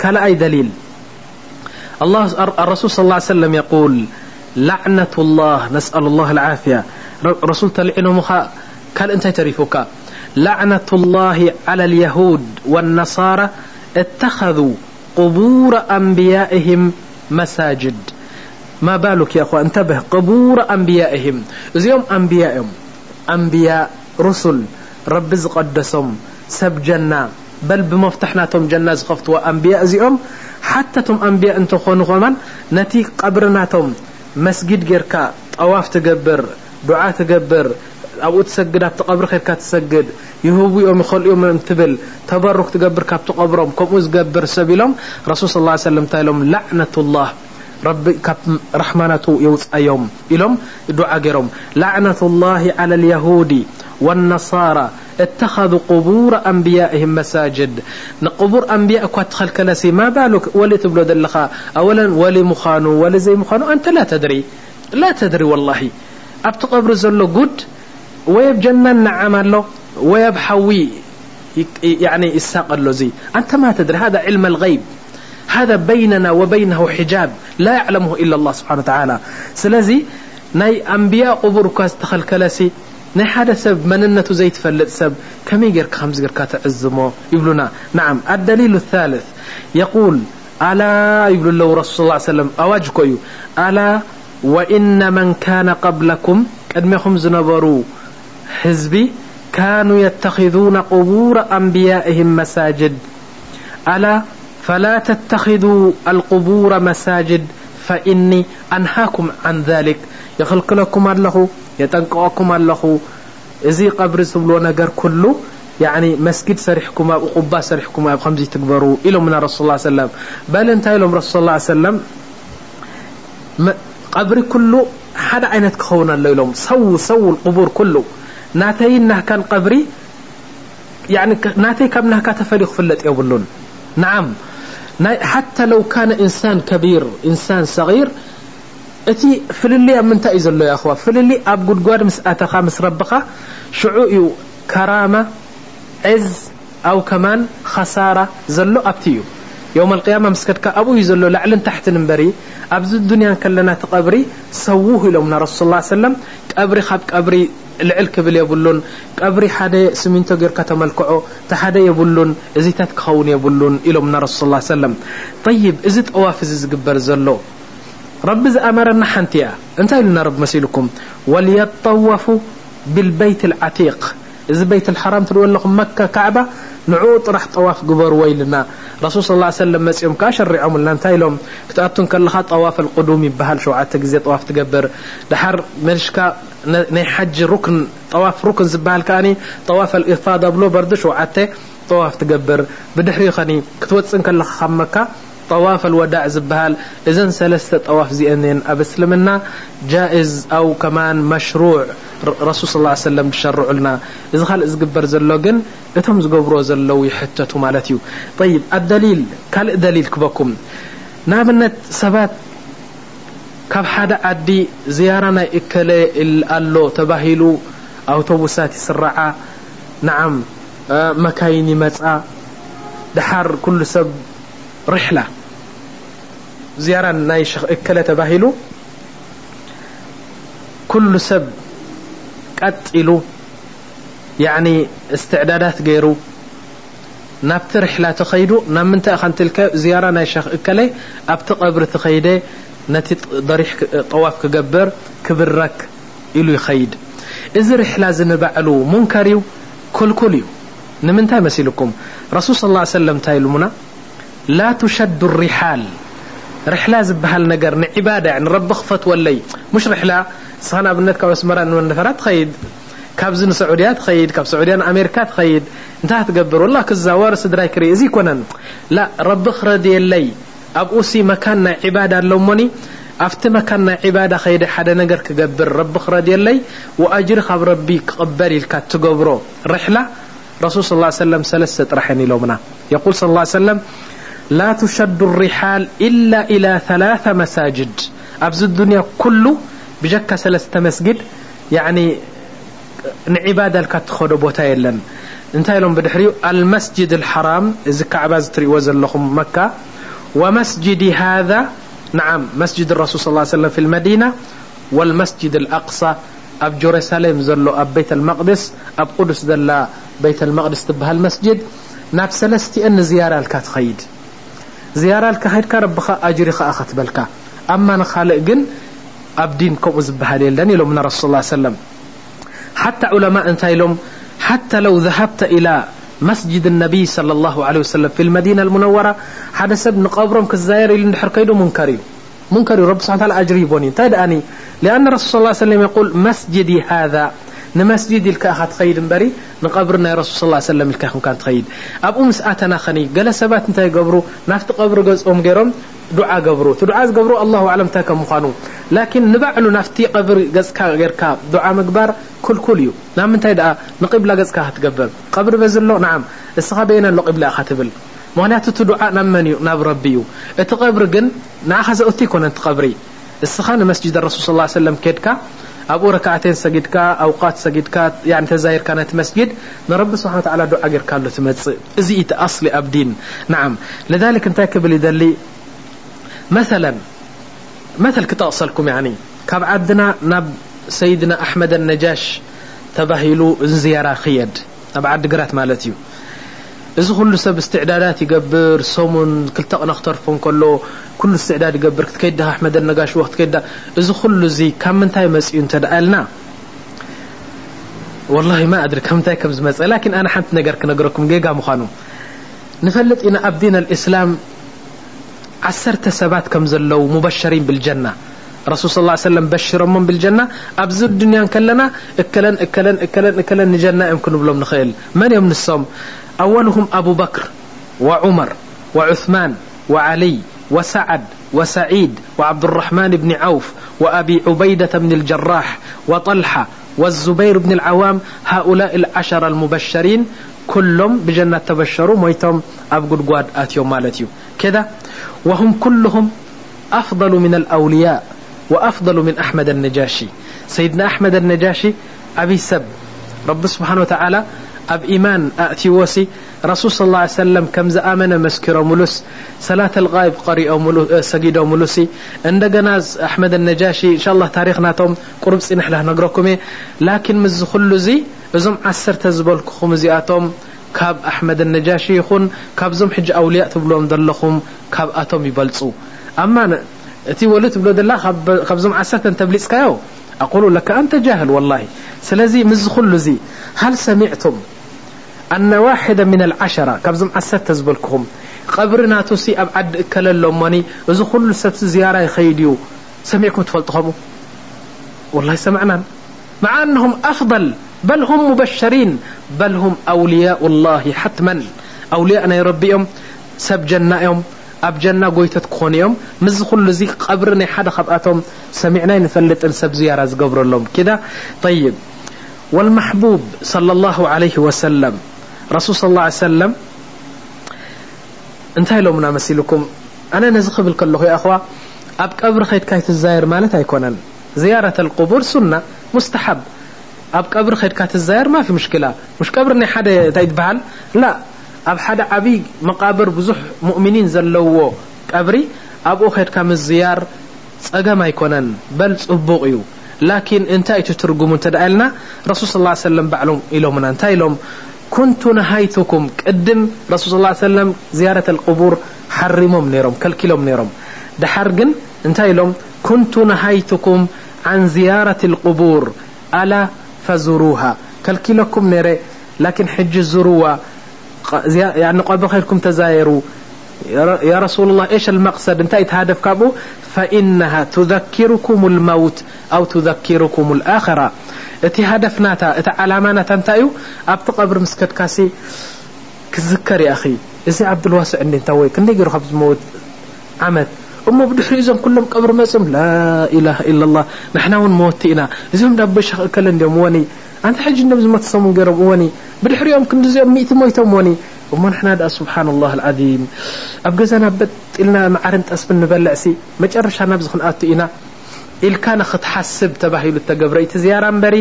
كلأي دليل. الرسول صلى الله عليه وسلم يقول لعنة الله نسأل الله العافية. رسول تلعنم كل انتي تريفك لعنة الله على اليهود والنصارى اتخذوا قبور أنبيائهم مساجد. ما بالك يا أخوة انتبه قبور أنبيائهم. زيم أنبيائهم أنبياء رسل رب قدسم سب جنة. بل بمفتحنا توم جناز خفت وأنبياء زيهم حتى تم أنبياء أنتو خونو خمان. نتي قبرنا توم مسجد جيركا أواف تقبر. دعاء تقبر. أو تسجد أبت قبر خير كتسجد يهوي يوم يخل يوم انتبل تبرك تقبر كابت قبرهم كم قبر سبيلهم. رسول صلى الله عليه وسلم لعنة الله. رب كاب رحمنا تو يوم إلهم دعاء جرم لعنة الله على اليهودي. والنصارى اتخذوا قبور أنبيائهم مساجد. قبور أنبياء ك تخلكلسي ما بالك؟ ولي تبل لخ أولا ولي مخانو ولي زي مخانو. أنت لا تدري. لا تدري والله. ኣብቲ قብሪ زلو قد. ويب جنة النعم له ويب حوي. يعني ሓዊ ይሳق ኣሎ ዚ ኣንተ هذا علم الغيب. هذا بيننا وبينه حجاب. لا يعلمه إلا الله سبحانه وتعالى. سلازي ناي أنبياء قبور كاستخل كلاسي ناي حد سب مننته زي تفلጥ سب كمي جرك خمس جرك تعزم يبلنا نعم الدليل الثالث يقول ألا يبل الله رسول صلى الله عليه وسلم أواج كي ألا وإن من كان قبلكم قدمكم زنبروا حزب كانوا يتخذون قبور أنبيائهم مساجد ألا فلا تتخذوا فإኒ ኣንሃኩም عን ذلك የኽልክለኩም ኣለኹ የጠንቀቐኩም ኣለኹ እዚ ቀብሪ ዝብልዎ ነገር ኩሉ መስጊድ ሰሪሕኩም ኣብ ቁባ ሰሪሕኩም ኣብ ከምዚ ትግበሩ ኢሎም ና ረሱ ሰለም በል እንታይ ኢሎም ረሱ ሰለም ቀብሪ ኩሉ ሓደ ዓይነት ክኸውን ኣሎ ኢሎም ሰው ሰው قቡር ኩሉ ናተይን ናህካን ቀብሪ ናተይ ካብ ናህካ ተፈልዩ ክፍለጥ የብሉን ንዓም حتى لو كان إنسان كبير إنسان صغير እቲ فللي ኣብ ምንታይ እዩ ዘሎ ኣخዋ ፍልሊ ኣብ ጉድጓድ ምስ ኣተኻ ምስ ረብኻ ሽዑ እዩ ከራማ ዕዝ ኣው ከማን خሳራ ዘሎ يوم القيامة مسكدك أبو يزلو لعلن تحت نمبري أبز الدنيا كلنا تقبري سووه لهم رسول الله صلى الله عليه وسلم. قبري قبري ልዕል ክብል የብሉን ቀብሪ ሓደ ስሚንቶ ጌርካ ተመልክዖ ቲ ሓደ የብሉን እዚታት ክኸውን የብሉን ኢሎም ና ረሱል ስ ሰለም ይብ እዚ ጠዋፍ እዚ ዝግበር ዘሎ ረቢ ዝኣመረና ሓንቲ እያ እንታይ ኢሉና ረቢ መሲልኩም ወልየጠወፉ ብልበይት ልዓቲቅ እዚ በይት ልሓራም ትሪእዎ ኣለኹም መካ ካዕባ ንዕኡ ጥራሕ ጠዋፍ ግበርዎ ኢልና رسول صلى الله عليه وسلم مسيوم كاشر رعوم لنا تايلوم كتأتون كلها طواف القدوم بهال شو عاد تجزي طواف تجبر دحر منشكا نحج ركن طواف ركن زبال كأني طواف الإفاضة بلو بردش وعاد طواف تجبر بدحري خني كتوت سنك الله خمكا ጠዋፍ الወዳእ ዝበሃል እዘን ሰለስተ ጠዋፍ እዚአንን ኣብ እስልምና ጃእዝ ኣው ከማን መሽሩዕ ረሱል صى ሰለም ዝሸርዑልና እዚ ካልእ ዝግበር ዘሎ ግን እቶም ዝገብሮ ዘለው ይሕተቱ ማለት እዩ። ይ ኣደሊል ካልእ ደሊል ክበኩም። ንኣብነት ሰባት ካብ ሓደ ዓዲ ዝያራ ናይ እከለ ኣሎ ተባሂሉ ኣውቶቡሳት ይስርዓ ንዓም መካይን ይመፃ። ድሓር ኩሉ ሰብ ርሕላ ዝያራ ናይ ሸክ እከለ ተባሂሉ ኩሉ ሰብ ቀጢሉ እስትዕዳዳት ገይሩ ናብቲ ርሕላ ተኸይዱ ናብ ምንታይ ከንትልከ ዝያራ ናይ ሸክ እከለይ ኣብቲ ቀብሪ ተኸይደ ነቲ ደሪሕ ጠዋፍ ክገብር ክብረክ ኢሉ ይኸይድ እዚ ርሕላ ዝንባዕሉ ሙንከር ዩ ክልኩል እዩ ንምንታይ መሲልኩም ረሱል صى ه ሰለ እንታይ ኢሉሙና ላ ትሸዱ ሪሓል رحلة زبهال نقر نعبادة يعني رب خفت واللي مش رحلة صانع بنتك واسمرا انو النفرات تخيد كابزن سعوديات تخيد كاب سعوديان أمريكا تخيد انت تقبر. والله كزاور سدراي كري. إزي كونان لا رب خردي اللي أب أوسي مكاننا عبادة اللوموني أفت مكاننا عبادة خيد حدا نقر كقبر. رب خردي اللي وأجر خاب ربي قبري الكات تقبرو. رحلة. رسول صلى الله عليه وسلم سلسة رحيني لومنا يقول صلى الله عليه وسلم لا تشد الرحال إلا إلى ثلاث مساجد. أبز الدنيا كل بجك سلست مسجد يعني نعبادة لكتخد بوتا يلن. انت يلون بدحري. المسجد الحرام إذا كعباز تريوا لهم مكة. ومسجد هذا نعم مسجد الرسول صلى الله عليه وسلم في المدينة. والمسجد الأقصى أب جرسالم زلو أب بيت المقدس. أب قدس دلا بيت المقدس تبها المسجد. ناب سلستي أن زيارة الكاتخيد ዝያራልካ ከድካ ረብኻ ኣጅሪ ከዓ ክትበልካ ኣማ ንካልእ ግን ኣብ ዲን ከምኡ ዝበሃል የለን ኢሎም ና ረሱ ሰለም ሓታ ዑለማ እንታይ ኢሎም ሓታ ለው ذሃብተ ኢላ መስጅድ ነቢይ صለ ላه ለ ሰለም ፊ መዲና ሙነወራ ሓደ ሰብ ንቀብሮም ክዛየር ኢሉ ድሕር ከይዱ ሙንከር እዩ ሙንከር እዩ ረቢ ስብሓ ኣጅሪ ይቦን እዩ እንታይ ደኣኒ ሊኣነ ረሱል ስ ሰለም የቁል መስጅዲ ሃذ ንመስጅድ ኢልካ ኢኻ ትኸይድ እምበሪ ንቐብሪ ናይ ረሱል ص ሰለም ኢልካ ይኹምካ ትኸይድ ኣብኡ ምስኣተና ኸኒ ገለ ሰባት እንታይ ገብሩ ናፍቲ ቀብሪ ገጾም ገይሮም ዱዓ ገብሩ እቲ ዱዓ ዝገብሩ ኣላሁ ኣዕለም እንታይ ከም ምዃኑ ላኪን ንባዕሉ ናፍቲ ቀብሪ ገጽካ ጌርካ ዱዓ ምግባር ኩልኩል እዩ ናብ ምንታይ ደኣ ንቂብላ ገጽካ ክትገብር ቀብሪ በዘሎ ንዓም እስኻ በየነ ኣሎ ቂብላ ኢኻ ትብል ምክንያቱ እቲ ዱዓ ናብ መን እዩ ናብ ረቢ እዩ እቲ ቀብሪ ግን ንዓኻ ዘእቲ ይኮነን ቲ ቀብሪ እስኻ ንመስጅድ ረሱል ስ ሰለም ኬድካ ኣብኡ ረክዓተን ሰጊድካ ኣውቃት ሰጊድካ ተዛይርካ ነቲ መስጅድ ንረቢ ስብሓ ላ ዱዓ ጌርካሎ ትመፅእ እዚ እቲ ኣصሊ ኣብ ዲን ንዓ لذلك እንታይ ክብል ይደሊ መثላ መثል ክጠቕሰልኩም ኒ ካብ ዓድና ናብ ሰይድና ኣሕመድ ነጃሽ ተባሂሉ ዝያራ ክየድ ኣብ ዓዲ ግራት ማለት እዩ እዚ ኩሉ ሰብ እስትዕዳዳት ይገብር ሰሙን ክልተ ቅነ ክተርፎ ከሎ ኩሉ እስትዕዳድ ይገብር ክትከይድ ኣሕመድ ነጋሽ ክትከይዳ እዚ ኩሉ እዚ ካብ ምንታይ መፅኡ እንተደኣልና ወላሂ ማ ኣድሪ ካብ ምንታይ ከም ዝመፀ ላኪን ኣነ ሓንቲ ነገር ክነገረኩም ጌጋ ምዃኑ ንፈልጥ ኢና ኣብ ዲን ልእስላም ዓሰርተ ሰባት ከም ዘለው ሙበሸሪን ብልጀና ረሱል ص ሰለም በሽሮሞም ብልጀና ኣብዚ ድንያ ከለና እከለን እከለን እከለን እከለን ንጀና እዮም ክንብሎም ንኽእል መን እዮም ንሶም أولهم أبو بكر وعمر وعثمان وعلي وسعد وسعيد وعبد الرحمن بن عوف وأبي عبيدة بن الجراح وطلحة والزبير بن العوام هؤلاء العشر المبشرين ኩሎም ብጀነት ተበሺሮም ሞይቶም ኣብ ጉድጓድ ኣትዮም ማለት እዩ كذا وهم كلهم أفضل من الأولياء وأفضل من أحمد النجاشي. سيدنا أحمد النجاشي أبي سب. رب سبحانه وتعالى ኣብ ኢማን ኣእትዎሲ ረሱል صى ه ሰለም ከም ዝኣመነ መስኪሮምሉስ ሰላት ልغይብ ሰጊዶምሉሲ እንደገና ኣሕመድ ነጃሺ እንሻ ታሪክ ናቶም ቁርብ ፅንሕላ ነግረኩም እየ ላኪን ምስ ዝኩሉ እዚ እዞም ዓሰርተ ዝበልክኹም እዚኣቶም ካብ ኣሕመድ ነጃሺ ይኹን ካብዞም ሕጂ ኣውልያ ትብልዎም ዘለኹም ካብኣቶም ይበልፁ ኣማ እቲ ወሉ ትብሎ ዘላ ካብዞም ዓሰርተ እንተብሊፅካዮ ኣقሉ ለካ አንተ ጃህል والላه ስለዚ ምስ ዝኩሉ እዚ ሃል ሰሚዕቱም أن واحدا من العشرة كبزم عست زبلكم قبرنا تسي أبعد كل اللوماني إذا كل سب زيارة يخيديو. سمعكم تفلتهم والله سمعنا. مع أنهم أفضل بل هم مبشرين بل هم أولياء الله حتما. أولياءنا يربيهم سب جنائهم أب جنة قويتة تكونيهم مز كل زي قبرنا حدا خبأتهم سمعنا نفلت سب زيارة قبر لهم كده؟ طيب. والمحبوب صلى الله عليه وسلم. ረሱል صى ه ሰለም እንታይ ኢሎምና መሲልኩም ኣነ ነዚ ክብል ከለኹ ኣኹዋ ኣብ ቀብሪ ከድካ ትዛየር ማለት ኣይኮነን ዝያረة القቡር ሱና ሙስተሓብ ኣብ ቀብሪ ከድካ ትዛየር ማፊ ሙሽክላ ሙሽ ቀብሪ ናይ ሓደ እንታይ ትበሃል ላ ኣብ ሓደ ዓብይ መቃብር ብዙሕ ሙؤምኒን ዘለዎ ቀብሪ ኣብኡ ከድካ ምዝያር ፀገም ኣይኮነን በል ፅቡቕ እዩ ላኪን እንታይ እቲ ትርጉሙ እንተ ኢልና ረሱል صى ه ሰለም ባዕሎም ኢሎምና እንታይ ኢሎም كنت نهيتكم ቅድም ረሱል صى ه ሰለ ዝያረة القቡር ሓሪሞም ነይሮም ከልኪሎም ነይሮም ድሓር ግን እንታይ ኢሎም كንቱ ነሃይትኩም عን ዝያረة القቡር ኣላ ፈዝሩሃ ከልኪለኩም ነረ ላكን ሕጂ ዝርዋ ቀብሪ ከድኩም ተዛየሩ يا رسول الله إيش المقصد እንታይ تهدف ካብኡ فإنها تذكركم الموت أو تذكركم الآخرة እቲ ሃደፍናታ እቲ ዓላማናታ እንታይ እዩ ኣብቲ ቀብሪ ምስከድካሲ ክዝከር ኢ ኸ እዚ ዓብድልዋስዕ እንታ ወይ ክንደይ ገይሩ ካብ ዝመወት ዓመት እሞ ብድሕሪ እዞም ኩሎም ቀብሪ መፅም ላኢላ ኢላ ላ ንሕና እውን መወቲ ኢና እዚኦም ዳ በሻኽ እከለ እንዲኦም ወኒ ኣንቲ ሕጂ ዶም ዝመትሰሙን ገይሮም ወኒ ብድሕሪኦም ክንዲዚኦም ሚእቲ ሞይቶም ወኒ እሞ ንሕና ኣ ስብሓን ላ ዓዚም ኣብ ገዛና በጢልና መዓርን ጠስብን ንበልዕሲ መጨረሻ ናብዚ ክንኣቱ ኢና ኢልካ ንክትሓስብ ተባሂሉ ተገብረይቲ ዝያራ እበሪ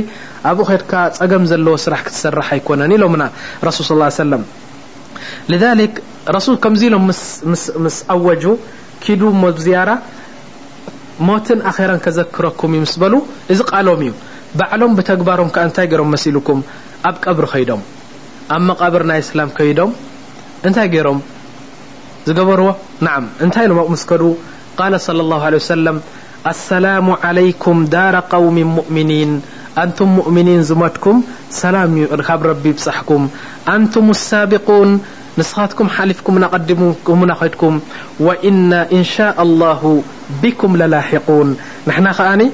ኣብኡ ኮድካ ፀገም ዘለዎ ስራሕ ክትሰርሕ ኣይኮነን ኢሎምና ረሱል ص ሰለም لذلك ረሱል ከምዚ ኢሎም ምስ ኣወጁ ኪዱ ሞ ዝያራ ሞትን ኣራን ከዘክረኩም እዩ ምስ በሉ እዚ ቃሎም እዩ ባዕሎም ብተግባሮም ከ እንታይ ገይሮም መሲልኩም ኣብ ቀብሪ ከይዶም ኣብ መቃብር ናይ እስላም ከይዶም እንታይ ገይሮም ዝገበርዎ ንዓም እንታይ ኢሎም ኣብኡ ምስ ከዱ ቃል صለى الله عله وሰለም السلام عليكم دار قوم مؤمنين. أنتم مؤمنين زمتكم؟ سلام يرخب ربي بصحكم. أنتم السابقون؟ نصاتكم حالفكم نقدمكم نخدكم وإن إن شاء الله بكم للاحقون. نحن خاني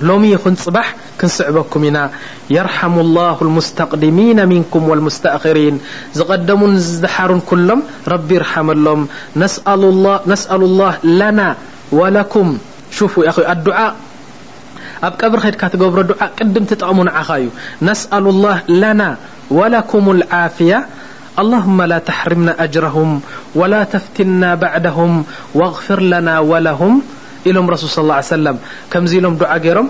لومي يخن صبح كنصعبكم هنا. يرحم الله المستقدمين منكم والمستأخرين. زقدمون زدحارون كلهم ربي يرحم لهم نسأل الله نسأل الله لنا ولكم شوفوا يا أخي الدعاء أب كبر خير كاتجبر الدعاء قدم تتأمون عخايو نسأل الله لنا ولكم العافية. اللهم لا تحرمنا أجرهم ولا تفتنا بعدهم واغفر لنا ولهم. إلهم رسول صلى الله عليه وسلم. كم زيلهم دعاء جرم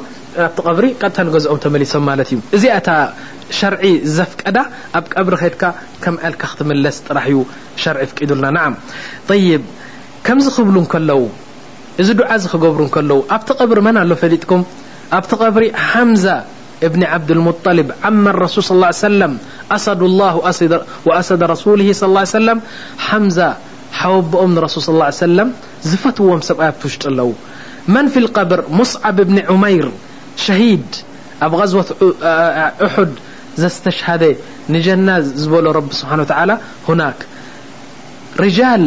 قبري قد تنجزهم تملي سمالتهم إذا أتى شرعي زفك أدا أب أبر خيدك كم ألك أختم اللست راح يو شرعي فكيدلنا نعم. طيب كم زخبلون كلو؟ እዚ ዱዓ ዚ ክገብሩ ከለዉ ኣብቲ ቀብሪ መን ኣሎ ፈሊጥኩም ኣብቲ ቀብሪ ሓምዛ እብኒ ዓብድልሙጠልብ ዓማ ረሱል صى ሰለም ኣሰዱ ላه ወኣሰደ ረሱል صى ሰለም ሓምዛ ሓወቦኦም ንረሱል صى ሰለም ዝፈትዎም ሰብኣይ ኣብቲ ውሽጢ ኣለዉ መን ፊ ልቀብር ሙስዓብ እብኒ ዑመይር ሸሂድ ኣብ غዝወት እሑድ ዘስተሽሃደ ንጀና ዝበሎ ረቢ ስብሓን ተላ ሁናክ ርጃል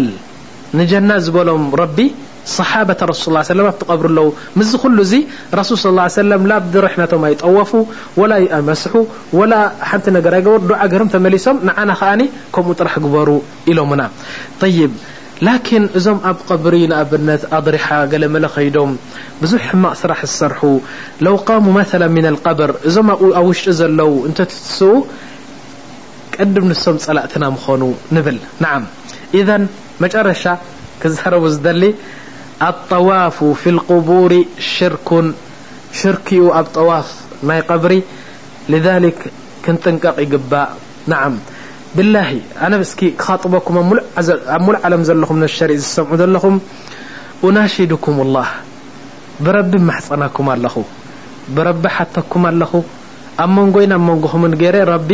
ንጀና ዝበሎም ረቢ صሓበة ረሱ صى ለ ትቀብሩ ኣለዉ ምዝ ኩሉ እዚ ረሱል صى ሰለም ናብ ድርሕ ነቶም ኣይጠወፉ ወላ ይኣመስሑ ወላ ሓንቲ ነገር ኣይገበሩ ዱዓ ገርም ተመሊሶም ንዓና ከዓኒ ከምኡ ጥራሕ ግበሩ ኢሎምና ይብ ላኪን እዞም ኣብ ቀብሪ ንኣብነት ኣضሪሓ ገለ መለ ኸይዶም ብዙሕ ሕማቕ ስራሕ ዝሰርሑ ለው ቃሙ መثላ ምن الቀብር እዞም ኣብኡ ኣብ ውሽጢ ዘለው እንተትስኡ ቀድም ንሶም ፀላእትና ምኾኑ ንብል ንዓም ኢذን መጨረሻ ክዛረቡ ዝደሊ الطواف في القبور شرك شرك اب طواف ماي قبري لذلك كنጥንቀቕ ይግባእ نعم بالله ኣነ እስኪ ክኻጥበኩም ኣብ ሙሉእ ዓለም ዘለኹም ነሸሪእ ዝሰምዑ ዘለኹም أናሽድኩም الله ብረቢ ማሕፀናኩም ኣለኹ ብረቢ ሓተኩም ኣለኹ ኣብ መንጎይን ኣብ መንጎኹምን ገይረ ረቢ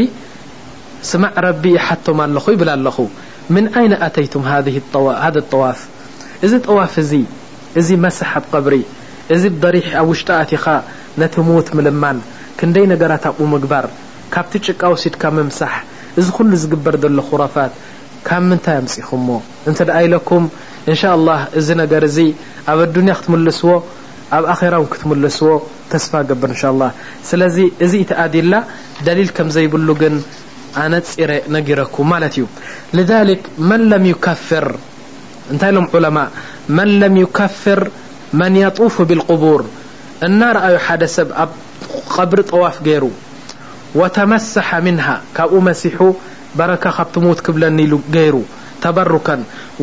ስማዕ ረቢ ይሓቶም ኣለኹ ይብል ኣለኹ ምን ኣይነ ኣተይቱም ሃذ الطዋፍ እዚ ጠዋፍ እዚ እዚ መስሕ ኣብ ቀብሪ እዚ ብደሪሕ ኣብ ውሽጢ ኣቲኻ ነቲ ሞት ምልማን ክንደይ ነገራት ኣብኡ ምግባር ካብቲ ጭቃ ወሲድካ ምምሳሕ እዚ ኩሉ ዝግበር ዘሎ ኩረፋት ካብ ምንታይ ኣምፅኹምሞ እንተ ደኣ ኢለኩም እንሻ ላህ እዚ ነገር እዚ ኣብ ኣዱንያ ክትምልስዎ ኣብ ኣኼራ ውን ክትምልስዎ ተስፋ ገብር እንሻ ላ ስለዚ እዚ እተኣዲላ ደሊል ከም ዘይብሉ ግን ኣነፂረ ነጊረኩም ማለት እዩ ልذሊክ መን ለም ዩከፍር እንታይ ኢሎም ዑለማ መን ለም ዩከፍር መን የጡፍ ብልقቡር እናረአዩ ሓደ ሰብ ኣብ ቀብሪ ጠዋፍ ገይሩ ወተመሰሓ ምንሃ ካብኡ መሲሑ በረካ ካብቲ ሙት ክብለኒ ኢሉ ገይሩ ተበሩከ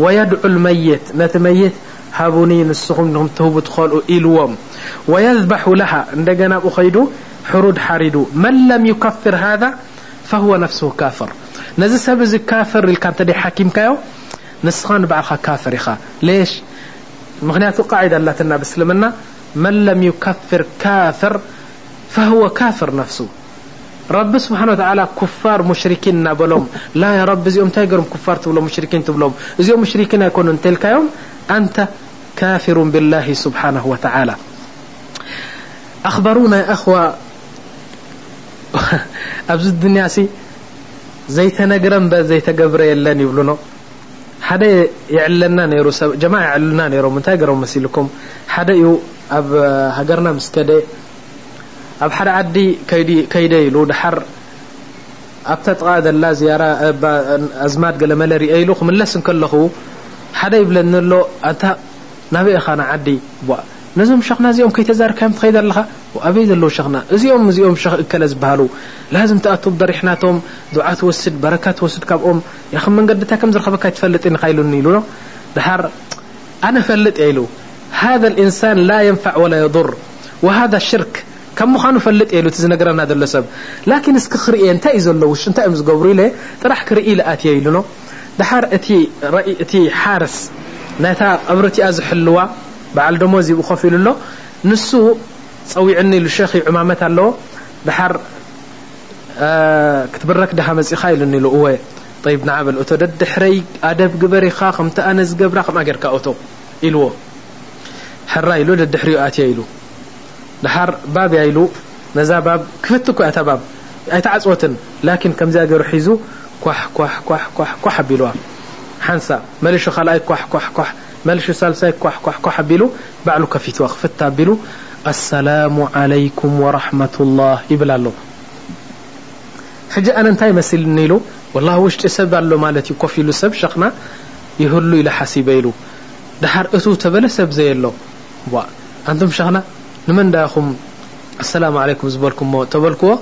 ወየድዑ ልመይት ነቲ መይት ሃቡኒ ንስኹም ንኹም ትህቡ ትኸልኡ ኢልዎም ወየذባح ለሃ እንደገና ብኡ ኸይዱ ሕሩድ ሓሪዱ መን ለም ዩከፍር ሃذ ፈهወ ነፍስሁ ካፍር ነዚ ሰብ እዚ ካፍር ኢልካ እንተ ደይ ሓኪምካዮ ንስኻ ንባዕልኻ ካፍር ኢኻ ሌሽ ምክንያቱ ቃዒዳ ኣላትና ብእስልምና መን ለም ዩካፍር ካፍር ፈهወ ካፍር ነፍሱ ረቢ ስብሓን ወተላ ኩፋር ሙሽርኪን እናበሎም ላ ረቢ እዚኦም እንታይ ገሮም ኩፋር ትብሎም ሙሽርኪን ትብሎም እዚኦም ሙሽርኪን ኣይኮኑ እንተልካዮም ኣንተ ካፊሩ ብላه ስብሓንه ወተላ ኣኽበሩና ኣኽዋ ኣብዚ ድንያ ሲ ዘይተነግረን ዘይተገብረ የለን ይብሉኖ ሓደ ሰብ ጀማ ይዕሉና ነይሮም እንታይ ገሮም መሲልኩም? ሓደ እዩ ኣብ ሃገርና ምስ ከደ ኣብ ሓደ ዓዲ ከይደ ኢሉ ድሓር ኣብታ ጥቓ ዘላ ዝያራ ኣዝማድ ገለመለ ርአ ኢሉ ክምለስ እንከለኹ ሓደ ይብለኒ ኣሎ እንታ ናበይ ኢኻ ና ዓዲ ነዞም ሸኽና እዚኦም ከይተዛርካዮም ትኸይድ ኣለኻ وأبي ذلو شخنا إزيوم إزيوم شخ إكلا زبهالو. لازم تأتو بدريحناتهم دعاة توسد بركة توسد كاب أم يا خم من قد تاكم زر خبكا فلت إن خايلو النيلو دحار أنا فلت إيلو هذا الإنسان لا ينفع ولا يضر. وهذا الشرك كم مخانو فلت إيلو تزنقران هذا اللسب. لكن اسكخر إيه انتا إزولوش انتا إمز قبري ليه؟ تراح كرئي لآت يايلونو دحار أتي رأي أتي حارس. نتاع أمرتي أزحلوا. بعل دموزي وخفي له نسو ፀዊዕኒ ኢሉ ሸክ ዕማመት ኣለዎ ድሓር ክትብረክ ድኻ መፅኢኻ ኢሉኒ ኢሉ እወ ይ ንዓበል እቶ ደድሕረይ ኣደብ ግበር ኢኻ ከምቲ ኣነ ዝገብራ ከምኣ ጌርካ እቶ ኢልዎ ሕራ ኢሉ ደድሕሪኡ ኣትዮ ኢሉ ድሓር ባብ ያ ኢሉ ነዛ ባብ ክፍት ኮ እታ ባብ ኣይተዓፅወትን ላኪን ከምዚኣ ገሩ ሒዙ ኳሕኳሕኳሕኳሕ ኣቢልዋ ሓንሳ መልሹ ካልኣይ ኳሕኳሕኳሕ መልሹ ሳልሳይ ኳሕኳሕኳሕ ኣቢሉ ባዕሉ ከፊትዋ ክፍት ኣቢሉ السلام عليكم ورحمة الله يبل له حج أنا انتاي مسل نيلو. والله وش تسبب له مالتي؟ كفي له سب شقنا يهلو إلى حسيب يلو. دحر أتو تبل سب زي له وأنتم شقنا لمن داخم؟ السلام عليكم زبالكم ما تبلكوا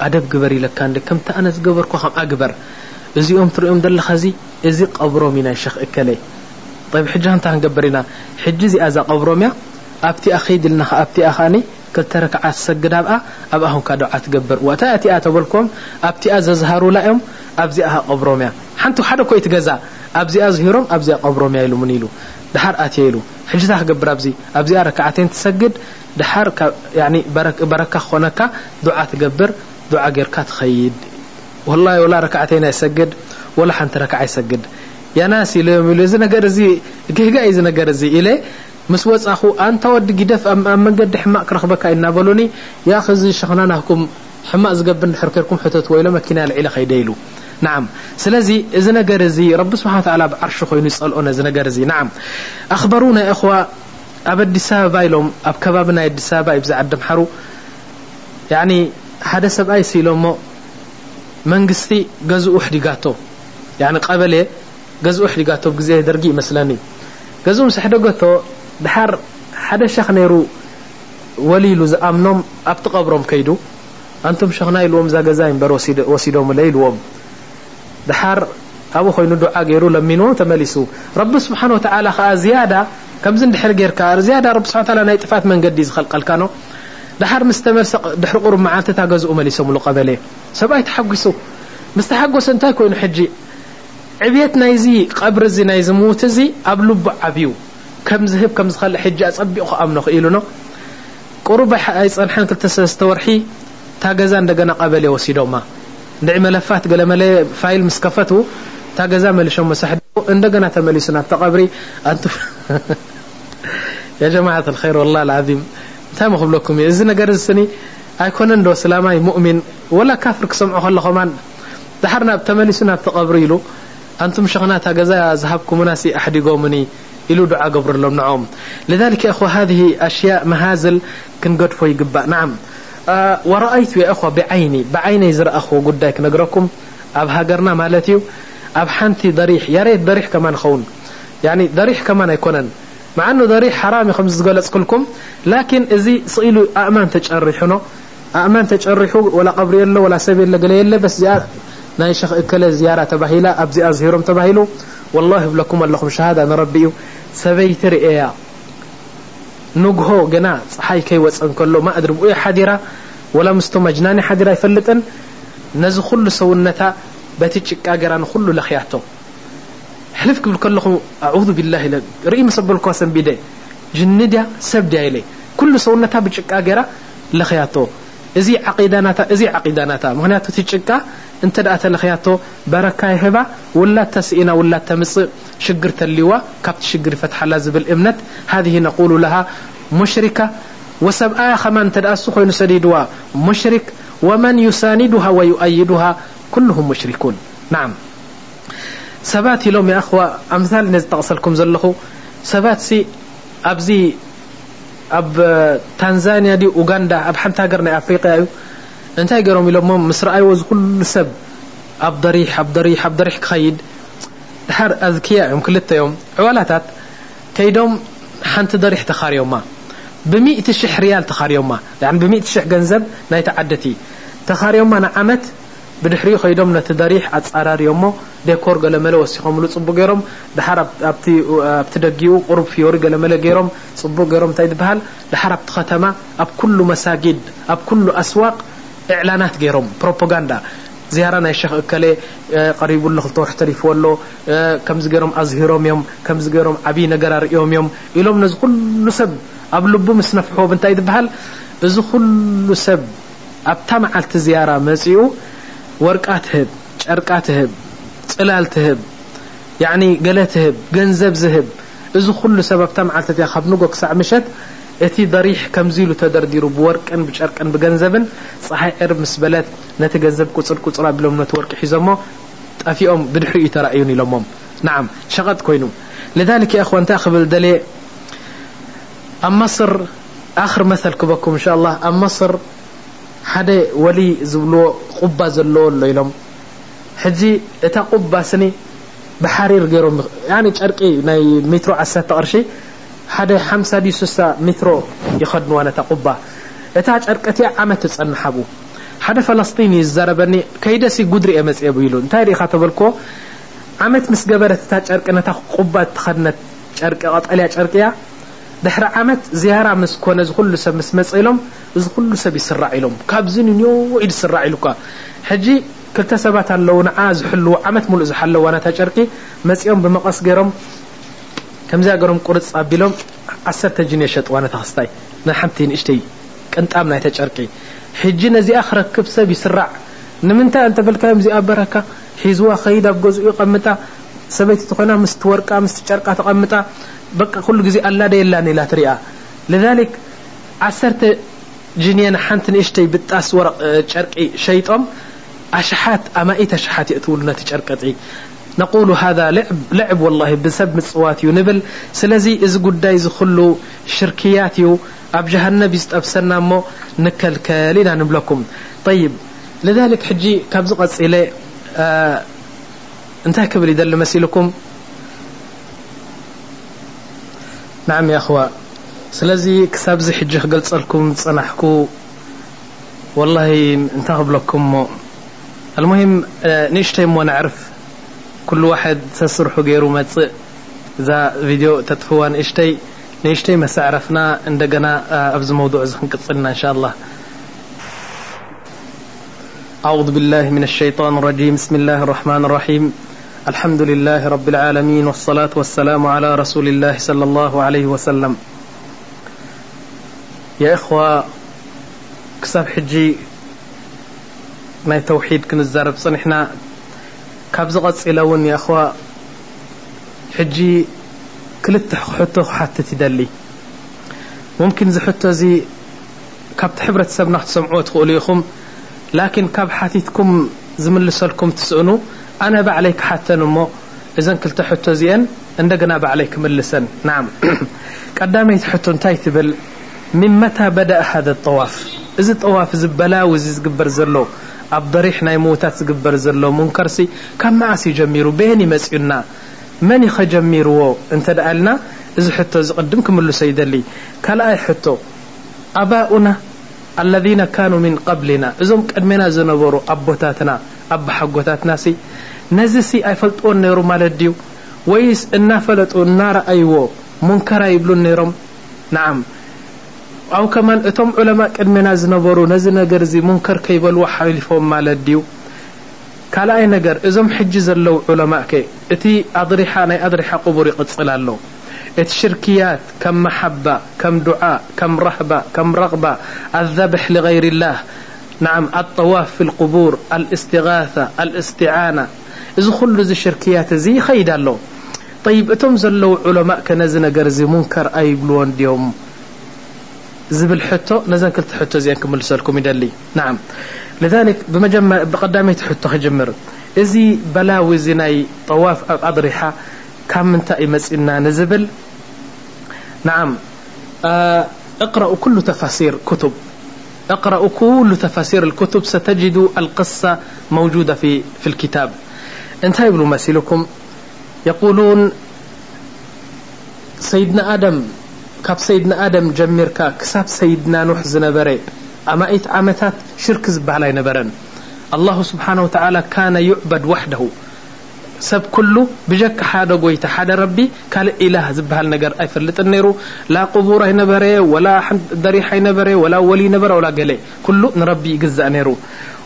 أدب قبري لك كان لك كم تأنس قبركوا خم أكبر إذا يوم ترى يوم دل خزي إذا قبرو من الشيخ إكلي. طيب حجة أنت عن قبرنا حجزي أذا قبرو ميا؟ ኣብቲኣ ኸይድ ኢልና ኣብቲኣ ከኒ ክልተ ረክዓ ዝሰግድ ኣብኣ ኣብኣ ኹንካ ድዓ ትገብር ወታ እቲኣ ተበልኮም ኣብቲኣ ዘዝሃሩላ እዮም ኣብዚኣ ቀብሮም እያ ሓንቲ ሓደ ኮይ ትገዛ ኣብዚኣ ዝሂሮም ኣብዚኣ ቀብሮም እያ ኢሉ ምን ኢሉ ድሓር ኣትየ ኢሉ ሕጂታ ክገብር ኣብዚ ኣብዚኣ ረክዓተይን ትሰግድ ድሓር በረካ ክኾነካ ዱዓ ትገብር ዱዓ ጌርካ ትኸይድ ወላ ወላ ረክዓተይና ይሰግድ ወላ ሓንቲ ረክዓ ይሰግድ ያናስ ኢሎም ኢሉ እዚ ነገር እዚ ግህጋ እዩ ዚ ነገር እዚ ኢለ ምስ ወፃኹ ኣንታ ወዲ ጊደፍ ኣብ መንገዲ ሕማቅ ክረክበካ እናበሉኒ ያ ኸዚ ሸክና ናኩም ሕማቅ ዝገብር ድሕር ከርኩም ሕተት ወኢሎ መኪና ልዒለ ከይደ ኢሉ። ናዓም። ስለዚ እዚ ነገር እዚ ረቢ ስብሓ ላ ብዓርሺ ኮይኑ ይፀልኦ ነዚ ነገር እዚ። ናዓም። ኣኽበሩ ናይ እኽዋ ኣብ ኣዲስ ኣበባ ኢሎም ኣብ ከባቢ ናይ ኣዲስ ኣበባ እዩ ብዛዓድምሓሩ ሓደ ሰብኣይ ሲኢሎ ሞ መንግስቲ ገዝኡ ሕዲጋቶ ቀበለ ገዝኡ ሕዲጋቶ ግዜ ደርጊ ይመስለኒ። ገዝኡ ምስ ሕደገቶ ድሓር ሓደ ሸክ ነይሩ ወሊሉ ዝኣምኖም ኣብቲ ቀብሮም ከይዱ ኣንቱም ሸክና ኢልዎም እዛ ገዛ በር ወሲዶምለ ኢልዎም። ድሓር ኣብኡ ኮይኑ ዱዓ ገይሩ ለሚንዎም ተመሊሱ። ረቢ ስብሓን ወተዓላ ከዓ ዝያዳ ከምዚ ንድሕር ጌርካ ዝያዳ ረቢ ስብሓ ናይ ጥፋት መንገዲ ዝኸልቀልካኖ ድሓር ምስ ተመልሰ ድሕሪ ቁሩብ መዓልትታ ገዝኡ መሊሶምሉ ቀበለ ሰብኣይ ተሓጒሱ። ምስ ተሓጎሰ እንታይ ኮይኑ ሕጂ? ዕብት ናይዚ ቀብሪ እዚ ናይ ዝምዉት እዚ ኣብ ልቡ ዓብዩ ከም ዝህብ ከም ዝኸልእ ሕጂ ኣፀቢቑ ክኣምኖ ክኢሉኖ ቁሩብ ኣይፀንሐን ክልተሰለስተ ወርሒ እታ ገዛ እንደገና ቀበለ ወሲዶማ። ንድዒ መለፋት ገለመለ ፋይል ምስ ከፈት እታ ገዛ መሊሾም መሳሕ እንደገና ተመሊሱ ናብቲ ቀብሪ ያ ጀማዓት ልኸይር ወላ ልዓዚም እንታይ መክብለኩም እዩ እዚ ነገር ስኒ ኣይኮነን ዶ ስላማይ ሙእሚን? ወላ ካፍር ክሰምዖ ከለኹማን ድሓር ተመሊሱ ናብቲ ቀብሪ ኢሉ ኣንቱም ሸክናታ ገዛ ዝሃብኩምናሲ ኣሕዲጎምኒ إلو دعاء قبر لهم نعم. لذلك يا أخوة هذه أشياء مهازل كن قد فوي قبا نعم. آه ورأيت يا أخوة بعيني بعيني زر أخو قد نقركم أبها قرنا مالتيو. أبحانتي ضريح. يا ريت ضريح كمان خون. يعني ضريح كمان يكونن. مع أنه ضريح حرامي خمس قولة كلكم لكن إذا صيلوا أمان تجأرحونه أمان تجأرحوا ولا قبر إلا ولا سبيل إلا قليل بس زيارة. ناي شيخ إكلا زيارة تبهيلا. أبزي أزهيرهم تبهيلو. والله بلكم اللهم شهادة أنا ربي. ሰበይ ትርእያ ንግሆ ገና ፀሓይ ከይወፅን ከሎ ማእድሪ ብኡየ ሓዲራ ወላ ምስቶ መጅናኒ ሓዲራ ይፈልጥን ነዚ ኩሉ ሰውነታ በቲ ጭቃ ገራ ንኩሉ ለኽያቶ ሕልፍ ክብል ከለኹ ኣعذ ብላه ኢ ርኢ መስ በልኳ ሰንቢደ ጅኒ ድያ ሰብ ድያ ኢለ ኩሉ ሰውነታ ብጭቃ ገራ ለኽያቶ እዚ ዳ ናታ ምክንያቱ እቲ ጭቃ እንተ ደኣ ተለክያቶ በረካ ይህባ ውላድ ተስኢና ውላድ ተምፅእ ሽግር ተልይዋ ካብቲ ሽግር ይፈትሓላ ዝብል እምነት ሃذه ነقሉ ለሃ ሙሽሪካ وሰብኣያ ኸማ እንተ ደኣ ሱ ኮይኑ ሰዲድዋ ሙሽሪክ وመን يሳኒድሃ ويؤይድሃ ኩلهم ሙሽሪኩን ናዓም ሰባት ኢሎም የእኽዋ ኣምሳል ነዝጠቕሰልኩም ዘለኹ ሰባት ሲ ኣብዚ ኣብ ታንዛንያ ዲ ኡጋንዳ ኣብ ሓንቲ ሃገር ናይ ኣፍሪቃ እዩ እንታይ ገይሮም ኢሎሞ ምስ ረኣይዎ ዚ ኩሉ ሰብ ኣብ ሪሕ ኣብ ሪሕ ኣብ ሪሕ ክኸይድ ድሓር ኣዝክያ እዮም ክልተ ዮም ዕዋላታት ከይዶም ሓንቲ ደሪሕ ተኻርዮማ ብሚእቲ ሽሕ ርያል ተኻርዮማ ብሚእቲ ሽሕ ገንዘብ ናይ ተዓደቲ ተኻርዮማ ንዓመት ብድሕሪኡ ከይዶም ነቲ ደሪሕ ኣፃራርዮሞ ዴኮር ገለመለ ወሲኾምሉ ፅቡቅ ገይሮም ድሓር ኣብቲ ደጊኡ ቁሩብ ፊዮሪ ገለመለ ገይሮም ፅቡቅ ገይሮም እንታይ ዝበሃል ድሓር ኣብቲ ከተማ ኣብ ኩሉ መሳጊድ ኣብ ኩሉ ኣስዋቅ እዕላናት ገይሮም ፕሮፓጋንዳ ዝያራ ናይ ሸክ እከለ ቀሪቡሉ ክልተ ወርሒ ተሪፍዎ ኣሎ ከምዚ ገይሮም ኣዝሂሮም እዮም ከምዚ ገይሮም ዓብይ ነገር ኣርእዮም እዮም ኢሎም ነዚ ኩሉ ሰብ ኣብ ልቡ ምስ ነፍሕዎ ብንታይ ዝበሃል እዚ ኩሉ ሰብ ኣብታ መዓልቲ ዝያራ መፂኡ ወርቃ ትህብ ጨርቃ ትህብ ፅላል ትህብ ገለ ትህብ ገንዘብ ዝህብ እዚ ኩሉ ሰብ ኣብታ መዓልቲ እያ ካብ ንጎ ክሳዕ ምሸት እቲ ደሪሕ ከምዚ ኢሉ ተደርዲሩ ብወርቅን ብጨርቅን ብገንዘብን ፀሓይ ዕርብ ምስ በለት ነቲ ገንዘብ ቁፅር ቁፅር ኣቢሎም ነቲ ወርቂ ሒዞሞ ጠፊኦም ብድሕሪ እዩ ተራእዩን ኢሎሞም ንዓም ሸቐጥ ኮይኑ لذلك يا اخوان تاخذ الدليل اب مصر اخر مثل كبكم ان شاء الله اب مصر ሓደ ወሊ ዝብልዎ ቁባ ዘለዎ ኣሎ ኢሎም ሕጂ እታ ቁባ ስኒ ብሓሪር ገይሮም ጨርቂ ናይ ሜትሮ 1ሰተ ቅርሺ ሓደ ሓምሳ ዲ ሱሳ ሜትሮ ይኸድንዋ ነታ ቁባ እታ ጨርቀትያ ዓመት ትፀንሓቡ ሓደ ፈለስጢን ዝዘረበኒ ከይደሲ ጉድሪ እየ መፅየቡ ኢሉ እንታይ ርኢኻ ተበልክዎ ዓመት ምስ ገበረት እታ ጨርቂ ነታ ቁባ ተኸድነት ጨርቂ ቀጠልያ ጨርቂያ ድሕሪ ዓመት ዝያራ ምስ ኮነ ዚ ኩሉ ሰብ ምስ መፀ ኢሎም እዚ ኩሉ ሰብ ይስራዕ ኢሎም ካብዚ ንንዮ ኢድ ስራዕ ኢሉካ ሕጂ ክልተ ሰባት ኣለዉ ንዓ ዝሕልዎ ዓመት ሙሉእ ዝሓለዋ ነታ ጨርቂ መፂኦም ብመቐስ ገይሮም ከምዚ ገሮም ቁርፅ ኣቢሎም ዓሰርተ ጅን የሸጥዋ ነታ ክስታይ ንሓንቲ ንእሽተይ ቅንጣም ናይተ ጨርቂ ሕጂ ነዚኣ ክረክብ ሰብ ይስራዕ ንምንታይ እንተፈልካዮም እዚኣ በረካ ሒዝዋ ከይድ ኣብ ገዝኡ ይቐምጣ ሰበይቲ ኮይና ምስቲ ወርቃ ምስቲ ጨርቃ ተቐምጣ በቃ ኩሉ ግዜ ኣላደ የላን ኢላ ትሪኣ لذلك ዓሰርተ ጅንየን ሓንቲ ንእሽተይ ብጣስ ወረቕ ጨርቂ ሸይጦም ኣሽሓት ኣማኢት ኣሽሓት የእትውሉ ነቲ ጨርቀጢ نقول هذا لعب, لعب والله بسبب مፅዋت نبل. سلዚ እዚ قዳي ل شركيت أب جهنم جهنب يጠبሰና ሞ نكلكل ኢና نብلكم طيب لذلك ج ካብዚ قፅل انتهى كبري دل መሲلكم نعم يا خو ስለዚ ክሳብዚ قلت ክገልፀልኩም ፅናሕኩ والله انتهى ክብለኩም المهم نشتم ونعرف كل واحد ተስርሑ ገይሩ መፅእ እዛ ቪድዮ ተጥፍዋ ንእሽተይ ንእሽተይ መሳዕረፍና እንደገና ኣብዚ موضوع እዚ ክንቅፅልና إن شاء الله. أعوذ بالله من الشيطان الرجيم. بسم الله الرحمن الرحيم. الحمد لله رب العالمين والصلاة والسلام على رسول الله صلى الله عليه وسلم. يا إخوة كسب حجي ናይ ተوحيድ ክንዛረብ صنحنا. كاب زغطيل اون يا اخوة حجي كلت حطو حتى تدلي ممكن زي حطو زي كاب تحبرة سبنا تسمعو تقول لكن كاب حاتيتكم زمن لسلكم تسعنو أنا بعليك حتى نمو اذا كلت حطو زيان اندقنا بعليك من لسن نعم قدامي تحطو انتاي تبل من متى بدأ هذا الطواف اذا الطواف زبلا وزي زقبر زلو ኣብ ضሪሕ ናይ ሞዉታት ዝግበር ዘሎ ሙንከርሲ ካብ መዓስ ጀሚሩ ቤን ይመፅዩና መን ኸጀሚርዎ እንተ ደኣልና እዚ ሕቶ እዚ ቅድም ክምልሶ ይደሊ። ካልኣይ ሕቶ ኣባኡና አለذነ ካኑ ምን ቀብሊና እዞም ቀድሜና ዝነበሩ ኣቦታትና ኣባሓጎታትና ሲ ነዚ ሲ ኣይፈልጥዎን ነይሩ ማለት ድዩ? ወይስ እናፈለጡ እናረአይዎ ሙንከራ ይብሉን ነይሮም? ንዓም ኣብ ከመን እቶም ዑለማ ቅድሜና ዝነበሩ ነዚ ነገር ዚ ሙንከር ከይበልዎ ሓሊፎም ማለት ድዩ ካልኣይ ነገር እዞም ሕጂ ዘለው ዑለማ ከ እቲ ኣضሪሓ ናይ ኣضሪሓ ቁቡር ይቕፅል ኣሎ እቲ ሽርክያት ከም መሓባ ከም ዱዓ ከም ረህባ ከም ረቕባ ኣذብሕ لغይር ላህ ንዓም ኣطዋፍ ፊ القቡር ኣልእስትغث ኣልእስትዓና እዚ ኩሉ ዚ ሽርክያት እዚ ይኸይድ ኣሎ طይብ እቶም ዘለው ዑለማ ከ ነዚ ነገር እዚ ሙንከር ኣይብልዎን ድዮም زبل حتو نزن كلت حتو زين كمل سالكم يدلي نعم. لذلك بمجمع بقدامي تحتو خجمر إزي بلا وزناي طواف أضرحة كم من تأمس إنا نزبل. نعم. آه، اقرأوا كل تفاسير كتب. اقرأ كل تفاسير الكتب ستجد القصة موجودة في في الكتاب. انتهي بلو مسيلكم. يقولون سيدنا آدم ካብ ሰይድና ኣደም ጀሚርካ ክሳብ ሰይድና ኑሕ ዝነበረ ኣማኢት ዓመታት ሽርክ ዝበሃል ኣይነበረን ኣላሁ ስብሓን ወተላ ካነ ዩዕበድ ዋሕደሁ ሰብ ኩሉ ብጀካ ሓደ ጎይታ ሓደ ረቢ ካልእ ኢላህ ዝበሃል ነገር ኣይፈልጥን ነይሩ ላ ቅቡር ኣይነበረ ወላ ዶሪሕ ኣይነበረ ወላ ወሊ ነበረ ወላ ገለ ኩሉ ንረቢ ይግዛእ ነይሩ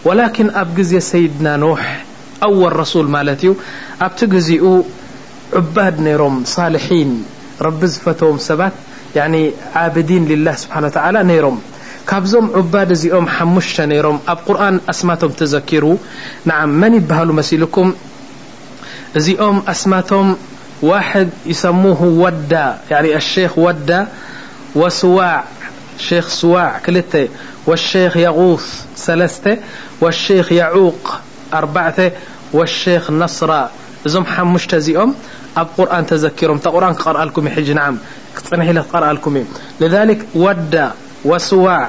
ወላኪን ኣብ ግዜ ሰይድና ኖሕ ኣወል ረሱል ማለት እዩ ኣብቲ ግዜኡ ዑባድ ነይሮም ሳልሒን ረቢ ዝፈተዎም ሰባት يعني عابدين لله سبحانه وتعالى نيرم كابزوم عباد زيوم حمشة نيرم أب قرآن أسماتهم تذكروا نعم من يبهلوا مسيلكم زيوم أسماتهم واحد يسموه ودا يعني الشيخ ودا وسواع شيخ سواع كلتة والشيخ يغوث ثلاثة والشيخ يعوق أربعة والشيخ نصرة زوم حمشة زيوم القرآن تذكرهم تقرآن قرأ لكم حج نعم تصنح إلى قرأ الكميم. لذلك ودى وسواع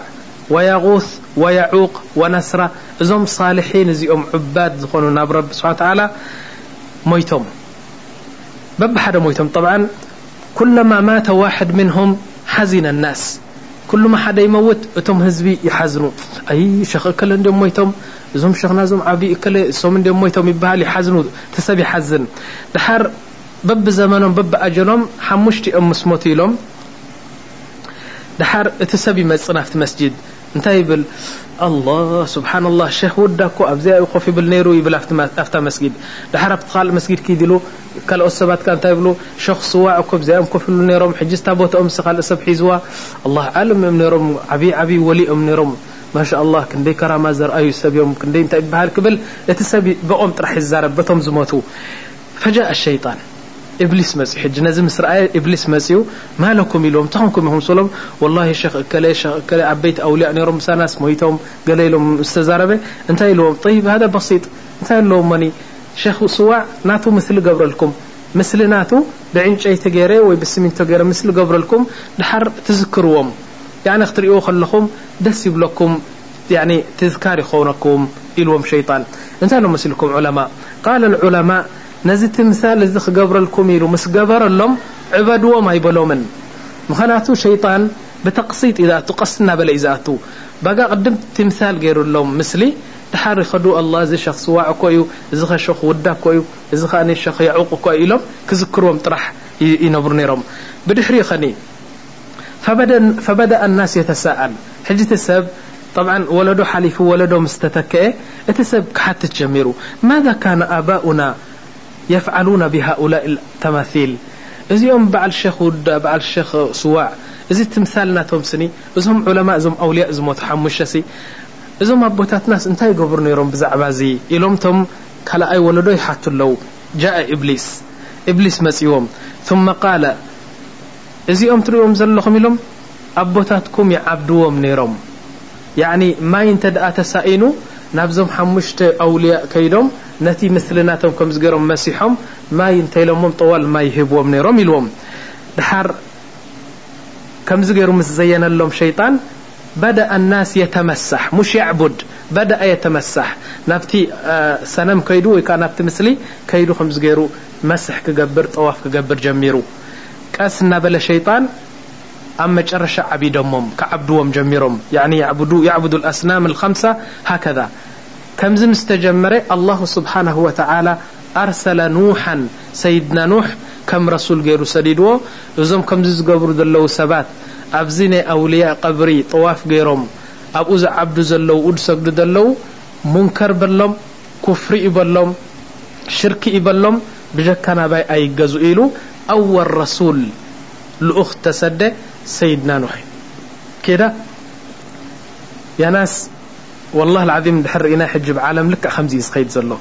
ويغوث ويعوق ونسرة زم صالحين زي أم عباد زخنوا نب رب سبحانه وتعالى ميتم ببحد ميتم طبعا كلما مات واحد منهم حزن الناس። كل ما حدا يموت እቶم هزب يحزنوا أي شيخ كل عندهم ميتم زوم شيخنا زوم عب كل م ميتم يبهل يحزن تسب يحزن دحر በብዘመኖም بب ሓሙሽቲኦም ምስ أم سموتي لهم. دحر ሰብ ይመፅ في መስጅድ እንታይ ይብል الله سبحان الله شيخ ودك أبزي يقف بالنيرو يبل أفتا مسجد. دحر تقال مسجد كيدلو كل أسبات كان تايبلو شخص سوا أكو بزي أم كفل نيروم حجز تابوت أم سخال أسب حيزوا. الله علم أم نيروم عبي عبي ولي أم نيروم ما شاء الله كندي كرامة زر أي سب يوم كندي انتاي بهالكبل اتسب بقوم ترح الزارب بتم زموتو. فجاء الشيطان. እብሊስ መፅኡ ሕጂ ነዚ ምስ ረአየ እብሊስ መፅኡ ማለኩም ኢሎም እንተኾንኩም ኢኹም ስሎም ወላሂ ሸክ እከለ ሸክ እከለ ዓበይቲ ኣውልያ ነይሮም ምሳናስ ሞይቶም ገለ ኢሎም ዝተዛረበ እንታይ ኢልዎም ጠይብ ሃደ በሲጥ እንታይ ኣለዎም መኒ ሸክ ስዋዕ ናቱ ምስሊ ገብረልኩም ምስሊ ናቱ ብዕንጨይቲ ገይረ ወይ ብስሚንቶ ገይረ ምስሊ ገብረልኩም ድሓር ትዝክርዎም ያዕኒ ክትሪእዎ ከለኹም ደስ ይብለኩም ትዝካር ይኸውነኩም ኢልዎም ሸይጣን እንታይ ሎ መሲልኩም ዑለማ ቃል ዑለማ ነዚ ትምሳል እዚ ክገብረልኩም ኢሉ ምስ ገበረሎም ዕበድዎም ኣይበሎምን ምክንያቱ ሸይጣን ብተቕሲጥ ዩ ዝኣቱ ቀስ እናበለ እዩ ዝኣቱ ባጋ ቅድም ትምሳል ገይሩሎም ምስሊ ድሓር ይኸዱ ኣላ እዚ ሸክ ስዋዕ ኮ እዩ እዚ ኸ ሸክ ውዳ ኮ እዩ እዚ ከዓ ሸክ የዕቁ ኮ እዩ ኢሎም ክዝክርዎም ጥራሕ ይነብሩ ነይሮም ብድሕሪ ኸኒ ፈበደአ ናስ የተሰኣል ሕጂ እቲ ሰብ طبعا ወለዶ ሓሊፉ ወለዶ ምስ ተተከአ እቲ ሰብ ክሓትት ጀሚሩ ማذا ካነ ኣባኡና يفعلون بهؤلاء التماثيل እዚኦም በዓል ሸክ ውዳ በዓል ሸክ ስዋዕ እዚ ትምሳል ናቶም ስኒ እዞም ዑለማ እዞም ኣውልያ ዝሞት ሓሙሽተ ሲ እዞም ኣቦታትናስ እንታይ ገብሩ ነይሮም ብዛዕባ እዚ ኢሎም ቶም ካልኣይ ወለዶ ይሓቱ ኣለው ጃአ ኢብሊስ ኢብሊስ መፂዎም ثመ ቃለ እዚኦም ትሪኦም ዘለኹም ኢሎም ኣቦታትኩም ይዓብድዎም ነይሮም ያዕኒ ማይ እንተ ደኣ ተሳኢኑ ናብዞም ሓሙሽተ ኣውልያ ከይዶም ነቲ ምስልናቶም ከም ዝገሮም መሲሖም ማይ እንተይሎሞም ጠዋል ማይ ይህብዎም ነይሮም ኢልዎም ድሓር ከምዚ ገይሩ ምስ ዘየነሎም ሸይጣን በደአ ናስ የተመሳሕ ሙሽ ያዕቡድ በደአ የተመሳሕ ናብቲ ሰነም ከይዱ ወይ ከዓ ናብቲ ምስሊ ከይዱ ከምዚ ገይሩ መስሕ ክገብር ጠዋፍ ክገብር ጀሚሩ ቀስ እናበለ ሸይጣን أما شرش عبيد كعبدوهم جميرهم. يعني يعبدوا يعبدوا الأصنام الخمسة هكذا. كم زم استجمري؟ الله سبحانه وتعالى أرسل نوحا سيدنا نوح كم رسول غير سديدو. زم كم زز قبر دلو سبات أبزيني أولياء قبري طواف غيرهم أبوز عبد زلو أدسك دلو منكر بلهم كفر إبلهم شرك إبلهم بجكنا باي أي قزو إلو أول رسول لأخت تسده سيدنا نوح. كده؟ يا ناس والله العظيم دحر إنا حجب عالم لك خمزي سقيد زلو.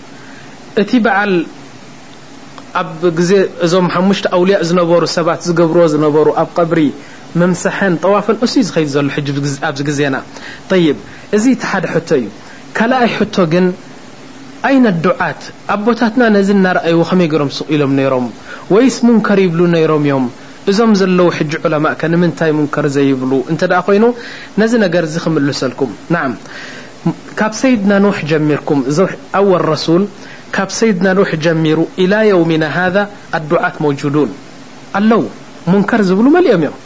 اتي بعل أب قزي زوم حمشت أولياء زنبورو سبات زقبرو زنبورو أب قبري ممسحن طواف أسيز خيد زول حجب أب زينا طيب إزي تحاد حتيو كلا أي حتو قن أين الدعاة أبوتاتنا نزلنا رأي وخمي قرم سقيلهم نيروم ويس منكر يبلو نيروم يوم. እዞም ዘለዉ ሕጂ ዑለማ ከ ንምንታይ ሙንከር ዘይብሉ እንተ ደኣ ኮይኑ ነዚ ነገር ዚ ክምልሰልኩም ና ካብ ሰይድና ኑሕ ጀሚርኩም ኣወል ረሱል ካብ ሰይድና ኑሕ ጀሚሩ ኢላ የውሚና ሃذ ኣዱዓት መውጁዱን ኣለው ሙንከር ዝብሉ መሊኦም እዮም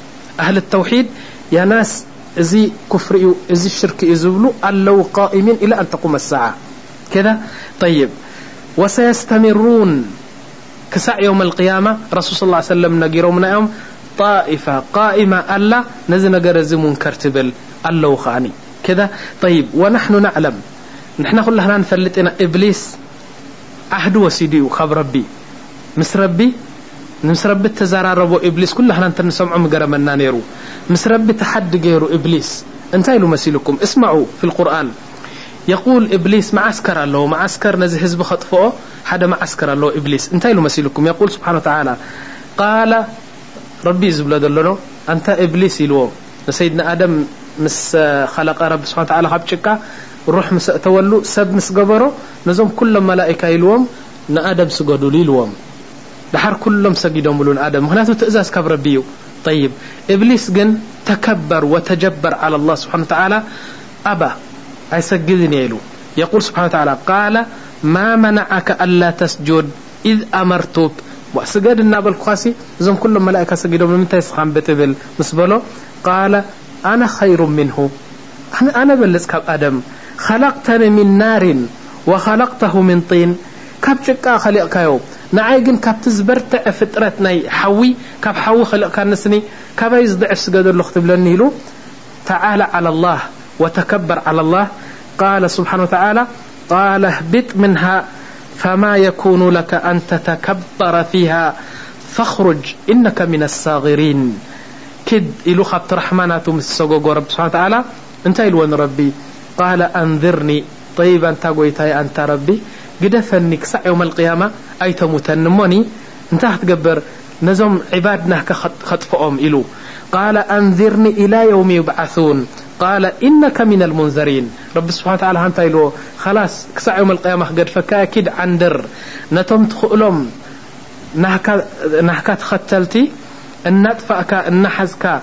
ኣህሊ ተውሒድ ያ ናስ እዚ ክፍሪ እዩ እዚ ሽርክ እዩ ዝብሉ ኣለው ቃኢሚን ኢላ ኣንተቁመ ሰዓ ከ ይብ ወሰየስተምሩን كسع يوم القيامة رسول صلى الله عليه وسلم نقيرومنا يوم طائفة قائمة ألا نزل نقر زمون كرتبل الله خاني. كذا طيب ونحن نعلم نحن كلنا نفلت إن إبليس عهد وسيدي وخاب ربي. مس ربي؟ مس ربي تزارب إبليس كلنا نسمع مقرمنا نيرو. مس ربي تحد غيرو إبليس انتهي له مسيلكم اسمعوا في القرآن. يقول إبليس معسكر الله معسكر نزه حزب خطفه هذا معسكر الله إبليس. انت له مسيلكم. يقول سبحانه وتعالى قال ربي زبل دلنا أنت إبليس يلو سيدنا آدم مس خلق رب سبحانه وتعالى خبشك روح مس تولو سب مس جبره نزوم كل ملائكة يلوم آدم سجدوا ليلوم دحر كلهم سجدوا ملون آدم. هناك تأذاس كبر بيو طيب إبليس جن تكبر وتجبر على الله سبحانه وتعالى. أبا ኣይሰግድን የ ኢሉ يقول سبحانه وتعالى قال ما منعك ألا تسجد إذ أمرتك سجد እናበልኩ ኻሲ እዞም كሎም መلئካ ሰጊዶም ንምንታይ ስኻን ብትብል ምስ በሎ قال ኣነ خير منه ኣነ በልፅ ካብ ኣደም خلقተኒ من ናር وخلقته من ጢን ካብ ጭቃ ኸሊቕካዮ ንዓይ ግን ካብቲ ዝበርትዐ ፍጥረት ናይ ሓዊ ካብ ሓዊ ኸሊቕካ ንስኒ ካባይ ዝድዕፍ ስገደሎ ክትብለኒ ኢሉ ተعل على الله وتكبر على الله. قال سبحانه وتعالى قال اهبط منها فما يكون لك أن تتكبر فيها. فاخرج إنك من الصاغرين. كد إلو خبت رحمانات مستسوغو رب سبحانه وتعالى انت إلوان ربي. قال أنذرني. طيب أنت قويتاي أنت ربي. قد فنك سع يوم القيامة أي تموتن موني انت هتقبر. نزم عبادنا كخطفهم إلو. قال أنذرني إلى يوم يبعثون. قال إنك من المنذرين. رب سبحانه وتعالى هنت له خلاص كسع يوم القيامة قد فك أكيد عندر نتم تخلهم نحكا نحكا تختلتي؟ إن أطفأك إن حزك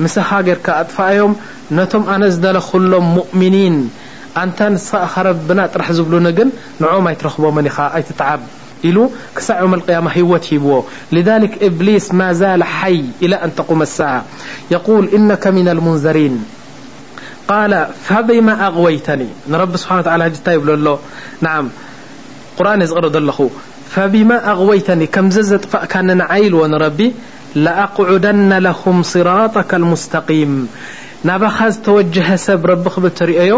مسحا غيرك أطفأيهم نتم أنزدل خلهم مؤمنين. أنت خرب بنات رح زبلو نجن نعو ما يترخبو منيخا أي تتعب. إلو كسع يوم القيامة هيوت هيبو. لذلك إبليس ما زال حي إلى أن تقوم الساعة. يقول إنك من المنذرين. قال فبما أغويتني. نرب سبحانه وتعالى ج يبل ل نعم. قرآن يزقرد لخ فبما أغويتني. كم ززت زطفأكن نعيل ونربي لأقعدن لهم صراطك المستقيم. ናባኻ ዝተወጀሀ ሰብ ረቢ ክብል ትሪኦዮ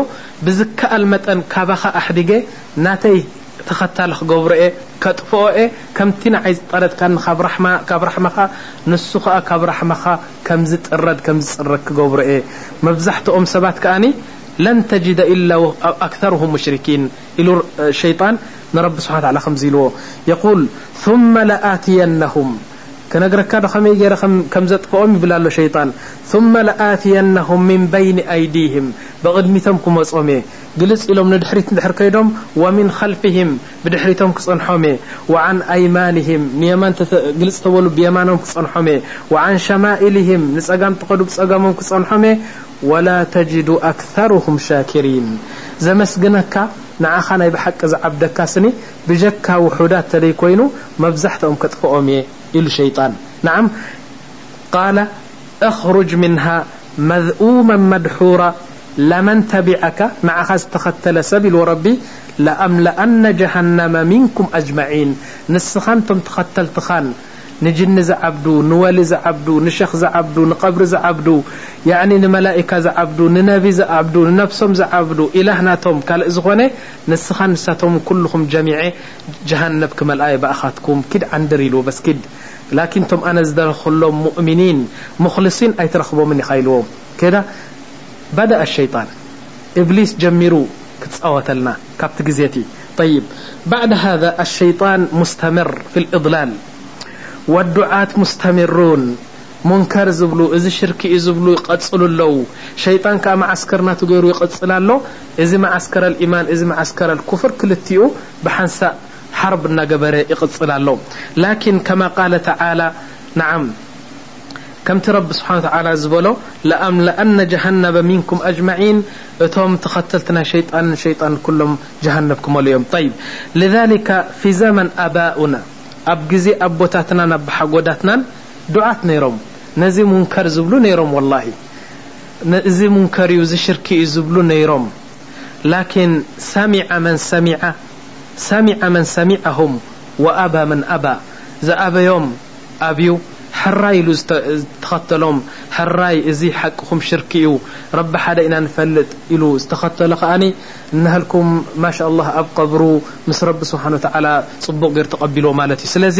ብዝከኣል መጠን ካባኻ ኣሕዲገ ተኸታሊ ክገብሮ የ ከጥፍኦ የ ከምቲ ንዓይ ዝጠረድካ ካብ ራሕመኻ ንሱ ከዓ ካብ ራሕመኻ ከምዝጥረድ ከምዝፅረድ ክገብሮ የ መብዛሕትኦም ሰባት ከዓኒ ለን ተጅደ ኢላ ኣክተርهም ሙሽርኪን ኢሉ ሸይጣን ንረቢ ስብሓ ላ ከምዚ ኢልዎ የል ثመ ለኣትየነهም كنقرك بخمي غير كم زت قوم بلا له شيطان ثم لآتينهم من بين أيديهم بقدمتهم كم وصومي قلص إلهم ندحريت ندحر كيدهم ومن خلفهم بدحريتهم كصنحومي وعن أيمانهم نيمان قلص تولوا بيمانهم كصنحومي وعن شمائلهم نسأقام تقدو بسأقامهم كصنحومي ولا تجد أكثرهم شاكرين زمس جنكا ናይ ብሓቂ ዝዓብደካ ስኒ بجكا ውሑዳት ተደይ كوينو مبزحتهم ከጥፍኦም إلى شيطان. نعم. قال اخرج منها مذؤوما مدحورا. لمن تبعك؟ مع خاز تختل سبيل وربي لأملأن جهنم منكم أجمعين. ንስኻን تختل تخان نجن زعبد نول زعبد نشخ زعبد نقبر زعبد يعني نملائكة زعبد ننبي زعبد ننفسم زعبد إلهنا توم كال إزغن نسخن نساتهم كلهم جميع جهنم كما الآية بأخاتكم كد عندريلو بس كد لكن توم أنا زدر خلهم مؤمنين مخلصين أي ترخبوا مني خيلوهم كده بدأ الشيطان إبليس جميرو كتصوت لنا كابت جزيتي طيب بعد هذا الشيطان مستمر في الإضلال ወዱዓት ሙስተምሩን ሙንከር ዝብሉ እዚ ሽርክ እዩ ዝብሉ ይቐፅሉ ኣለው ሸይጣን ከዓ ማዓስከር ናቱ ገይሩ ይቕፅል ኣሎ እዚ ማዓስከረ ልኢማን እዚ ማዓስከረ ኩፍር ክልቲኡ ብሓንሳእ ሓርብ እናገበረ ይቕፅል ኣሎ ላኪን ከማ ቃለ ተላ ንዓም ከምቲ ረቢ ስብሓን ተላ ዝበሎ ለኣምለአነ ጀሃነበ ሚንኩም ኣጅማዒን እቶም ተኸተልቲ ናይ ሸይጣንን ሸይጣን ኩሎም ጀሃነብ ክመሉ እዮም ይብ ልذሊካ ፊ ዘመን ኣባኡና ኣብ ግዜ ኣቦታትናን ኣባሓጎዳትናን ዱዓት ነይሮም ነዚ ሙንከር ዝብሉ ነይሮም ወላሂ እዚ ሙንከር እዩ ዚ ሽርኪ እዩ ዝብሉ ነይሮም ላኪን ሰሚዐ መን ሰሚዐ ሰሚዐ መን ሰሚዐሁም ወኣባ መን ኣባ ዝኣበዮም ኣብዩ ሕራይ ኢሉ ዝተኸተሎም ሕራይ እዚ ሓቅኹም ሽርክ እዩ ረቢ ሓደ ኢና ንፈልጥ ኢሉ ዝተኸተሎ ከኣኒ እናሃልኩም ማሻ ላ ኣብ ቀብሩ ምስ ረቢ ስብሓን ወተላ ፅቡቅ ገይር ተቐቢሎ ማለት እዩ ስለዚ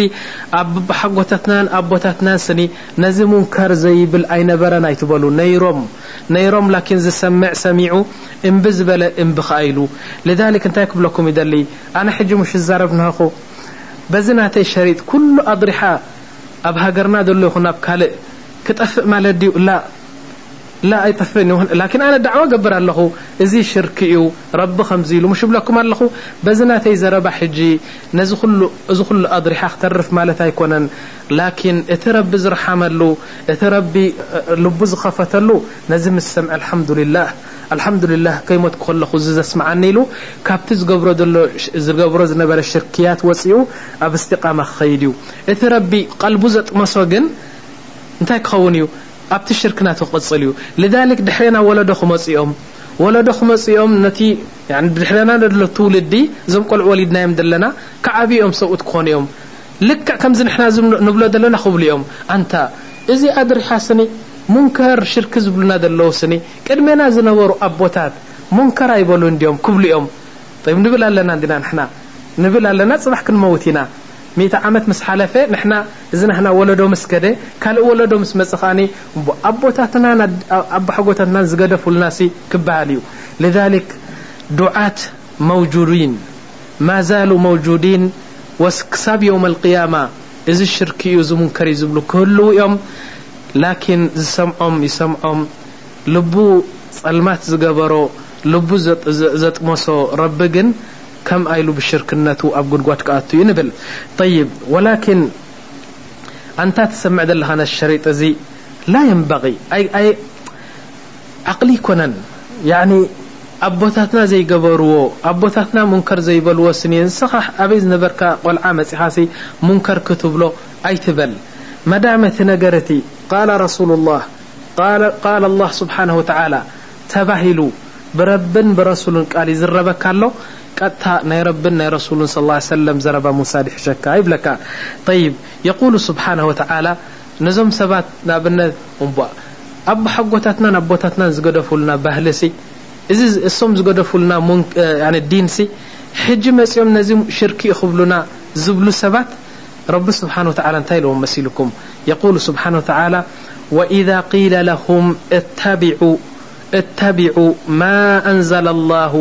ኣብ ብሓጎታትናን ኣቦታትናን ስኒ ነዚ ሙንከር ዘይብል ኣይነበረን ኣይትበሉ ነይሮም ነይሮም ላኪን ዝሰምዕ ሰሚዑ እምቢ ዝበለ እምቢ ከዓ ኢሉ ልذሊክ እንታይ ክብለኩም ይደሊ ኣነ ሕጂ ሙሽ ዛረብ ንሃኹ በዚ ናተይ ሸሪጥ ኩሉ ኣضሪሓ ኣብ ሃገርና ዘሎ ይኹን ኣብ ካልእ ክጠፍእ ማለት ድዩ ላ لا يطفني لكن أنا دعوة قبر له إذي شرك رب خمزيل مش بلكم الله. بزنا تي زرب حجي. نزخل أزخل أدري أخترف ما لتا يكون لكن اتربي زرحم له اتربي لبز خفت له نزم السمع. الحمد لله. الحمد لله. كيما تقول له خزز اسمعني له كابتز قبرد له زقبرز نبر الشركيات وسيو. ابي استقامة خيليو. اتربي قلبو زت مسوغن انت خونيو ኣብቲ ሽርክና ተቐፅል እዩ لذلك ድሕሪና ወለዶ ክመፅኦም ወለዶ ክመፅኦም ነቲ ድሕሪና ዘሎ ትውልዲ እዞም ቆልዑ ወሊድናዮም ዘለና ክዓብኦም ሰብኡት ክኾኑ እዮም ልክዕ ከምዚ ንሕና ንብሎ ዘለና ክብሉ እዮም ኣንታ እዚ ኣድሪሓ ስኒ ሙንከር ሽርክ ዝብሉና ዘለዉ ስኒ ቅድሜና ዝነበሩ ኣቦታት ሙንከር ኣይበሉ እንዲኦም ክብሉ እዮም ንብል ኣለና እንዲና ንሕና ንብል ኣለና ፅባሕ ክንመውት ኢና ሚእቲ ዓመት ምስ ሓለፈ ንሕና እዚ ናሕና ወለዶ ምስ ከደ ካልእ ወለዶ ምስ መፅ ከዓኒ ኣቦታትናን ኣባሓጎታትናን ዝገደፉልና ሲ ክበሃል እዩ لذلك ዱዓት መውጁዲን ማዛሉ መውጁዲን ወክሳብ የውም القያማ እዚ ሽርክ እዩ ዝሙንከር እዩ ዝብሉ ክህልው እዮም ላኪን ዝሰምዖም ይሰምዖም ልቡ ፀልማት ዝገበሮ ልቡ ዘጥመሶ ረቢ ግን ከም ኣይሉ ብሽርክነቱ ኣብ ጉድጓድ ክኣቱ እዩ ንብል طይብ ወላኪን እንታ ትሰምዕ ዘለኻ ነ ሸሪጥ እዚ ላ የንበغ ዓቕሊ ይኮነን ኣቦታትና ዘይገበርዎ ኣቦታትና ሙንከር ዘይበልዎ ስኒ ንስኻ ኣበይ ዝነበርካ ቆልዓ መፅኻሲ ሙንከር ክትብሎ ኣይትበል መዳም እቲ ነገር እቲ ቃል ረሱሉ ላህ ቃል ላ ስብሓንه ወተላ ተባሂሉ ብረብን ብረሱሉን ቃል ይዝረበካ ኣሎ ቀጥታ ናይ ረብን ናይ ረሱሉን صى ه ሰለም ዘረባ ሙሳድ ሕሸካ ይብለካ ይብ የقሉ ስብሓنه وተላ ነዞም ሰባት ንኣብነት እምቧ ኣብ ሓጎታትና ናብ ቦታትና ዝገደፉልና ባህሊ ሲ እዚ እሶም ዝገደፉልና ዲን ሲ ሕጂ መፅኦም ነዚ ሽርክ ይክብሉና ዝብሉ ሰባት ረቢ ስብሓን ወተላ እንታይ ኢለዎም መሲልኩም የقሉ ስብሓን ወተላ ወኢذ ቂለ ለሁም እተቢዑ ማ አንዘለ الላه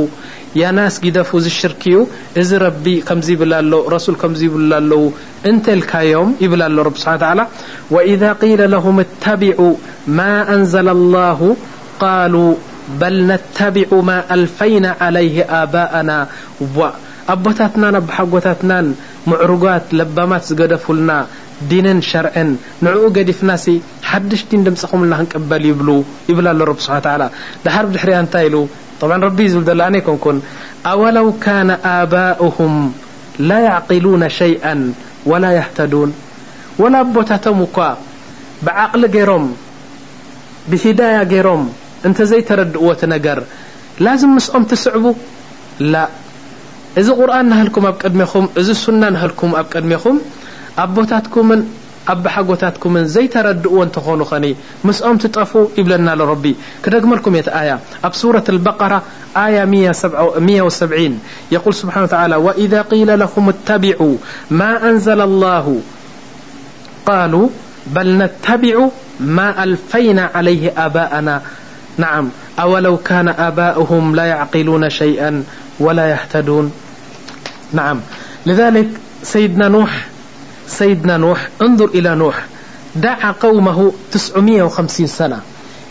ያ ናስ ጊደፉ ዝሽርክዩ እዚ ረቢ ከምዚ ይብላ ለ ረሱል ከምዚ ይብላ ኣለዉ እንተልካዮም ይብላ ኣሎ ረቢ ስብሓ ተላ ወኢذ ቂለ ለሁም እተቢዑ ማ አንዘለ ላሁ ቃሉ በል ነተቢዑ ማ ኣልፈይና ዓለይህ ኣባእና ዋ ኣቦታትናን ኣቦሓጎታትናን ምዕሩጓት ለባማት ዝገደፉልና ዲንን ሸርዕን ንዕኡ ገዲፍናሲ ሓድሽ ዲን ድምፅኹምልና ክንቅበል ይብሉ ይብላ ኣሎ ረቢ ስብሓ ተላ ድሓር ብድሕርያ እንታይ ኢሉ طبعا ربي زلدلاني كنكن أولو كان آباؤهم لا يعقلون شيئا ولا يهتدون. ولا بتتم ك بعقل جيرم بهداية جيرم انت زيتردقوة نجر لازم مسኦም تسዕቡ ላ እዚ ቁርኣን ናሃልኩም ኣብ ቀድሜኹም እዚ ሱና ናሃልኩም ኣብ ቀድሜኹም ኣቦታትኩምን ኣብ ብሓጎታትኩምን ዘይተረድእዎ እንተኾኑ ኸኒ ምስኦም ትጠፉ ይብለና ረቢ ክደግመልኩም የቲ ኣያ ኣብ ሱረة الበقራ ኣያ 170 የقል ስብሓን ላ وإذ قيل ለኩም اتبعوا ማ أንዘل الله ቃሉ በል ነተቢع ማ ኣልፈይና علይه ኣባእና نعم أولو كان آباؤهم لا يعقلون شيئا ولا يهتدون نعم لذلك سيدنا نوح سيدنا نوح انظر إلى نوح. دعا قومه 950 سنة.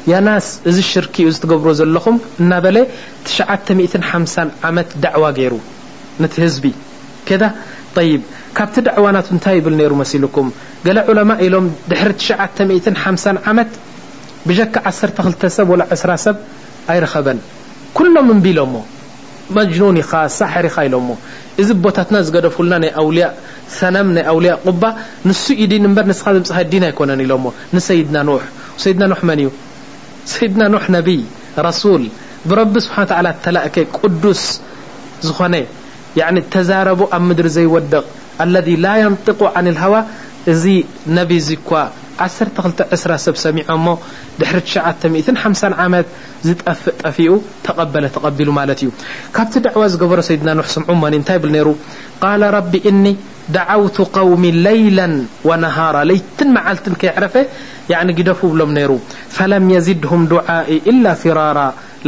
يا ناس إذا الشركي إذا تقبروا زلكم النابلة تشعت مئتين حمسان عمت دعوة غيرو نتهزبي كذا طيب كابت دعوانا تنتهي بالنير مسيلكم قال علماء إلهم دحر تشعت مئتين حمسان عمت بجك عصر تخلتسب ولا عصر سب أي رخبا كلهم من بيلومو መጅኑን ኢኻ ሳሕር ኢኻ ኢሎሞ እዚ ቦታትና ዝገደፍሉና ናይ ኣውልያ ሰነም ናይ ኣውልያ ቁባ ንሱ እዩ ዲን እምበር ንስኻ ዘምፅኻ ዲን ኣይኮነን ኢሎሞ ንሰይድና ኑሕ ሰይድና ኑሕ መን እዩ ሰይድና ኑሕ ነቢይ ረሱል ብረቢ ስብሓን ተዓላ ተላእከ ቅዱስ ዝኾነ ተዛረቡ ኣብ ምድሪ ዘይወድቕ الذي لا ينطق عن الهوى እዚ ነቢ ዚ እኳ 12 እስራ ሰብ ሰሚዖ ሞ ድሕሪ 950 ዓመት ዝጠፍእ ጠፊኡ ተቐበለ ተቐቢሉ ማለት እዩ ካብቲ ዳዕዋ ዝገበሮ ሰይድና ኑሕ ስምዑ ሞኒ እንታይ ብል ነይሩ ቃል ረቢ እኒ ዳዓውቱ ቀውሚ ለይላ ወነሃራ ለይትን መዓልትን ከይሕረፈ ግደፉ ብሎም ነይሩ ፈለም የዚድሁም ዱዓኢ ኢላ ፊራራ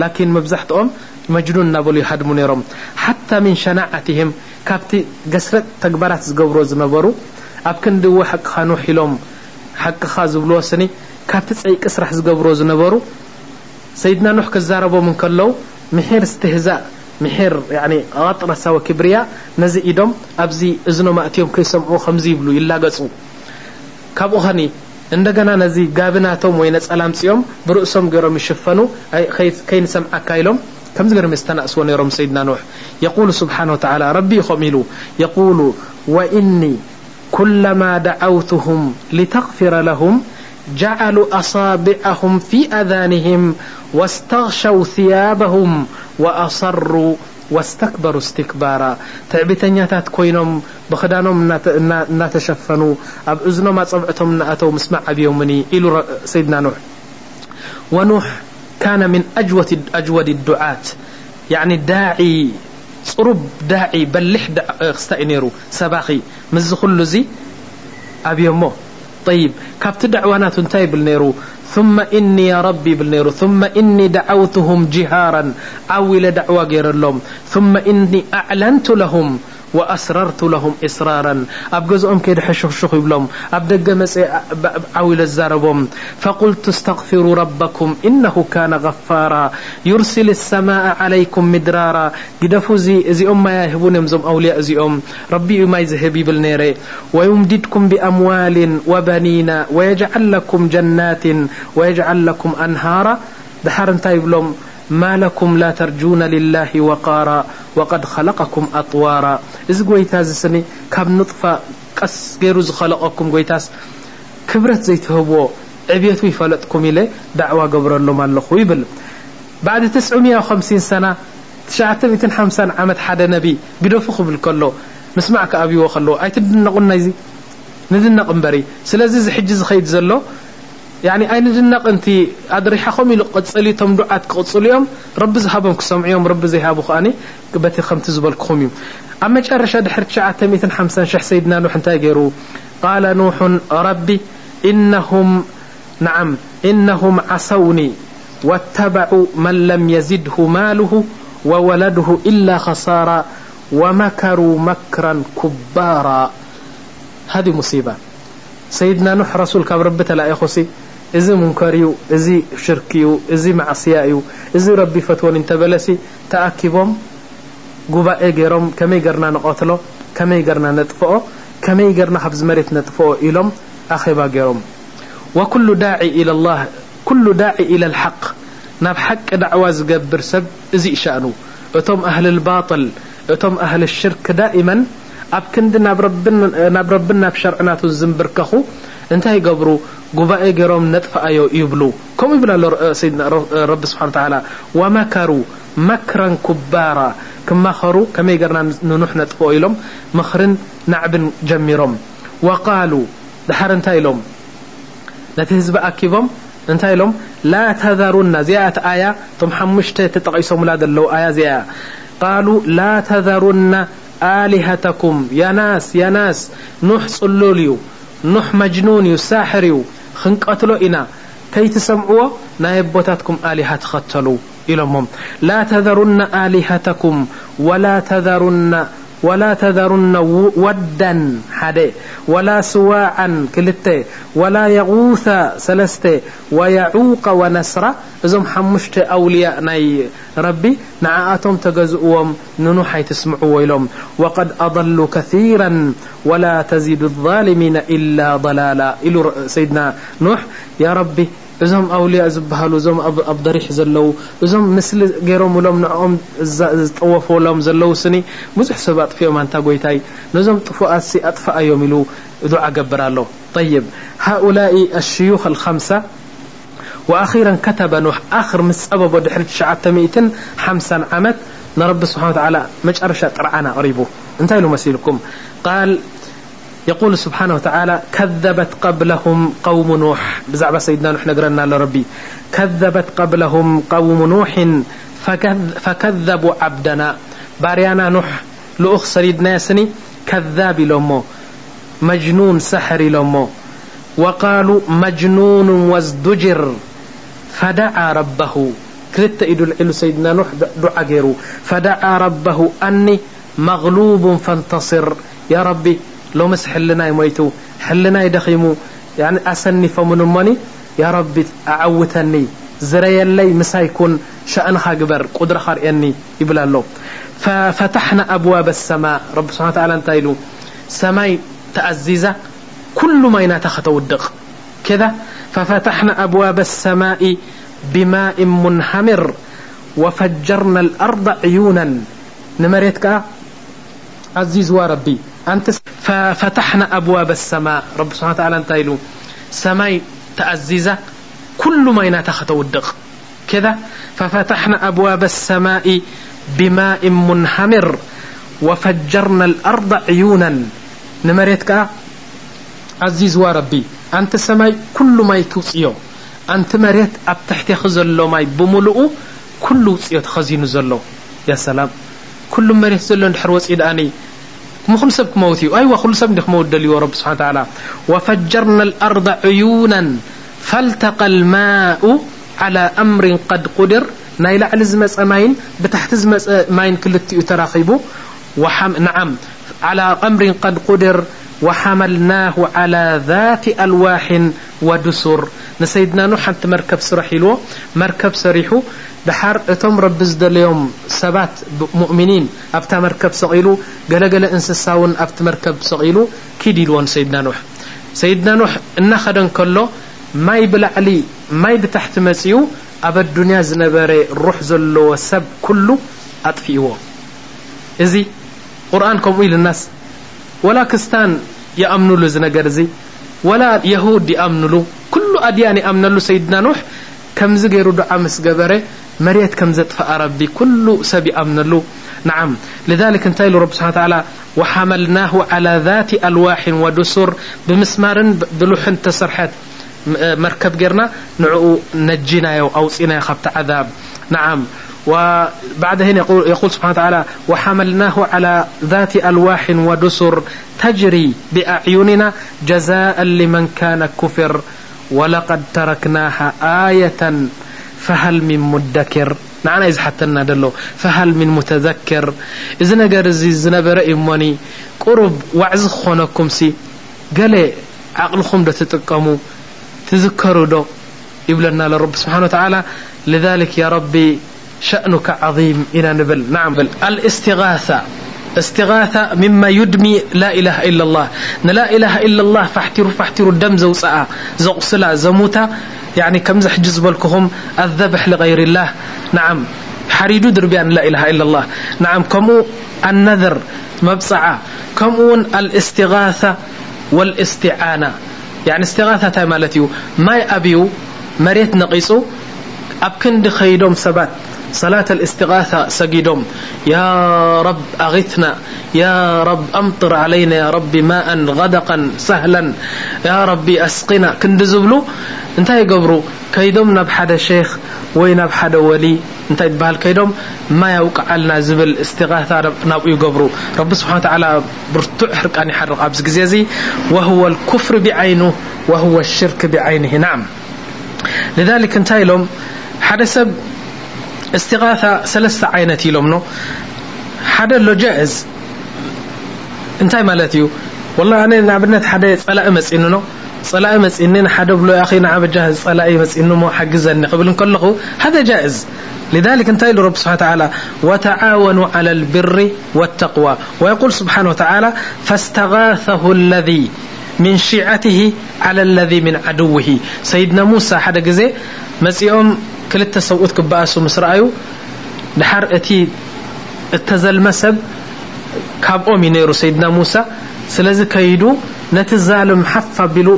ላኪን መብዛሕትኦም መጅኑን እናበሉ ይሃድሙ ነይሮም ሓታ ምን ሸናዓትህም ካብቲ ገስረጥ ተግባራት ዝገብሮ ዝነበሩ ኣብ ክንዲ ዎ ሓቅኻ ኑሕ ኢሎም ሓቅኻ ዝብልዎ ስኒ ካብቲ ፀይቂ ስራሕ ዝገብሮ ዝነበሩ ሰይድና ኑሕ ክዛረቦም እንከለዉ ምሕር ስትህዛእ ምሕር ቀጥረሳወ ክብርያ ነዚ ኢዶም ኣብዚ እዝኖም እትዮም ከይሰምዑ ከምዚ ይብሉ ይላገፁ ካብኡ ኸኒ እንደገና ነዚ ጋብናቶም ወይ ነፀላምፅኦም ብርእሶም ገይሮም ይሽፈኑ ከይንሰምዓካ ኢሎም ከምዚ ገሮም ዝተናእስዎ ነይሮም ሰይድና ኑሕ። የقሉ ስብሓን ወተላ ረቢ ኸም ኢሉ የقሉ ወእኒ كلما دعوتهم لتغفر لهم جعلوا أصابعهم في أذانهم واستغشوا ثيابهم وأصروا واستكبروا استكبارا. تعبتنيتات كينم بخدانم نتشفنوا أب أذنم صبعتم نأتو مسمع عبيومني إلو سيدنا نوح. ونوح كان من أجود الدعاة يعني داعي ፅሩብ ዳዒ በሊሕ ክስታ እዩ ነይሩ ሰባኺ። ምዝ ኩሉ እዚ ኣብዮሞ طيب كبت دعونات نت بل نر ثم إني ربي بل نر ثم إني دعوتهم جهارا أول دعوة جير لم ثم إني أعلنت لهم وأسررت لهم إسرارا. أب جزم كيد حشخشخ يبلهم أب دق عويل الزربهم فقلت استغفروا ربكم إنه كان غفارا. يرسل السماء عليكم مدرارا. قدفوا زي, زي أم يهبون يمزم أولياء زي أم. ربي ما يزهب بالنيري ويمددكم بأموال وبنين. ويجعل لكم جنات. ويجعل لكم أنهارا. دحر انتا يبلهم ما لكم لا ترجون لله وقارا وقد خلقكم أطوارا. ز قيتاز سم كب نطفة قس قير خلقكم قيتاس كبرت زيتهبو عبيت يفلطكم إلي دعوة قبر لهم الله يبل بعد 950 سنة تشعت بيتن حمسان عمد حدا نبي قدفخ بالكلو نسمعك أبي وخلو أي تدنقون نايزي ندنق مبري سلازي زي حجز خيد زلو ኣይ ንዝነቕ ንቲ ኣድሪሓኹም ኢሉ ቅፅሊ ቶም ዱዓት ክቕፅሉ እዮም ረቢ ዝሃቦም ክሰምዑዮም ረቢ ዘይሃቡ ከዓ በቲ ከምቲ ዝበልክኹም እዩ ኣብ መጨረሻ ድሕሪ 950 ሰይድና ኑሕ እንታይ ገይሩ ቃለ ኑሕ ረቢ إنهم عሰውኒ واتبع መን ለም يዝድሁ ማله وወለድሁ إላ خሳራ وመከሩوا መክራ كባራ ሃذ ሙሲባ ሰይድና ኑሕ ረሱል ካብ ረቢ ተላኢኹሲ إذي منكريو إذي شركيو إذي معصيائيو إذي ربي فتوان انتبالسي تأكيبهم قبا إيجيرهم كمي قرنا نقاتلو كمي قرنا نتفقو كمي قرنا حفز مريت نتفقو إلهم أخيبا قيرهم وكل داعي إلى الله كل داعي إلى الحق ناب حق دعواز قبر سب إذي إشانو أتم أهل الباطل أتم أهل الشرك دائماً ኣብ ክንዲ ናብ ረብን ናብ ሸርዕናቱን ዝምብርከኹ እንታይ ይገብሩ ጉባኤ ገይሮም ነጥፍኣዮ ይብሉ ከምኡ ይብል ኣሎ ረቢ ስብሓ ተላ ወመከሩ መክረን ኩባራ ክመኸሩ ከመይ ገርና ንኑሕ ነጥፍኦ ኢሎም ምኽርን ናዕብን ጀሚሮም ወቃሉ ድሓር እንታይ ኢሎም ነቲ ህዝቢ ኣኪቦም እንታይ ኢሎም ላ ተዘሩና እዚኣቲ ኣያ እቶም ሓሙሽተ ተጠቒሶምላ ዘለው ኣያ እዚኣ ቃሉ ላ ተዘሩና ኣሊሃተኩም ያናስ ያናስ ኑሕ ፅሉል እዩ ኑሕ መጅኑን እዩ ሳሕር እዩ ክንቀትሎ ኢና ከይትሰምዕዎ ናይ ኣቦታትኩም ኣሊሃ ትኸተሉ ኢሎሞም ላ ተዘሩና ኣሊሃተኩም ወላ ተዘሩና ولا تذرن ودا حد ولا سواعا كلت ولا يغوث سلست ويعوق ونسر زم حمشت أولياء ي ربي. نعتم تجزقዎم ننحي تسمعوا ويلهم وقد أضلوا كثيرا. ولا تزيد الظالمين إلا ضلالا. إل سيدنا نوح. يا ربي እዞም ኣውልያ ዝበሃሉ እዞም ኣብ ደሪሕ ዘለው እዞም ምስሊ ገይሮምሎም ንኦም ዝጠወፈሎም ዘለው ስኒ ብዙሕ ሰብ ኣጥፍኦም እንታ ጎይታይ ነዞም ጥፉኣሲ ኣጥፋኣዮም ኢሉ ዱዓ ገብር ኣሎ طይብ ሃؤላء ኣሽዩኽ الخምሳ وأخيرا كتب نح آخر مس ፀበቦ ድሕሪ 950 ዓመት ንረቢ ስብሓ መጨረሻ ጥርዓና ኣቕሪቡ እንታይ ኢሉ መሲልኩም ቃል يقول سبحانه وتعالى كذبت قبلهم قوم نوح. بزعب سيدنا نوح نقرنا لربي كذبت قبلهم قوم نوح فكذبوا عبدنا. باريانا نوح لأخ سريدنا يسني كذاب لهم مجنون سحر لهم وقالوا مجنون وازدجر. فدعا ربه. العل سيدنا نوح دعا جيرو فدعا ربه أني مغلوب فانتصر. يا ربي حلناي ميت حلناي دخيم يعني أسنفمنمني يا رب أعوتني. زريلي مس يكون شأنخ جبر قدر رأني يبل له ففتحنا أبواب السماء. رب سبحانه وتعالى نت ل سماي تأزز كل ماينتختودق كذا؟ ففتحنا أبواب السماء بماء منهمر وفجرنا الأرض عيونا. نمرت ك عززوا ربي. ففتحنا أبواب السماء. رب سبحانه وتعالى أنت يلو سماي تأزيزة كل ما يناتخت ودق. كذا. ففتحنا أبواب السماء بماء منهمر. وفجرنا الأرض عيونا. نمريتك؟ عزيز وربي أنت سماي كل ما يتوصيو. أنت مريت أب تحت أبتحت خزلو ماي بملؤ كل خزين زلو. يا سلام. كل مريت زلو نحروس وصيد أني. مخم سب موتي أي وخل سب نخ سبحانه وتعالى. وفجرنا الأرض عيونا. فالتقى الماء على أمر قد قدر. نايل على زمس أماين بتحت زمس أماين كل التي وحم نعم على أمر قد قدر. وحملناه على ذات ألواح ودسر. نسيدنا نوح أنت مركب سرحيلو مركب سريحو دحر إتم رب اليوم سبات مؤمنين. أبتا مركب سقيلو. قال قال إنسساون أبتا مركب سقيلو. كيدي سيدنا نوح. سيدنا نوح النخدن كله. ما يبلع لي ما يبتحت مسيو. أبا الدنيا زنبري روح زلو وسب كله أطفئوه إزي قرآن كم الناس. ወላ ክስታን ይኣምንሉ እዚ ነገር እዚ ወላ የሁድ ይኣምንሉ ኩሉ ኣድያን ይኣምነሉ ሰይድና ኑሕ ከምዚ ገይሩ ዱዓ ምስ ገበረ መሬት ከም ዘጥፍኣ ረቢ ኩሉ ሰብ ይኣምነሉ ንዓም لذلك እንታይ ኢሉ ረቢ ስብሓ ላ وሓመልናه على ذት ኣልዋح ወድሱር ብምስማርን ብሉሕን ተሰርሐት መርከብ ጌርና ንዕኡ ነጂናዮ ኣውፅናዮ ካብቲ ዓዛብ። ንዓም وبعد هنا يقول, يقول سبحانه وتعالى وحملناه على ذات ألواح ودسر تجري بأعيننا جزاء لمن كان كفر ولقد تركناها آية فهل من مدكر؟ نعن ز حتنا دلو فهل من متذكر؟ اذ نجر ز زنبر مني قرب وعز خنكم س قل عقلكم د تتقم تذكر دو يبلنا لرب سبحانه وتعالى لذلك يا ربي شأنك عظيم إلى نبل. نعم. بل الاستغاثة. استغاثة مما يدمي لا إله إلا الله. لا إله إلا الله فاحتروا فاحتروا الدم زوساء زوصلا زموتا. يعني كم زحجز بلكهم الذبح لغير الله. نعم. حريدو دربيان لا إله إلا الله. نعم. كم النذر مبصعة كم الاستغاثة والاستعانة. يعني استغاثة مالتيو. ما أبيو مريت نقيسو أبكن دخيدهم سبات. صلاة الاستغاثة سجدوم يا رب أغثنا. يا رب أمطر علينا يا رب ماء غدقا سهلا. يا رب أسقنا. كند زبلو؟ انت يقبروا كيدهم ناب شيخ وين نبحد ولي. انتي تبهل كيدوم ما يوقع لنا زبل استغاثة نبقى يقبرو رب سبحانه وتعالى برتع حرقان يحرق. أبز قزيزي وهو الكفر بعينه. وهو الشرك بعينه. نعم. لذلك انتي لهم. حدا استغاثة سلسة عينتي لمن حدا لو جائز. انت مالت ي والله أنا نعبنت حد لاء مسنن لاء مسنن حد بل ي نعب جهز لاء مسن حقزن قبل كل هذا جائز. لذلك نت ل سبحانه وتعالى. وتعاونوا على البر والتقوى. ويقول سبحانه وتعالى فاستغاثه الذي من شيعته على الذي من عدوه. سيدنا موسى حد ز مم ክልተ ሰብኡት ክበኣሱ ምስ ረኣዩ ድሓር እቲ እተዘልመ ሰብ ካብኦም እዩ ነይሩ ሰይድና ሙሳ ስለዚ ከይዱ ነቲ ዛልም ሓፍ ኣቢሉ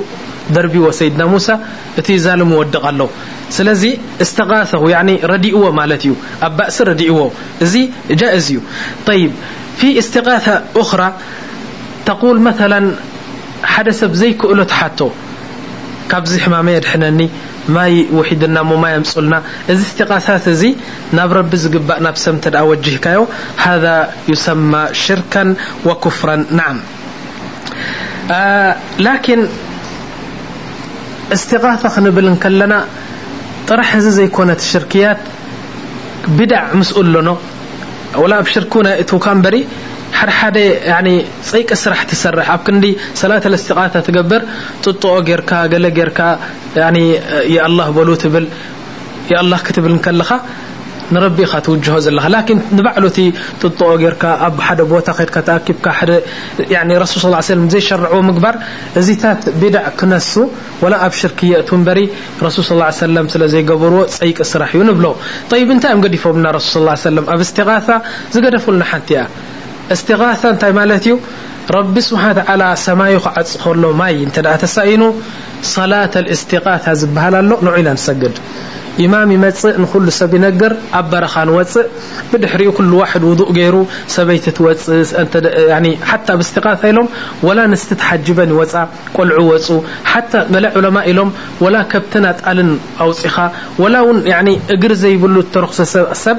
ደርቢዎ ሰይድና ሙሳ እቲ ዛልም ይወድቕ ኣሎ ስለዚ እስተغሰሁ ረዲእዎ ማለት እዩ ኣብ ባእሲ ረዲእዎ እዚ ጃእዝ እዩ ይብ ፊ እስተغث أخራ ተقል መثላ ሓደ ሰብ ዘይክእሎ ተሓቶ ካብዚ ሕማመ የድሕነኒ ማይ ውሒድና ሞ ማይ ኣምፅልና እዚ ስጢቃሳት እዚ ናብ ረቢ ዝግባእ ናብ ሰብ እተ ወጅህካዮ ሃذ ዩሰማ ሽርካ ወኩፍራ ናዓም ላኪን እስቲቃሳ ክንብል ከለና ጥራሕ እዚ ዘይኮነት ሽርክያት ብዳዕ ምስኡ ኣሎኖ ወላ ኣብ ሽርክ ና እትውካ በሪ ሓደ ሓደ ፀይቀ ስራሕ ትሰርሕ ኣብ ክንዲ ሰላት እስትቃታ ትገብር ጥጥኦ ጌርካ ገለ ጌርካ የኣላህ በሉ ትብል የኣላህ ክትብል ከለኻ ንረቢ ኢኻ ትውጅሆ ዘለኻ ላኪን ንባዕሉ እቲ ጥጥኦ ጌርካ ኣብ ሓደ ቦታ ከድካ ተኣኪብካ ረሱል ስ ሰለም ዘይሸርዕዎ ምግባር እዚታት ቢድዕ ክነሱ ወላ ኣብ ሽርክ የእቱ በሪ ረሱል ስ ሰለም ስለ ዘይገበርዎ ፀይቂ ስራሕ እዩ ንብሎ ይብ እንታይ እዮም ገዲፎምና ረሱል ስ ሰለም ኣብ እስትቃታ ዝገደፉልና ሓንቲ እያ استغاثة نت ملت رب سبحانه تعالى سماء عل م ت تسئن صلاة الاستغاثة زبهل ل نسجد. ل نسقد إمام يمፅእ نل سب ينقر ኣ برኻ نوፅእ بድحر كل واحد وضوء وضء ገير سበيت يعني حتى باستغاثة لهم ولا نست تحجب يوፃ قلع وፁ حتى ملا علماء لهم ولا كبتن ጣل أوፅኻ ولا يعني እግر زيብل ترخص ሰብ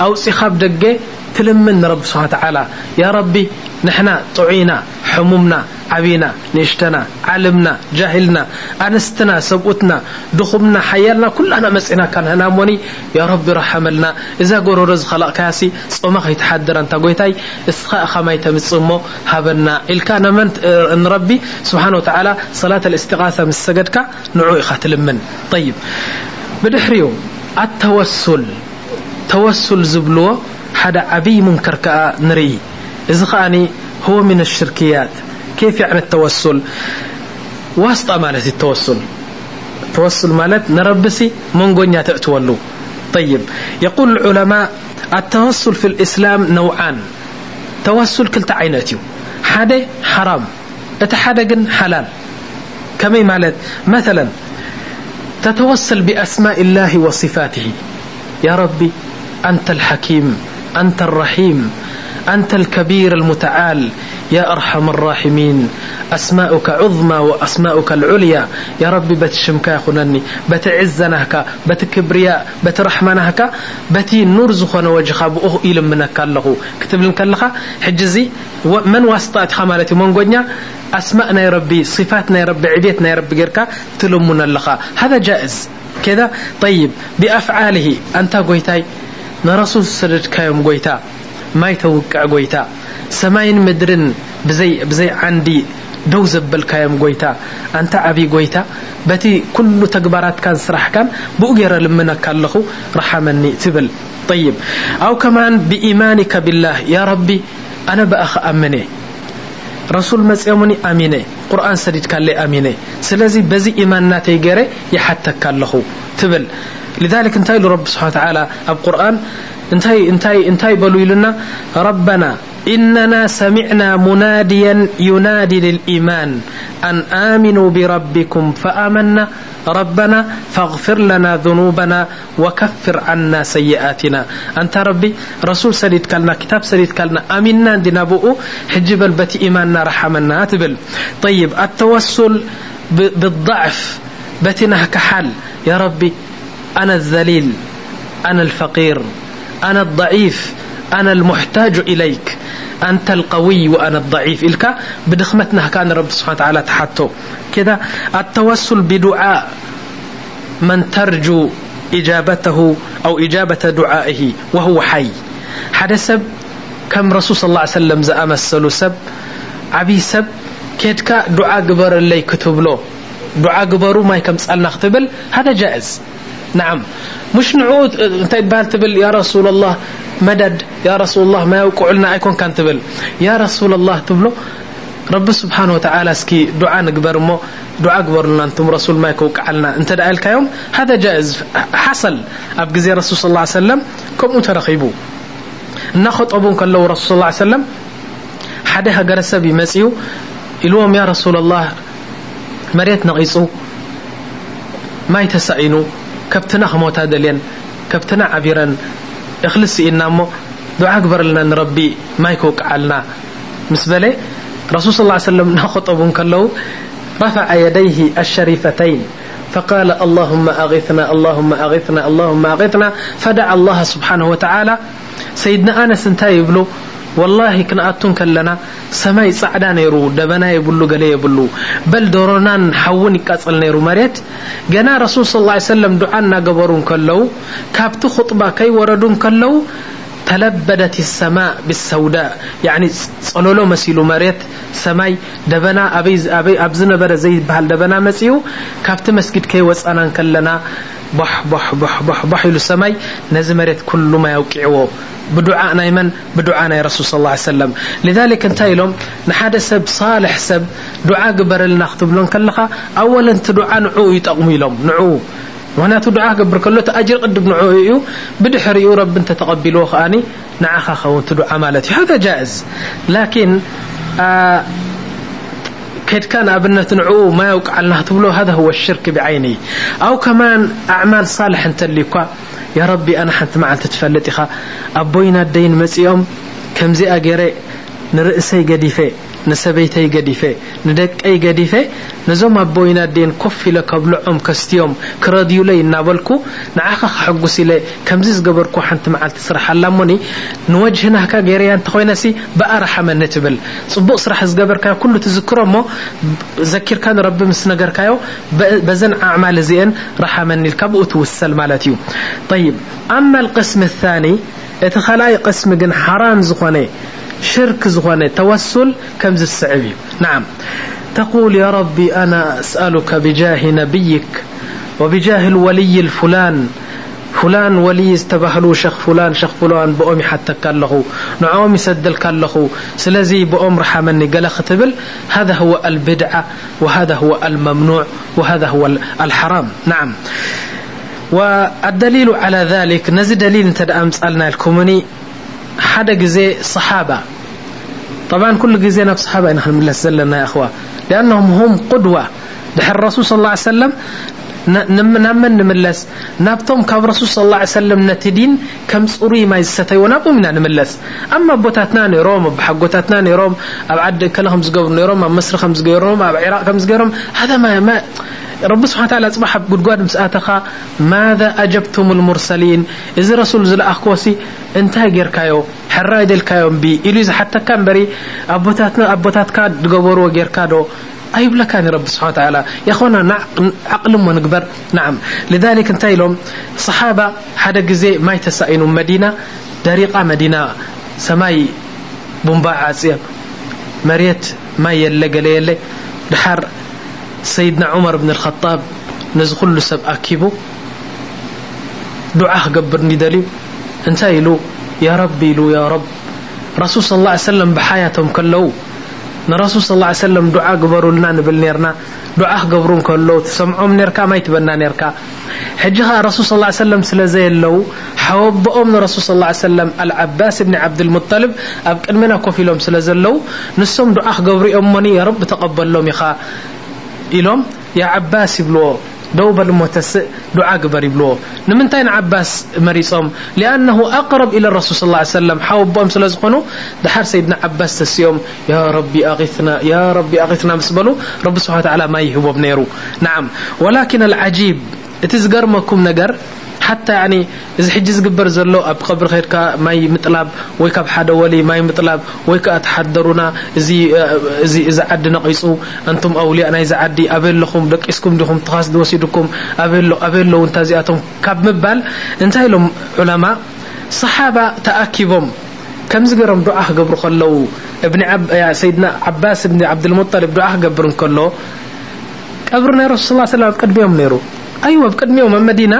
أوፅኻ بደج ትልምን ንረቢ ስብሓ ተዓላ ያ ረቢ ንሕና ጥዑይና ሕሙምና ዓብና ንእሽተና ዓልምና ጃሂልና ኣንስትና ሰብኡትና ድኹምና ሓያልና ኩላና መፅናካ ንህና ሞኒ ያ ረቢ ረሓመልና እዛ ጎረሮ ዝኸላቕካያሲ ፀማ ከይተሓደረ እንታ ጎይታይ እስኻ ኸማይ ተምፅእ እሞ ሃበና ኢልካ ነመን ንረቢ ስብሓን ወተዓላ ሰላት እስትቃሳ ምስ ሰገድካ ንዑ ኢኻ ትልምን ይብ ብድሕሪኡ ኣተወሱል ተወሱል ዝብልዎ حدا عبي منكر كأ نري. إذا هو من الشركيات. كيف يعني التوسل؟ واسطة مالت التوسل. توسل مالت نربسي من قنيا تأتولو. طيب. يقول العلماء التوسل في الإسلام نوعان. توسل كلتا عيناتي حدا حرام. إتا حدا حلال. كما مالت؟ مثلا تتوسل بأسماء الله وصفاته. يا ربي أنت الحكيم. أنت الرحيم أنت الكبير المتعال يا أرحم الراحمين. أسماؤك عظمى وأسماؤك العليا. يا ربي بتشمك يا خنني بتعزنهك بتكبرياء بترحمنهك بتي نرزخنا وجخا بأخ إلم منك له كتب لك لك حجزي من واسطات خمالتي من قدنا أسماءنا يا ربي صفاتنا يا ربي عبيتنا يا ربي غيرك تلمنا لك هذا جائز. كذا؟ طيب بأفعاله. أنت قويتاي. ንረሱል ሰደድካዮም ጎይታ ማይ ተውቅዕ ጎይታ ሰማይን ምድርን ብዘይ ዓንዲ ደው ዘበልካዮም ጎይታ ኣንታ ዓብይ ጎይታ በቲ ኩሉ ተግባራትካን ስራሕካን ብኡ ገይረ ልምነካ ኣለኹ ረሓመኒ ትብል ይብ ኣው ከማን ብኢማኒካ ብላህ ያ ረቢ ኣነ በኣኸ ኣምነ ረሱል መፅኦሙኒ ኣሚነ ቁርን ሰዲድካለይ ኣሚነ ስለዚ በዚ ኢማን ናተይ ገይረ ይሓተካ ኣለኹ ትብል لذلك እንታይ لرب سبحانه وتعالى القرآن. ኣብ قرآن እንታይ በሉ لنا ربنا إننا سمعنا مناديا ينادي للإيمان أن آمنوا بربكم فآمنا. ربنا فاغفر لنا ذنوبنا وكفر عنا سيئاتنا. أنت ربي رسول سليتكلنا كتاب سليتكلنا أمنا دنبኡ حج بل بت إيماننا رحمنا تبل. طيب التوسل بالضعف بت كحال يا ربي أنا الذليل أنا الفقير أنا الضعيف أنا المحتاج إليك. أنت القوي وأنا الضعيف. إلك بدخمتنهك أن رب سبحانه وتعالى تحت كذا التوسل بدعاء. من ترجو إجابته أو إجابة دعائه وهو حي. حد سب؟ كم رسول صلى الله عليه وسلم زأمسل سب؟ عبي سب؟ كدك دعاء قبر لي كتبله دعاء قبر ما يكمسألنا ختبل هذا جائز. نعم مش نعو نتي تبهل تبل يا رسول الله مدد يا رسول الله ما يوقعلنا أيكون كان تبل يا رسول الله تبلو رب سبحانه وتعالى اسكي دعاء نقبر مو دعاء قبرلنا أنتم رسول ما يوقعلنا انت دقالك يوم هذا جائز حصل أب زي رسول صلى الله عليه وسلم كم ترخيبو እናኸጠቡን ከለዉ ረሱል صلى اه عليه وسلم ሓደ ሃገረ ሰብ ይመፅኡ ኢልዎም ያ ረሱል الله መሬት ነቒፁ ማይ ተሳኢኑ ከብትና ክሞታ ደልየን ከብትና ዓቢረን እኽሊ ስኢና እሞ ዱዓ ግበረልና ንረቢ ማይ ክውቅዓልና ምስ በለ رسول صلى الله عليه وسلم نخطب كلو رفع يديه الشريفتين فقال اللهم أغثنا اللهم أغثنا اللهم أغثنا فدع الله سبحانه وتعالى سيدنا أنس انتي يبلو والله ክنኣቱን ከለና ሰማይ ፃዕዳ ነይሩ ደበና የብሉ ገለ የብሉ። በል ደሮናን ሓውን ይቃፅል ነይሩ መሬት። ገና ረሱል صى اه عيه ሰለም ድዓ እናገበሩ ከለው ካብቲ خጥባ ከይወረዱ ከለው تلبدت السماء بالسوداء. يعني صلولو مسيلو مريت سماي دبنا ابي ابي ابزن بره زي بحال دبنا مسيو كافت مسجد كي وصانا كلنا بح بح بح بح بح يلو سماي نزي كل ما يوقعو بدعاء نايمن بدعاء ناي رسول صلى الله عليه وسلم لذلك انت لهم نحاد سب صالح سب دعاء قبر لنا اختبلون كلها اولا تدعاء نعو يتقمي لهم نعو ምክንያቱ ድዓ ክገብር ከሎ እቲ ኣጅር ቅድም ንዕኡ እዩ ብድሕሪኡ ረቢ እንተተቐቢልዎ ከኣኒ ንዓኻ ኸውን እቲ ድዓ ማለት እዩ ሃذا ጃእዝ ላኪን كان أبنة نعو ما يوقع لنا تبلو هذا هو الشرك بعينه أو كمان أعمال صالح اللي لك يا ربي أنا حنت معل تتفلت خا أبوينا الدين مسئم كمزئ جر نرئسي قديفي. ንሰበይተይ ገዲፈ ንደቀይ ገዲፈ ነዞም ኣቦይና ዴን ኮፍ ኢለ ከብልዖም ከስትዮም ክረድዩለ እናበልኩ ንዓኻ ክሐጉስ ኢለ ከምዚ ዝገበርኩ ሓንቲ መዓልቲ ስራሕ ኣላሞኒ ንወጅህናካ ገይረያ እንተኮይነ ሲ ብኣረሓመኒ ትብል ፅቡቕ ስራሕ ዝገበርካዮ ኩሉ ትዝክሮ እሞ ዘኪርካ ንረቢ ምስ ነገርካዮ በዘን ኣዕማል እዚአን ረሓመኒ ኢልካ ብኡ ትውሰል ማለት እዩ طይብ ኣማ القስም الثኒ እቲ ኻልኣይ ቅስሚ ግን ሓራም ዝኾነ شرك زخن توسل كم السعب نعم. تقول يا ربي أنا أسألك بجاه نبيك وبجاه الولي الفلان. فلان ولي استبهلو شخ فلان شخ فلان بأم حتك له نعوم يسدلك له سلزي بأم رحمني. قال ختبل هذا هو البدعة وهذا هو الممنوع وهذا هو الحرام. نعم. والدليل على ذلك نزي دليل انت أمسألنا الكمني حدا جزي صحابة. طبعا كل جزي نفس صحابة. نحن من لنا يا أخوة. لأنهم هم قدوة. دح الرسول صلى الله عليه وسلم نم نم نملس. نبتهم كاب رسول صلى الله عليه وسلم نتدين كم سوري ما يستطيع ونبو من اللس أما بوتاتنا نيروم بحقوتاتنا نيروم أبعد كلهم زقوا نيروم مصر خمس قيروم أب عراق خمس قيروم هذا ما ما رب سبحانه وتعالى صبح قدقاد مسأتخا ماذا أجبتم المرسلين؟ إذا رسول زلأخكوسي انتهى جيركايو حراي دلكايو بي إليز حتى كان بري أبوتاتنا أبوتاتكا دقبورو جيركادو أيب لكان رب سبحانه وتعالى؟ يا أخوانا عقل ونقبر. نعم. لذلك انتهي لهم. صحابة حدا جزي ما يتسائنوا مدينة دريقة مدينة. سماي بمباع عسيا مريت ما يلي سيدنا عمر بن الخطاب نزغل سب أكيبو. دعاه قبر ندالي انت يلو يا ربي لو يا رب. رسول صلى الله عليه وسلم بحياتهم كلو. نرسول صلى الله عليه وسلم دعاء قبروا لنا نبل نيرنا. دعاء قبرون كلو. تسمعهم نيركا ما يتبنى نيركا. حجها رسول صلى الله عليه وسلم سلا سلزي اللو حوب أم رسول صلى الله عليه وسلم. العباس بن عبد المطلب. أبقى المنا كوفي لهم سلا سلزي اللو نسهم دعاء قبري أمني. يا رب تقبل لهم يخا ኢሎም ያ ዓባስ ይብልዎ ደው በል እሞ ተስእ ዱዓ ግበር ይብልዎ ንምንታይ ንዓባስ መሪፆም ሊኣነሁ ኣቅረብ ኢለ ረሱል ስ ሰለም ሓወቦኦም ስለ ዝኾኑ ድሓር ሰይድና ዓባስ ተስኦም ያ ረቢ ኣغትና ምስ በሉ ረቢ ስብሓ ተላ ማይ ይህቦም ነይሩ ንዓም ወላኪን ልዓጂብ እቲ ዝገርመኩም ነገር ሓታ እዚ ሕጂ ዝግበር ዘሎ ኣብ ቀብሪ ከድካ ማይ ምጥላብ ወይ ካብ ሓደ ወሊ ማይ ምጥላብ ወይ ከዓ ተሓደሩና እዚ ዓዲ ነቂፁ እንቱም ኣውልያ ናይዚ ዓዲ ኣበየለኹም ደቂስኩም ዲኹም ትኻስ ወሲድኩም ኣበየለው እንታ እዚኣቶም ካብ ምባል እንታይ ኢሎም ዑለማ ሰሓባ ተኣኪቦም ከምዚ ገይሮም ዱዓ ክገብሩ ከለው ሰይድና ዓባስ እብኒ ዓብድልሙጠልብ ዱዓ ክገብር እንከሎ ቀብሪ ናይ ረሱል ስ ቅድሚኦም ነይሩ ኣይዋ ኣብ ቅድሚኦም ኣብ መዲና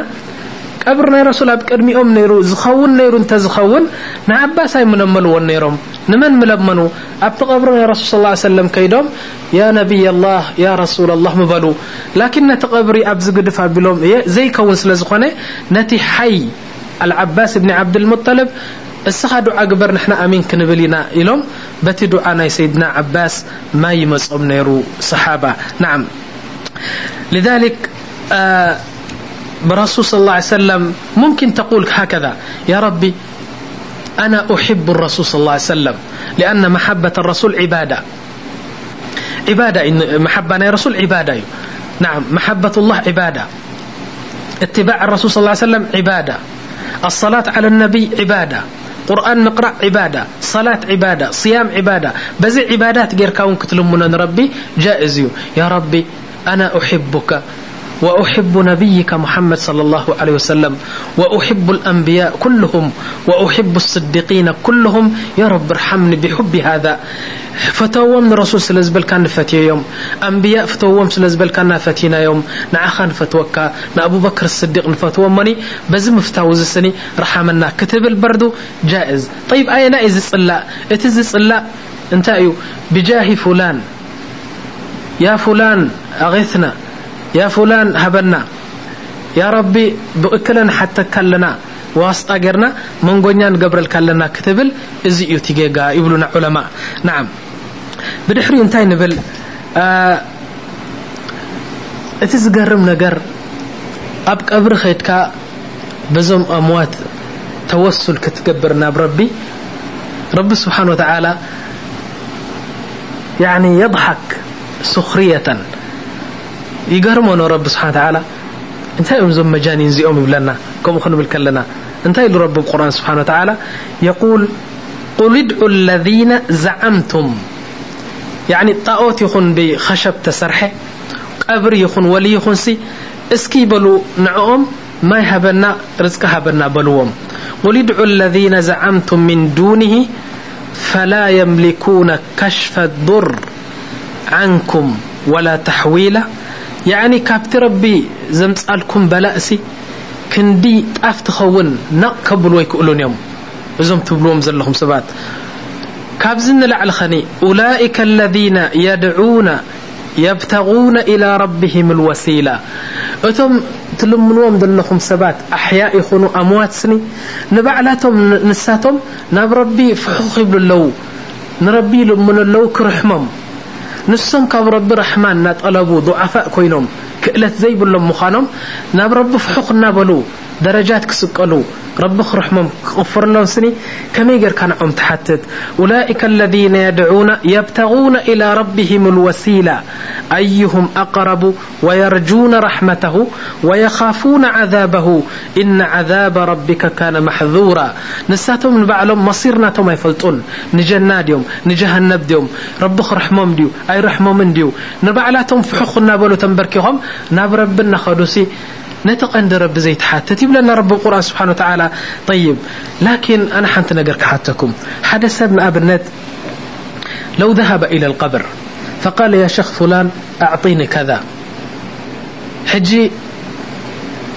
ቀብሪ ናይ ረሱል ኣብ ቅድሚኦም ነይሩ ዝኸውን ነይሩ እንተ ዝኸውን ንዓባስ ኣይምለመልዎን ነይሮም ንመን ምለመኑ ኣብቲ ቀብሪ ናይ ረሱል ስ ሰለም ከይዶም ያ ነቢይ ላህ ያ ረሱል ላህ ምበሉ ላኪን ነቲ ቀብሪ ኣብ ዝግድፍ ኣቢሎም እየ ዘይከውን ስለ ዝኾነ ነቲ ሓይ አልዓባስ እብኒ ዓብድልሙጠልብ እስኻ ዱዓ ግበር ንሕና ኣሚን ክንብል ኢና ኢሎም በቲ ዱዓ ናይ ሰይድና ዓባስ ማይ ይመፆም ነይሩ ሰሓባ ናዓም لذلك برسول صلى الله عليه وسلم ممكن تقول هكذا يا ربي أنا أحب الرسول صلى الله عليه وسلم لأن محبة الرسول عبادة. محبة ي رسول عبادة. نعم محبة الله عبادة. اتباع الرسول صلى آه عليه وسلم عبادة. الصلاة على النبي عبادة. قرآن نقرأ عبادة. صلاة عبادة. صيام عبادة. بزي عبادات جرك ون كتلمن نربي جائز. يا ربي أنا أحبك. وأحب نبيك محمد صلى الله عليه وسلم وأحب الأنبياء كلهم وأحب الصدقين كلهم يا رب ارحمني بحب هذا. فتوم نرسول سل زبلك نفتييم أنبياء فتوم سل زبلك نفتينايم نعخ نفتوك نأبو بكر الصديق نفتوم ني بز مفتاو زسني رحمنا. كتبل بردو جائز. طيب أي نا زلا ت زلا انت ي بجاه فلان. يا فلان أغثنا. ያ ፉላን ሃበና ያ ረቢ ብእክለ ሓተካ ኣለና ዋስጣ ጌርና መንጎኛ ንገብረልካ ኣለና ክትብል እዚ እዩ ቲጌጋ ይብሉና ዑለማ ና ብድሕሪኡ እንታይ ንብል እቲ ዝገርም ነገር ኣብ ቀብሪ ከድካ በዞም ኣምዋት ተወሱል ክትገብር ናብ ረቢ ረቢ ስብሓን ወተላ የضሓክ ስክርየة ይገርሞ ኖ ረቢ ስብሓ ተላ እንታይ እዮም ዞም መጃኒን እዚኦም ይብለና ከምኡ ክንብል ከለና እንታይ ኢሉ ረቢ ቁርን ስብሓ ተላ የቁል ቁል ድዑ ለذነ ዘዓምቱም يعني ጣኦት ይኹን ብኸሸብ ተሰርሐ ቀብሪ ይኹን ወል ይኹን ሲ እስኪ በሉ ንዕኦም ማይ ሃበና ርዝቂ ሃበና በልዎም قል ድዑ الذين ዘዓምቱም من ዱنه فላ يምلكون كሽፈ الضር عنكም وላ ተحዊላ يعن ካብቲ ረቢ ዘምፃልኩም በላእሲ ክንዲ ጣፍ ትኸውን ነቕ ከብልዎ ይክእሉን እዮም እዞም ትብልዎም ዘለኹም ሰባት ካብዚ ንላዕሊ ኸኒ أላئከ اለذነ የድዑና يብተغون إلى ረبهም الወሲላ እቶም ትልምንዎም ዘለኹም ሰባት ኣሕያ ይኹኑ ኣምዋት ስኒ ንባዕላቶም ንሳቶም ናብ ረቢ ፍሑኽ ይብሉ ኣለው ንረቢ ይልምኑ ኣለው ክርሕሞም ንሶም ካብ ረቢ ረحማን ናጠለቡ ضعፋእ ኮይኖም ክእለት ዘይብሎም ምዃኖም ናብ ረቢ ፍሑክ እናበሉ ደረጃት ክስቀሉ رب رحمم غفرلم سن كمي جرك نعم تحتت أولئك الذين يدعون يبتغون إلى ربهم الوسيلة أيهم أقرب ويرجون رحمته ويخافون عذابه إن عذاب ربك كان محذورا نساتم نبعلم مصيرناتم يفلطن نجنا ديم نجهنب ديم رب رحمم ديو أي رحمم ديو نبعلاتم فحخ نابلو تنبركهم ناب رب نخدسي نت قند رب زيتحتت يبلنا رب القرآن سبحانه وتعالى طيب لكن أنا حنت نجر كحتكم حد سب نأبنت لو ذهب إلى القبر فقال يا شخ فلان أعطيني كذا حجي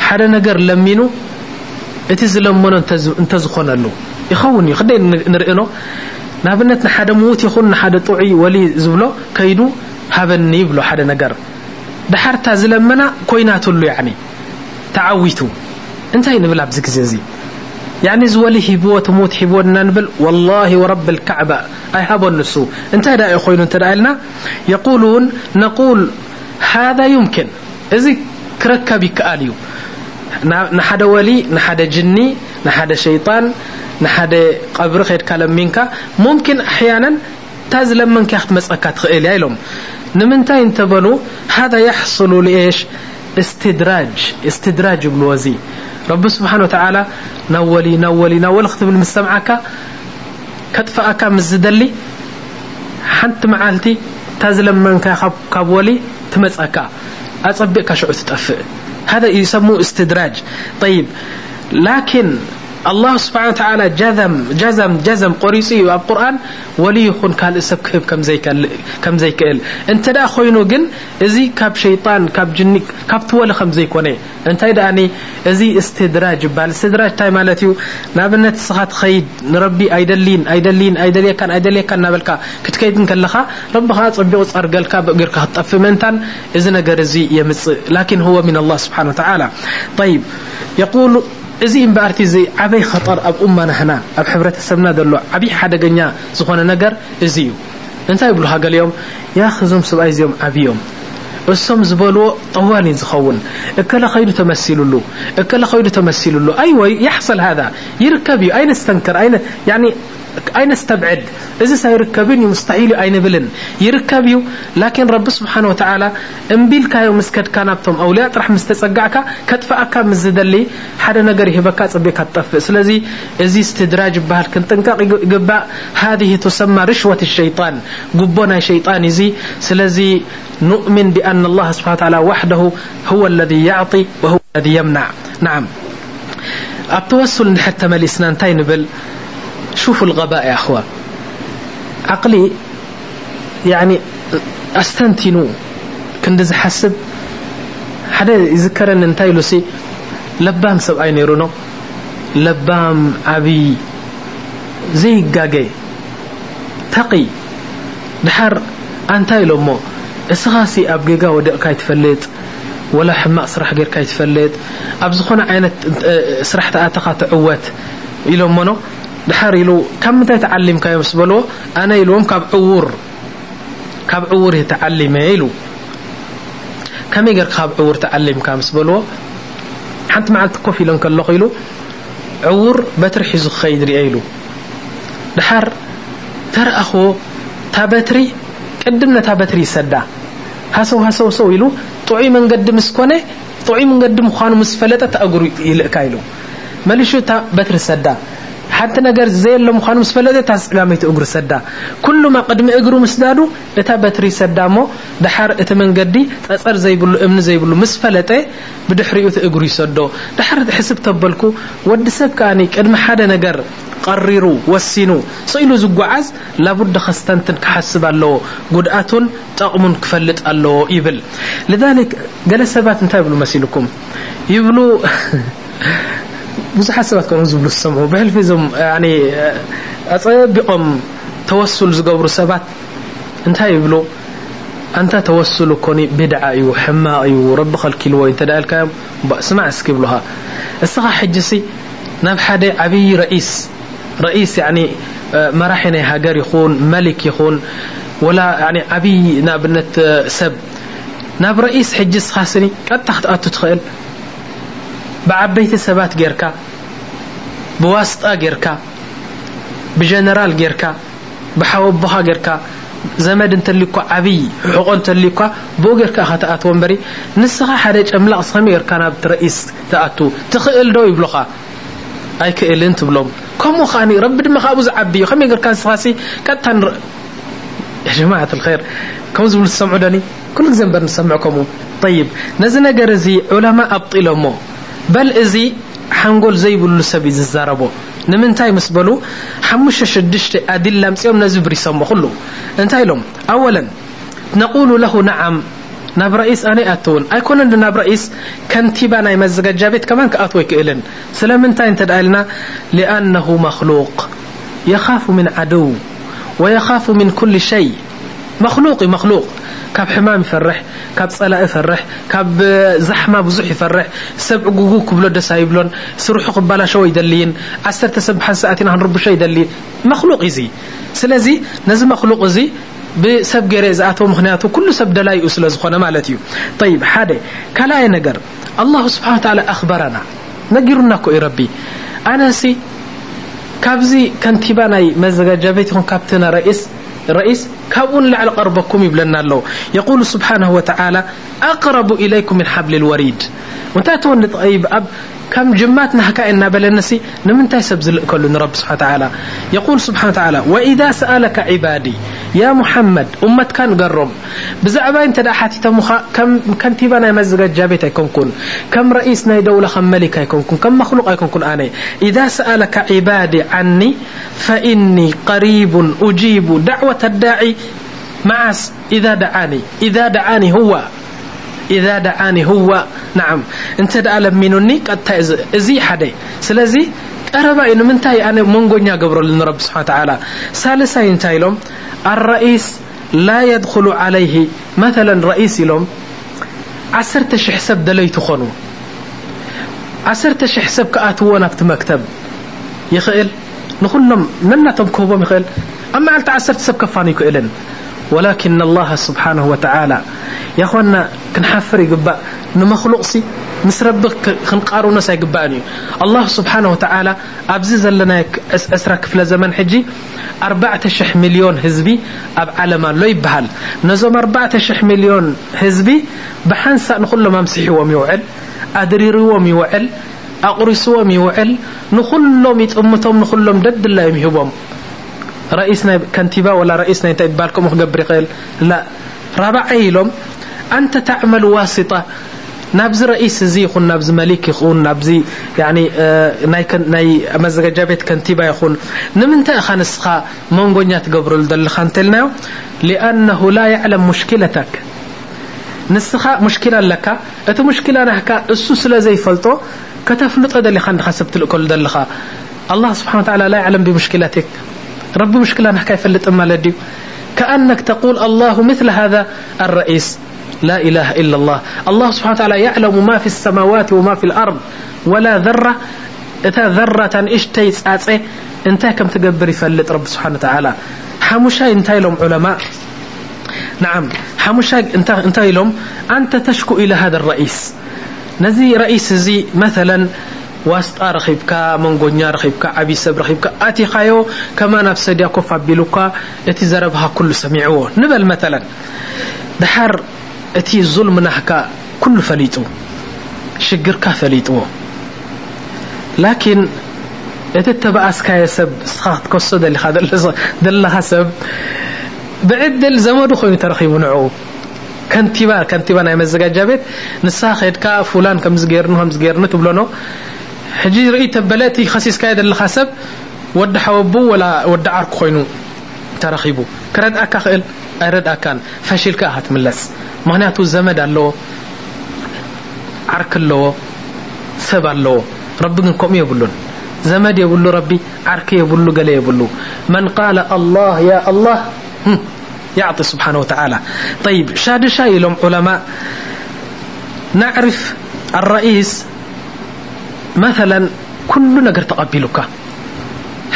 حد نجر لمن እቲ ዝለመኖ እንተ ዝኾነሉ ይኸውን እዩ ክደይ ንርእኖ ንኣብነት ንሓደ ምዉት ይኹን ንሓደ ጥዑይ ወሊ ዝብሎ ከይዱ ሃበኒ ይብሎ ሓደ ነገር ድሓርታ ዝለመና ኮይናትሉ ያኒ تعويتو انت نبل عبزك زي يعني زولي هبوة تموت هبوة ننبل والله ورب الكعبة أي هبوة نسو انت هدا يقولون انت لنا يقولون نقول هذا يمكن ازي كركا بك آليو نحد ولي نحدا جني نحدا شيطان نحدا قبر خير كلام منك ممكن أحيانا تازل منك يخت مسأكات خيلي لهم نمنتا انتبلو هذا يحصل لإيش استدراج استدراج موازي رب سبحانه وتعالى نولي نولي نولي. اختب المستمعك. كتفأك مزدلي. حنت معالتي تزلم منك كابولي تمسأك أصبئك شعو تتأفئ هذا يسمو استدراج. طيب لكن الله سبحانه وتعالى جزم جزم جزم قريسي القرآن ولي خن قال إسب كم زي كم زي كيل انت دا خوينو جن إزي كاب شيطان كاب جني كاب تول خم زي كوني. انت دا إزي استدراج بال. استدراج تاي مالتيو. نابنت صحت خيد نربي أيدلين أيدلين ايدلين كان ايدلين كان نابلكا كتكيدن كلخا رب خاص ابيو صرغلكا بغير كطف منتان. إزي نغير إزي يمص لكن هو من الله سبحانه وتعالى. طيب يقول እዚ እምበኣርቲ እዚ ዓበይ ኸጠር ኣብ እማ ናህና ኣብ ሕብረተሰብና ዘሎ ዓብይ ሓደገኛ ዝኾነ ነገር እዚ እዩ እንታይ ይብሉካ ገሊኦም ያ ክዞም ሰብኣይ እዚኦም ዓብዮም እሶም ዝበልዎ ጠዋል ዝኸውን እከለ ኸይዱ ተመሲሉሉ እከለ ኸይዱ ተመሲሉሉ ኣይወይ يحصል هذا ይርከብ እዩ ኣይነስተንክር أين استبعد؟ إذا سيركبني مستحيل أين بلن؟ يركبي لكن رب سبحانه وتعالى انبيلك يوم مسكت كانبتم أو لا ترح مستسقعك كتفأك مزدلي حدا نقر يهبك أصبك الطف. سلزي إذا استدراج بها كنتنك قبع هذه تسمى رشوة الشيطان. قبنا شيطان زي سلزي نؤمن بأن الله سبحانه وتعالى وحده هو الذي يعطي وهو الذي يمنع. نعم. أبتوصل حتى ما الإسنان تاين شوفوا الغباء يا أخوان. عقلي يعني أستنتينو كنت حسب حدا يذكرني انتي لسي لبام سبأي نيرونو. لبام عبي زي غاغي تقي. دحر أنتي مو إسغاسي أبجيجا ودق كايتفلت ولا حماء سرح غير كايتفلت أبزخون عينت آه، سرحت أتقى تعوت إلى منو ድሓር ኢሉ ካብ ምንታይ ተዓሊምካዮ ምስ በልዎ ኣነ ኢልዎም ካብ ካብ ዕውር ተዓሊመ ኢሉ ከመይ ጌርካ ካብ ዕውር ተዓሊምካ ምስ በልዎ ሓንቲ መዓልቲ ኮፍ ኢሎም ከለኹ ኢሉ ዕውር በትሪ ሒዙ ክኸይድ ርአ ኢሉ ድሓር ተረእኽዎ ታ በትሪ ቅድም ነታ በትሪ ይሰዳ ሃሰው ሃሰው ሰው ኢሉ ጥዑይ መንገዲ ምስ ኮነ ጥዑይ መንገዲ ምኳኑ ምስ ፈለጠ ተእግሩ ይልእካ ኢሉ መሊሹ እታ በትሪ ሰዳ ሓንቲ ነገር ዘየሎ ምኳኑ ምስ ፈለጠ እታ ዕላመይቲ እግሩ ሰዳ። ኩሉማ ቅድሚ እግሩ ምስዳዱ እታ በትሪ ሰዳ እሞ ድሓር እቲ መንገዲ ፀፀር ዘይብሉ እምኒ ዘይብሉ ምስ ፈለጠ ብድሕሪኡ ቲ እግሩ ይሰዶ። ድሓር ሕስብ ተበልኩ። ወዲ ሰብ ከዓ ቅድሚ ሓደ ነገር ቀሪሩ ወሲኑ ስኢሉ ዝጓዓዝ ላቡዲ ከስተንትን ክሓስብ ኣለዎ። ጉድኣቱን ጠቕሙን ክፈልጥ ኣለዎ ይብል። ገለ ሰባት እንታይ ይብሉ መሲልኩም? ይብሉ ብዙሓት ሰባት ከምኡ ዝብሉ ዝሰምዑ ብሕልፊ እዞም ኣፀቢቖም ተወሱል ዝገብሩ ሰባት እንታይ ይብሉ እንታ ተወሱሉ ኮኒ ብድዓ እዩ ሕማቕ እዩ ረቢ ከልኪልዎ እንተ ኢልካዮም ስማዕ እስኪ ይብሉኻ እስኻ ሕጂ ሲ ናብ ሓደ ዓብይ ረኢስ ረኢስ መራሒ ናይ ሃገር ይኹን መሊክ ይኹን ወላ ዓብይ ንኣብነት ሰብ ናብ ረኢስ ሕጂ እስኻ ስኒ ቀጥታ ክትኣቱ ትኽእል ብዓበይቲ ሰባት ጌርካ ብዋስጣ ጌርካ ብጀነራል ጌርካ ብሓወቦኻ ጌርካ ዘመድ እንተልኳ ዓብይ ሕቆ እንተልኳ ብኡ ጌርካ ተኣትዎ በሪ ንስኻ ሓደ ጨምላቕ ከመይ ጌርካ ናብ ረኢስ ተኣቱ ትኽእል ዶ ይብሉኻ ኣይክእልን ትብሎም ከምኡ ከዓኒ ረቢ ድማ ካብኡ ዝዓቢ እዩ ከመይ ጌርካ ንስኻ ቀጥታ ጀማዓት ልር ከምኡ ዝብሉ ዝሰምዑ ዶኒ ኩሉ ግዜ እበር ንሰምዑ ከምኡ ይብ ነዚ ነገር እዚ ዑለማ ኣብጢሎሞ በል እዚ ሓንጎል ዘይብሉ ሰብ እዩ ዝዛረቦ ንምንታይ ምስ በሉ ሓሙሽተ ሽዱሽተ ኣዲላ ምፅኦም ነዚ ብሪሶሞ ኩሉ እንታይ ኢሎም ኣወላ ነቁሉ ለሁ ነዓም ናብ ረኢስ ኣነ ኣትውን ኣይኮነን ናብ ረኢስ ከንቲባ ናይ መዘጋጃ ቤት ከማን ክኣትዎ ይክእልን ስለምንታይ እንተ ደኣ ኢልና ሊኣነሁ መክሉቅ የኻፍ ምን ዓድው ወየኻፍ ምን ኩል ሸይ መክሉቅ እዩ መክሉቅ ካብ ሕማም ይፈርሕ ካብ ፀላእ ይፈርሕ ካብ ዛሕማ ብዙሕ ይፈርሕ ሰብ ዕጉጉ ክብሎ ደሳ ይብሎን ስርሑ ክባላሸዎ ይደልይን ዓሰርተ ሰብ ብሓን ሰዓት ኢና ክንርብሾ ይደሊ መክሉቅ እዚ ስለዚ ነዚ መክሉቅ እዚ ብሰብ ገይረ ዝኣተዎ ምክንያቱ ኩሉ ሰብ ደላይኡ ስለ ዝኾነ ማለት እዩ ይብ ሓደ ካልኣይ ነገር አላሁ ስብሓን ተላ ኣኽበረና ነጊሩና ኮ እዩ ረቢ ኣነሲ ካብዚ ከንቲባ ናይ መዘጋጃ ቤት ይኹን ካብቲ ረኢስ رئيس كابون لعل قربكم يبلنا الله يقول سبحانه وتعالى أقرب إليكم من حبل الوريد. وانت تون طيب أب كم جمات نحكا إنا بلنسي نمنتي سبزل كل رب سبحانه وتعالى. يقول سبحانه وتعالى وإذا سألك عبادي يا محمد أمت كان قرم. بزعبا انت دا حاتي تمخا كم كنتيبا ناي مزجاج بيت يكون كم رئيس ناي دولة خم ملك يكون كم مخلوق يكون أنا إذا سألك عبادي معس إذا دعاني. إذا دعاني هو. إذا دعاني هو. نعم. انت دعا لمنني قد إزي حدي سلزي قربا إنه من تاي أنا منغنيا قبر لنرب سبحانه وتعالى سالسا ينتهي لهم الرئيس لا يدخل عليه مثلا رئيس لهم ዓሰርተ حساب ሰብ ደለይት ኾኑ። حساب ሽሕ ሰብ ክኣትዎ ናብቲ መክተብ ይኽእል። من ነናቶም ክህቦም ይኽእል። أما መዓልቲ ዓሰርተ ሰብ ከፋኑ ይክእልን? ولكن الله سبحانه وتعالى يا خوانا كنحفر يقبأ. نمخلوق سي نسربك خنقارو نسا يقبانيو الله سبحانه وتعالى أبزز لنا أسرة في زمن حجي أربعة شح مليون هزبي أب علما لو يبهل. نزوم أربعة شح مليون هزبي بحنسا نقول ما مسيحوهم يوعل أدريروهم يوعل أقرسوهم يوعل نخلهم يتأمتهم نخلهم دد لا يمهبهم. رئيسنا نايب ولا رئيسنا نايب تايب بالكم قبري قيل. لا. رابع عيلهم أنت تعمل واسطة. نبز رئيس زي يعني، آه، يخون نبز ملك يخون نبزي يعني ناي كن ناي مزج جابت كنتيبة يخون. نمن تأخذ نسخة مونغونيا تقبر الدل خانتلنا لأنه لا يعلم مشكلتك. نسخة مشكلة لك. أنت مشكلة نحكا السوس لا زي فلتو. كتف نطق اللي خان خسبت الكل دلخا الله سبحانه وتعالى لا يعلم بمشكلتك. رب مشكلة نحكي فلت ام ድዩ كأنك تقول الله مثل هذا الرئيس. لا إله إلا الله. الله سبحانه وتعالى يعلم ما في السماوات وما في الأرض. ولا ذرة. إذا ذرة እሽተይ سأتي أنت كم تقبر فلت رب سبحانه وتعالى؟ حمشا እንታይ لهم علماء. نعم. ሓሙሻይ እንታይ لهم أنت تشكو إلى هذا الرئيس. نزي رئيس زي مثلا واستار خيبك من غنيار خيبك أبي سبر خيبك أتي خيو كما نفس ديكو فابلوكا التي زربها كل سمعوه نبل مثلا دحر أتي الظلم نحكا كل فليتو. شجرك فليتو. لكن أتي تبع أسكا يا سب سخات كسو دل دل حسب بعد الزمان خوي ترخيب نعو. كنتيبا كنتيبا نايم الزجاجة بيت. نساخد كا فلان كمزجير نو همزجير تبلونو. ሕጂ ርኢ ተበለ እቲ ከሲስካየ ዘለኻ ሰብ ወዲ ሓወቡ ወላ ወዲ ዓርኩ ኮይኑ ተረኺቡ ክረድኣካ ክእል ኣይረድኣካን ፈሽልካ ኢኻ ትምለስ ምክንያቱ ዘመድ ኣለዎ ዓርክ ኣለዎ ሰብ ኣለዎ ረቢ ግን ከምኡ የብሉን ዘመድ የብሉ ረቢ ዓርኪ የብሉ ገለ የብሉ መን ቃለ አላህ ያ አላህ يعطي سبحانه وتعالى طيب شادشا إلهم علماء نعرف الرئيس مثلا كل ነገር ተቀቢሉካ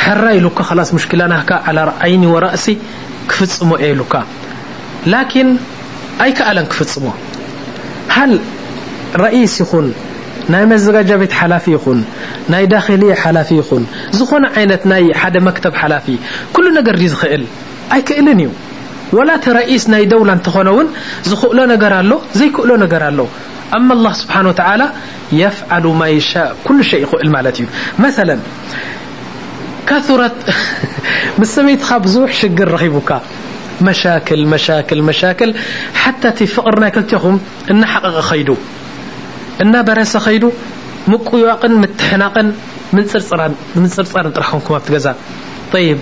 ሕራ ኢሉካ ላስ ሙሽክላ ናህካ ዓላ ዓይኒ ወራእሲ ክፍፅሞ እየ ኢሉካ ላኪን ኣይከኣለን ክፍፅሞ ሃል ረኢስ ይኹን ናይ መዘጋጃ ቤት ሓላፊ ይኹን ናይ ዳክልየ ሓላፊ ይኹን ዝኾነ ዓይነት ናይ ሓደ መክተብ ሓላፊ ኩሉ ነገር ድ ዝኽእል ኣይክእልን እዩ ወላ ቲ ረኢስ ናይ ደውላ እንተኾነ እውን ዝኽእሎ ነገር ኣሎ ዘይክእሎ ነገር ኣሎ أما الله سبحانه وتعالى يفعل ما يشاء. كل شيء يقول مالتي مثلا كثرت مسميت خبزوح شقر رهيبك مشاكل مشاكل مشاكل. حتى تفقرنا كلتهم إن حقق خيدو. إن برس خيدو. مكو يوقن متحناقن من صرصران من صرصران طرحهم كما تغزا طيب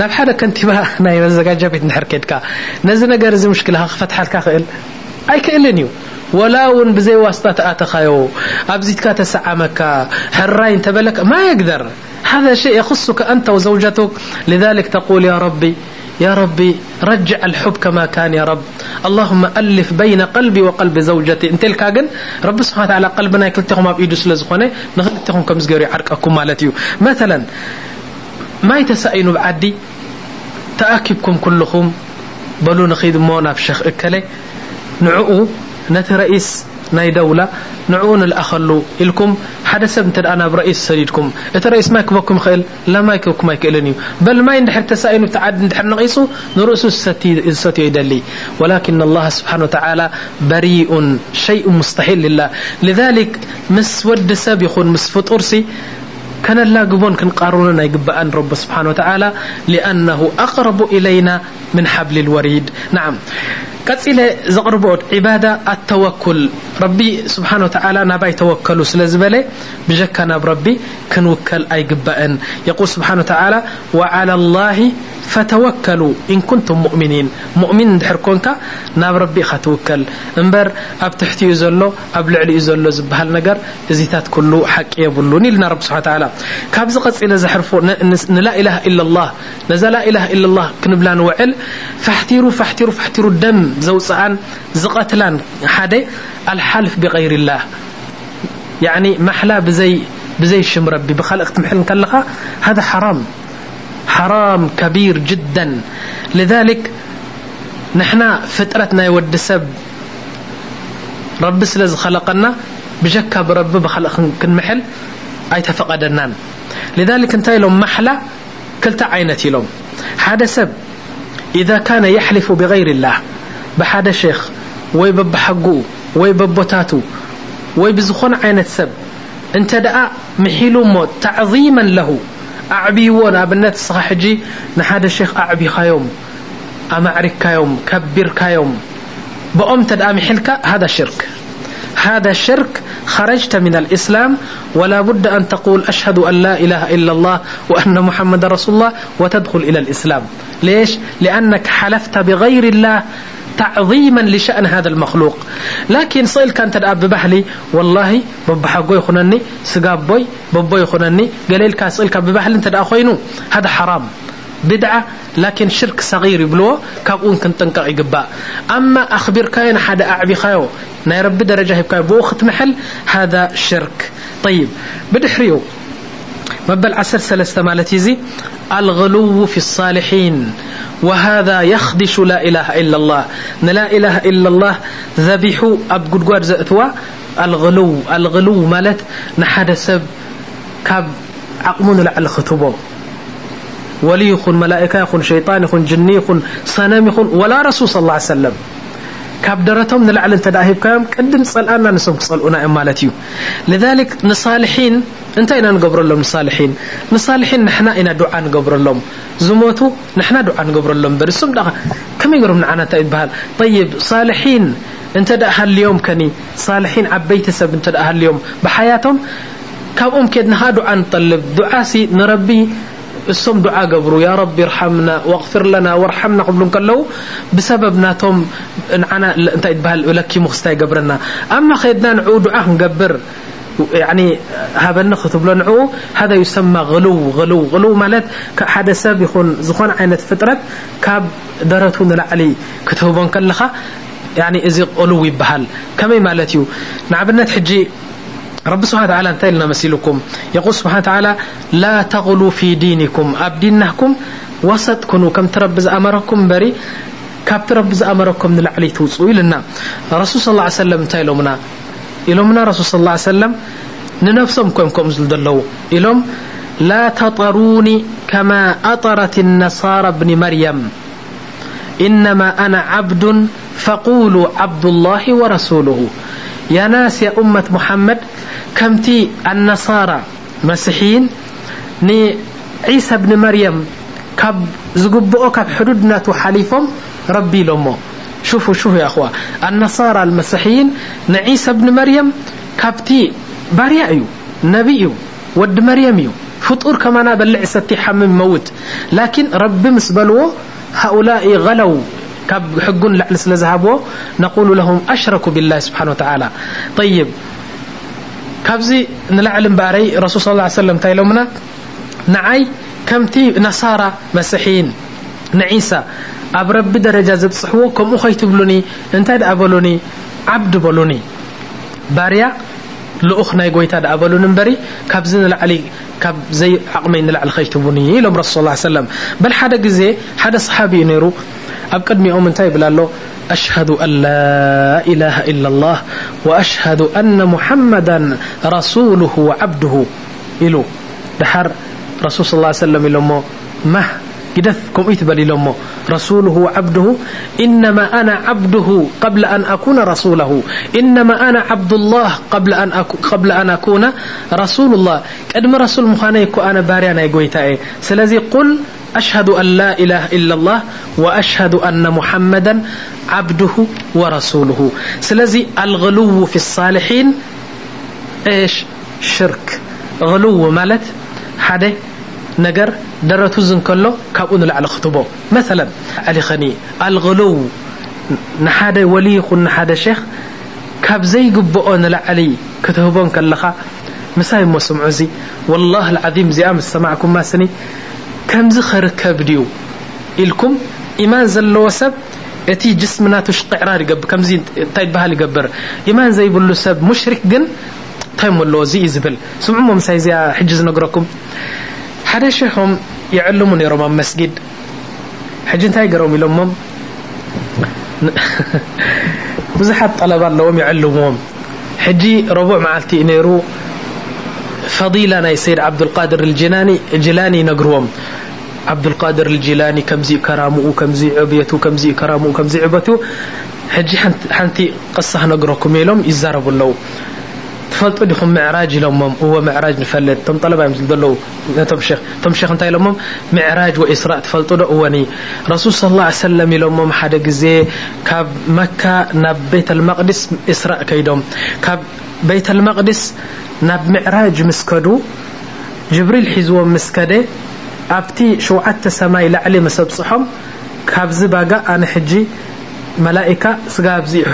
نبحدك أنت بقى. نايم زكاجه بيت نحركتك نزل نغير زي مشكلة خفت حالك خيل ኣይክእልን እዩ ولا ون بزي واسطة أتخيو أبزيتك تسعمك حراي انتبلك ما يقدر هذا شيء يخصك أنت وزوجتك لذلك تقول يا ربي يا ربي رجع الحب كما كان يا رب اللهم ألف بين قلبي وقلب زوجتي انت الكاجن رب سبحانه وتعالى قلبنا كلتهم أبيدو سلزخوني نخلتهم كم زقري عرقكم مالتيو مثلا ما يتسأينوا بعدي تأكبكم كلكم بلو نخيد مونا في شيخ اكلي ንዕኡ ነቲ ረኢስ ናይ ደውላ ንዕኡ ንልኣኸሉ ኢልኩም ሓደ ሰብ እንተ ናብ ረኢስ ሰዲድኩም እቲ ረኢስ ማይ ክበኩም ይኽእል ለማይ ክበኩም ኣይክእልን እዩ በል ማይ ንድሕር ተሳኢኑ ቲ ዓዲ ድሕር ነቒሱ ንርእሱ ዝሰትዮ ይደሊ ወላኪን ላه ስብሓን ተላ በሪኡን ሸይء ሙስተሒል ልላ ልذሊክ ምስ ወዲ ሰብ ይኹን ምስ ፍጡርሲ كنلاقبون كنقارون يقبأن رب سبحانه وتعالى لأنه أقرب إلينا من حبل الوريد نعم ቀፂለ ዘቕርብኦ ዒባዳ ኣተወኩል ረቢ ስብሓን ወተዓላ ናባይ ተወከሉ ስለ ዝበለ ብጀካ ናብ ረቢ ክንውከል ኣይግባአን የቁል ስብሓን ወተዓላ ወዓላ ላሂ ፈተወከሉ ኢን ኩንቱም ሙእምኒን ሙእሚን እንድሕር ኮንካ ናብ ረቢ ኢኻ ትውከል እምበር ኣብ ትሕቲኡ ዘሎ ኣብ ልዕሊኡ ዘሎ ዝበሃል ነገር እዚታት ኩሉ ሓቂ የብሉን ኢልና ረቢ ስብሓን ተዓላ ካብዚ ቀፂለ ዘሕርፎ ንላኢላሃ ኢላ ላህ ነዛ ላኢላሃ ኢላ ላህ ክንብላ ንውዕል ፋሕቲሩ ፋሕቲሩ ፋሕቲሩ ደም ዘውፅኣን ዝቐትላን ሓደ ኣልሓልፍ ብغይር ላህ ማሕላ ብዘይ ሽም ረቢ ብካልእ ክትምሕል ከለኻ ሃذ ሓራም ሓራም ከቢር ጅዳ لذلك ንሕና ፍጥረት ናይ ወዲ ሰብ ረቢ ስለ ዝኸለቀና ብጀካ ብረቢ ብካልእ ክንምሕል ኣይተፈቐደናን لذلك እንታይ ኢሎም ማሕላ ክልተ ዓይነት ኢሎም ሓደ ሰብ إذا كان يحلፍ بغይር الላه بحد شيخ وي ببحق وي ببتات وي بزخن عينة سب انت دأ محيل تعظيما له أعبي ون أبنت صاحجي نحد الشيخ أعبي خيوم أمعرك كيوم كبر كيوم بأم تدأ محلك هذا شرك هذا شرك خرجت من الإسلام ولا بد أن تقول أشهد أن لا إله إلا الله وأن محمد رسول الله وتدخل إلى الإسلام ليش؟ لأنك حلفت بغير الله تعظيما لشأن هذا المخلوق. لكن صلك انت ببحلي والله ببحق يخنني سقابي بب يخنني قليلك صلك ببحل انت خوينو. هذا حرام. بدعة لكن شرك صغير يبلو كابون كنطنقق يقباء أما أخبركاين حدا أعبخايو ناي رب درجة هبكايو بوخت محل هذا شرك. طيب بدحريو. مبل عسر سلسة مالتي زي الغلو في الصالحين وهذا يخدش لا إله إلا الله. نلا إله إلا الله ذبيحو أب قدقوار زأتوا الغلو الغلو مالت نحد سب كاب عقمون لعل ختبو ولي يخن ملائكة يخن شيطان يخن جني يخن صنم يخن ولا رسول صلى الله عليه وسلم. ካብ ደረቶም ንላዕሊ እተ ሂብካዮም ቅድም ዝፀልኣና ንሶም ክፀልኡና እዮም ማለት እዩ لذلك ንሳልሒን እንታይ ኢና ንገብረሎም ንሳልሒን ንሳልሒን ንሕና ኢና ድዓ ንገብረሎም ዝሞቱ ንሕና ድዓ ንገብረሎም በሪ ሱም ከመይ ገሮም ንዓና እንታይ ይበሃል طይብ ሳልሒን እንተ ሃልዮም ከኒ ሳልሒን ዓበይቲ ሰብ እንተ ሃልዮም ብሓያቶም ካብኦም ኬድንኻ ድዓ ንጠልብ ድዓሲ ንረቢ እሶም ድዓ ገብሩ ያ ረቢ ርሓምና ወغፍር ለና ወርሓምና ክብሉ ከለዉ ብሰበብ ናቶም ንዓና እንታይ ትበሃል ለኪሙ ክስታይ ገብረና ኣማ ከድና ንዕኡ ድዓ ክንገብር ሃበኒ ክትብሎ ንዕኡ ሃذ ዩሰማ غልው ልው غልው ማለት ሓደ ሰብ ይኹን ዝኾነ ዓይነት ፍጥረት ካብ ደረቱ ንላዕሊ ክትህቦን ከለኻ እዚ ቕልው ይበሃል. ከመይ ማለት እዩ? ንኣብነት ሕጂ رب سبحانه وتعالى أنت لنا مسلكم يقول سبحانه وتعالى لا تغلوا في دينكم. أب دينكم وسط كنوا. كم ترب زأمركم بري. كاب ترب زأمركم نلعلي توصوا. إلنا. رسول صلى الله عليه وسلم انت إلومنا إلومنا رسول صلى الله عليه وسلم. ننفسهم كم كم زلدلو إلوم لا تطروني كما أطرت النصارى ابن مريم. إنما أنا عبد يا ناس يا أمة محمد كمتي النصارى مسيحين ني عيسى بن مريم كب زقبؤ كب حدودنا تحليفهم ربي لهم شوفوا شوفوا يا أخوة النصارى المسيحيين نعيسى بن مريم كابتي باريا أيو نبي ود مريم فطور كما نابل لعسة حمم موت. لكن رب مسبلو هؤلاء غلوا ካብ ሕጉን ላዕሊ ስለ ዝሃብዎ ነቁሉ ለሁም ኣሽረኩ ብላህ ስብሓን ወተላ طይብ ካብዚ ንላዕሊ እምበኣረይ ረሱል ስ ሰለም እንታይ ኢሎምና ንዓይ ከምቲ ነሳራ መሲሒን ንዒሳ ኣብ ረቢ ደረጃ ዘብፅሕዎ ከምኡ ከይትብሉኒ እንታይ ደኣ በሉኒ ዓብዲ በሉኒ ባርያ ልኡኽ ናይ ጎይታ ደኣ በሉኒ እምበሪ ካብዚ ንላዕሊ ካብ ዘይ ዓቕመይ ንላዕሊ ከይትቡኒ ኢሎም ረሱል ስ ሰለም በል ሓደ ግዜ ሓደ ሰሓቢ እዩ ነይሩ أب قد ميوم انتهي بلا الله أشهد أن لا إله إلا الله وأشهد أن محمدا رسوله وعبده إلو دحر رسول صلى الله عليه وسلم إلو مو مه قدث كم إتبال إلو مو رسوله وعبده إنما أنا عبده قبل أن أكون رسوله إنما أنا عبد الله قبل أن أكون قبل أن أكون رسول الله قدم رسول مخانيك وأنا باري أنا يقول سلزي قل أشهد أن لا إله إلا الله وأشهد أن محمدا عبده ورسوله. سلذي الغلو في الصالحين إيش؟ شرك. غلو مالت حد نجر درت زن كله كبن لعل خطبه مثلا علي الخني الغلو نحد ولي خ نحد شيخ كاب زي قبؤن لعلي كتهبون كلخ مساي مسمع زي والله العظيم زي أمس سمعكم ما سني. ከምዚ ኸርከብ ድዩ ኢልኩም ኢማን ዘለዎ ሰብ እቲ ጅስምናቱ ሽቅዕራር ይገብር ከምዚ እንታይ በሃል ይገብር ኢማን ዘይብሉ ሰብ ሙሽሪክ ግን እንታይ ኣለዎ እዚ እዩ ዝብል ስምዑሞ ምሳይ እዚኣ ሕጂ ዝነግረኩም ሓደ ሸሖም ይዕልሙ ነይሮም ኣብ መስጊድ ሕጂ እንታይ ገሮም ኢሎሞም ብዙሓት ጠለባ ኣለዎም ይዕልምዎም ሕጂ ረቡዕ መዓልቲ ነይሩ فضيلة نايسير عبد القادر الجلاني جلاني نقروم. عبد القادر الجلاني كم كمزي كرامو كمزي عبيتو كم كمزي كرامو كمزي عبتو. هجي حنتي قصة نقروكم لهم يزاربوا له تفلتوا لكم معراج لهم هو معراج نفلت. تم طلب يمزل دلو. تم شيخ تم شيخ انتهي لهم معراج وإسراء تفلتوا له هوني رسول صلى الله عليه وسلم لهم حدا قزي. كاب مكة نبيت المقدس إسراء كيدهم. كاب بيت المقدس ناب معراج مسكدو جبريل حزو مسكده ابتي شوعت سماي لعلي مسبصحم كابز باغا ان حجي ملائكة سقابزي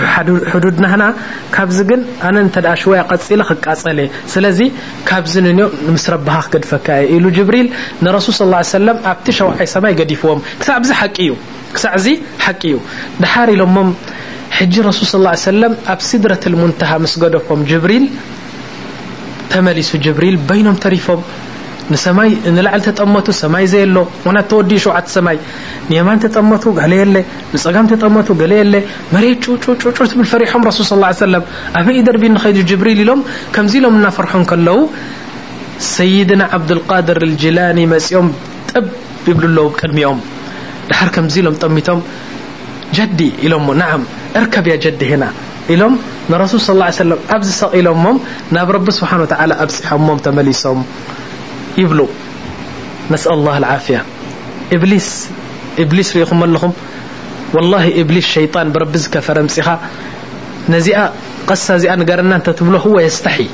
حدودنا هنا كابزقن ان انت دا شوية قد سيلا خقاصلي سلزي كابزن نيو نمسر قد فكاي إلو جبريل نرسول صلى الله عليه وسلم أبتش وحي سماي قد يفوهم كسابزي حقيو كسابزي حقيو دحاري لهم حج رسول صلى الله عليه وسلم أب سدرة المنتهى مسقدفهم جبريل ተመሊሱ ጅብሪል በይኖም ተሪፎም ንሰማይ ንላዕሊ ተጠመቱ ሰማይ ዘየሎ ምክንያት ተወዲኡ ሸውዓተ ሰማይ ንየማን ተጠመቱ ገለ የለ ንፀጋም ተጠመቱ ገለ የለ መሬት ጩጩጩጩ ትብል ፈሪሖም ረሱል ስ ሰለም ኣበይ ደርቢ ንኸይዱ ጅብሪል ኢሎም ከምዚ ኢሎም እናፈርሑ ከለዉ ሰይድና ዓብዱልቃድር ልጅላኒ መፂኦም ጥብ ይብሉ ኣለዉ ቅድሚኦም ድሓር ከምዚ ኢሎም ጠሚቶም ጀዲ ኢሎሞ ናዓም እርከብ ያ ጀዲ ህና ኢሎም ንረሱል ስ ሰለም ኣብዚ ሰቂሎሞም ናብ ረቢ ስብሓን ወተላ ኣብፅሖሞም ተመሊሶም ይብሉ ነስአ ላ ልዓፍያ እብሊስ እብሊስ ሪኢኹም ኣለኹም ወላሂ እብሊስ ሸይጣን ብረቢ ዝከፈረ ምፅኻ ነዚኣ ቀሳ እዚኣ ንገረና እንተትብሎ ህወ የስተሒ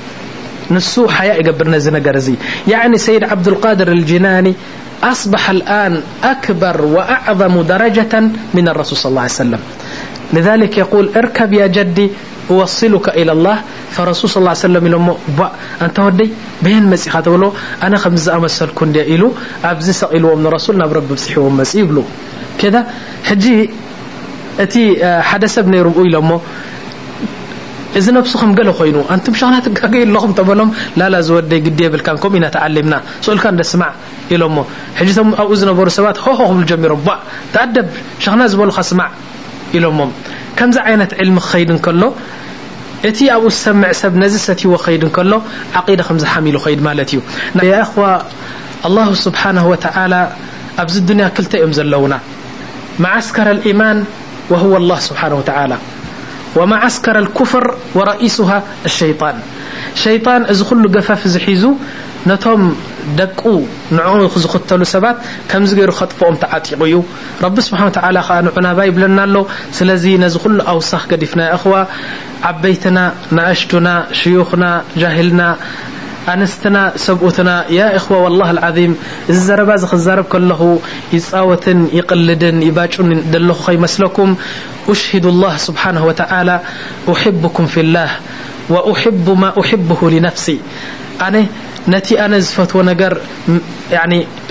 ንሱ ሓያእ ይገብር ነዚ ነገር እዚ ያዕኒ ሰይድ ዓብዱልቃድር ልጅናኒ ኣስባح الኣን ኣክበር وኣዕظሙ ደረጀة ምን ረሱል صى ه ሰለም لذلك يقول اركب يا جدي أوصلك إلى الله فرسول صلى الله عليه وسلم ኢሎሞ እንተ ወደይ ብየን መፂኻ ተብሎ ኣነ ከም ዝኣመሰልኩ እንደ ኢሉ ኣብዚ ሰቂልዎም ንረሱል ናብ ረቢ ብፅሒዎም መፂ ይብሉ ከዳ ሕጂ እቲ ሓደ ሰብ ነይሩ ኢሎሞ እዚ ነብስኹም ገለ ኮይኑ ኣንቱም ሸኽና ትጋገዩ ኣለኹም ተበሎም ላላ ዝወደይ ግዲ የብልካን ከምኡ ኢና ተዓሊምና ስኡልካ እንደስማዕ ኢሎሞ ሕጂ ቶም ኣብኡ ዝነበሩ ሰባት ሆሆ ክብሉ ጀሚሮም ባ ተኣደብ ሸኽና ዝበሉካ ስማዕ ኢሎሞም ከምዚ ዓይነት ዕልሚ ክኸይድ ንከሎ እቲ ኣብኡ ዝሰምዕ ሰብ ነዚ ሰትይዎ ኸይድ ንከሎ ዓቂዳ ከምዝሓሚሉ ኸይድ ማለት እዩ ያ እኽዋ ኣላሁ ስብሓንه ወተላ ኣብዚ ዱንያ ክልተ እዮም ዘለውና መዓስከር ልኢማን ወهወ ላه ስብሓንه ወተላ ወመዓስከር الኩፍር ወረኢሱሃ الሸይጣን ሸይጣን እዚ ኩሉ ገፋፍ ዝሒዙ ነቶም ደቁ ንዑ ዝኽተሉ ሰባት ከምዚ ገይሩ ከጥፍኦም ተዓጢቑ እዩ ረቢ ስብሓ ላ ከዓ ንዑናባ ይብለና ኣሎ ስለዚ ነዚ ኩሉ ኣውሳኽ ገዲፍና እኽዋ ዓበይትና ንእሽቱና ሽዩኽና ጃሂልና ኣንስትና ሰብኡትና ያ እኽዋ والله الዓظም እዚ ዘረባ ዚ ክዛረብ ከለኹ ይፃወትን ይቕልድን ይባጩን ዘለኹ ከይመስለኩም أሽهد الله ስብሓنه وتعلى أحبكም في الله وأحب ما أحبه لنፍሲ ኣነ ነቲ ኣነ ዝፈትዎ ነገር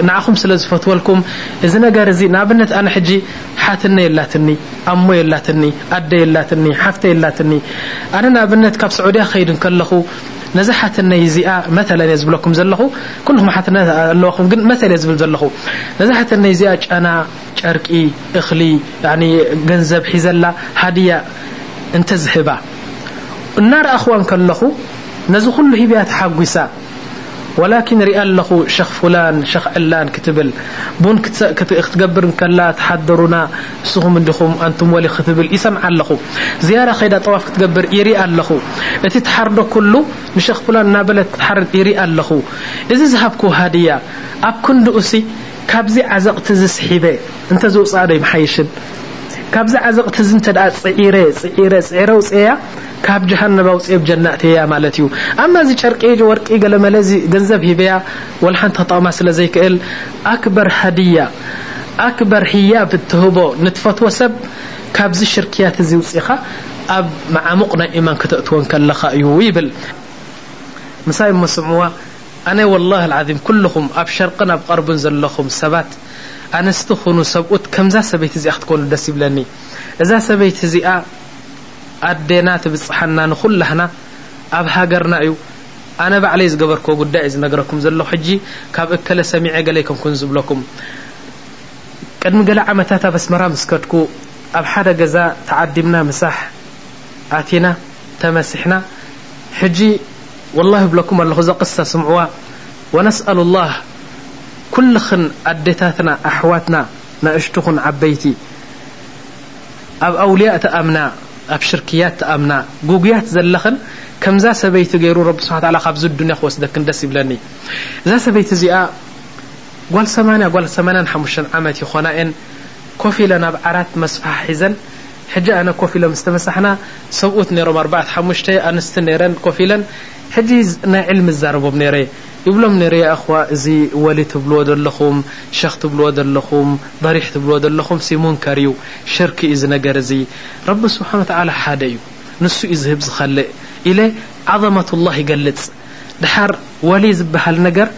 ንዓኹም ስለ ዝፈትወልኩም እዚ ነገር እዚ ንኣብነት ኣነ ሕጂ ሓትነ የላትኒ ኣሞ የላትኒ ኣደ የላትኒ ሓፍተ የላትኒ ኣነ ንኣብነት ካብ ስዑድያ ከይድ ከለኹ ነዚ ሓትነይ እዚኣ መተለ እየ ዝብለኩም ዘለኹ ኩልኩም ሓትነ ኣለኹም ግን መተለ እየ ዝብል ዘለኹ ነዚ ሓትነይ እዚኣ ጨና ጨርቂ እኽሊ ገንዘብ ሒዘላ ሃድያ እንተዝህባ እናርኣኽዋ ከለኹ ነዚ ኩሉ ሂብያ ተሓጒሳ ወላኪን ሪአ ኣለኹ ሸክ ፍላን ሸክ ዕላን ክትብል ቡን ክትገብር ከላ ተሓደሩና ንስኹም እንዲኹም ኣንቱም ወሊ ክትብል ይሰምዓ ኣለኹ። ዝያራ ከይዳ ጠዋፍ ክትገብር ይርኢ ኣለኹ። እቲ ተሓርዶ ኩሉ ንሸክ ፍላን እናበለት ትሓርድ ይርኢ ኣለኹ። እዚ ዝሃብኩ ሃድያ ኣብ ክንዲኡሲ ካብዚ ዓዘቕቲ ዝስሒበ እንተ ዝውፅእ ዶ ይመሓይሽን كاب زعزق تزن تدع صعيرة صعيرة صعيرة وصعيرة كاب جهنم بوصعيب جنة تيا مالتيو أما زي شرق إيج ورق إيج لما لزي جنزب هبيا والحن تطاما سلزي كإل أكبر هدية أكبر هيا بالتهبو نتفت وسب كاب زي شركيات زي وصعيخة أب مع مقنع إيمان كتأتوان كاللخاء يويبل مسايم مسموها أنا والله العظيم كلهم أب شرقنا بقرب زلخهم سبات ኣንስቲ ኹኑ ሰብኡት ከምዛ ሰበይቲ እዚኣ ክትኮኑ ደስ ይብለኒ እዛ ሰበይቲ እዚኣ ኣዴና ትብፅሓና ንኩላህና ኣብ ሃገርና እዩ ኣነ ባዕለይ ዝገበርክዎ ጉዳይ እዩ ዝነገረኩም ዘለኹ ሕጂ ካብ እከለ ሰሚዐ ገለይከምኩን ዝብለኩም ቅድሚ ገለ ዓመታት ኣብ ኣስመራ ምስከድኩ ኣብ ሓደ ገዛ ተዓዲምና ምሳሕ ኣቲና ተመሲሕና ሕጂ والله ብለኩም ኣለኹ እዛ قص ስምዕዋ ونስأل الله ኩልኽን ኣዴታትና ኣሕዋትና ናእሽቱኹን ዓበይቲ ኣብ ኣውልያእ ተኣምና ኣብ ሽርክያት ተኣምና ጉጉያት ዘለኽን ከምዛ ሰበይቲ ገይሩ ረቢ ስብሓ ካብዚ ዱንያ ክወስደክን ደስ ይብለኒ እዛ ሰበይቲ እዚኣ ጓል 8 ጓል 85 ዓመት ይኾና እን ኮፍ ኢለን ኣብ ዓራት መስፋሕ ሒዘን ሕጂ ኣነ ኮፍ ኢሎም ዝተመሳሕና ሰብኡት ነሮም 45 ኣንስቲ ነረን ኮፍ ኢለን ሕጂ ናይ ዕልሚ ዛረቦም ነረ يبلم نري يا أخوة زي ولي تبلو لخوم شخ تبلو لخوم ضريح تبلو لخوم سيمون كاريو شرك إذا نقر زي رب سبحانه وتعالى حاديو نسو إذا هبز خلي إلي عظمة الله جلت دحر ولي زبها النقر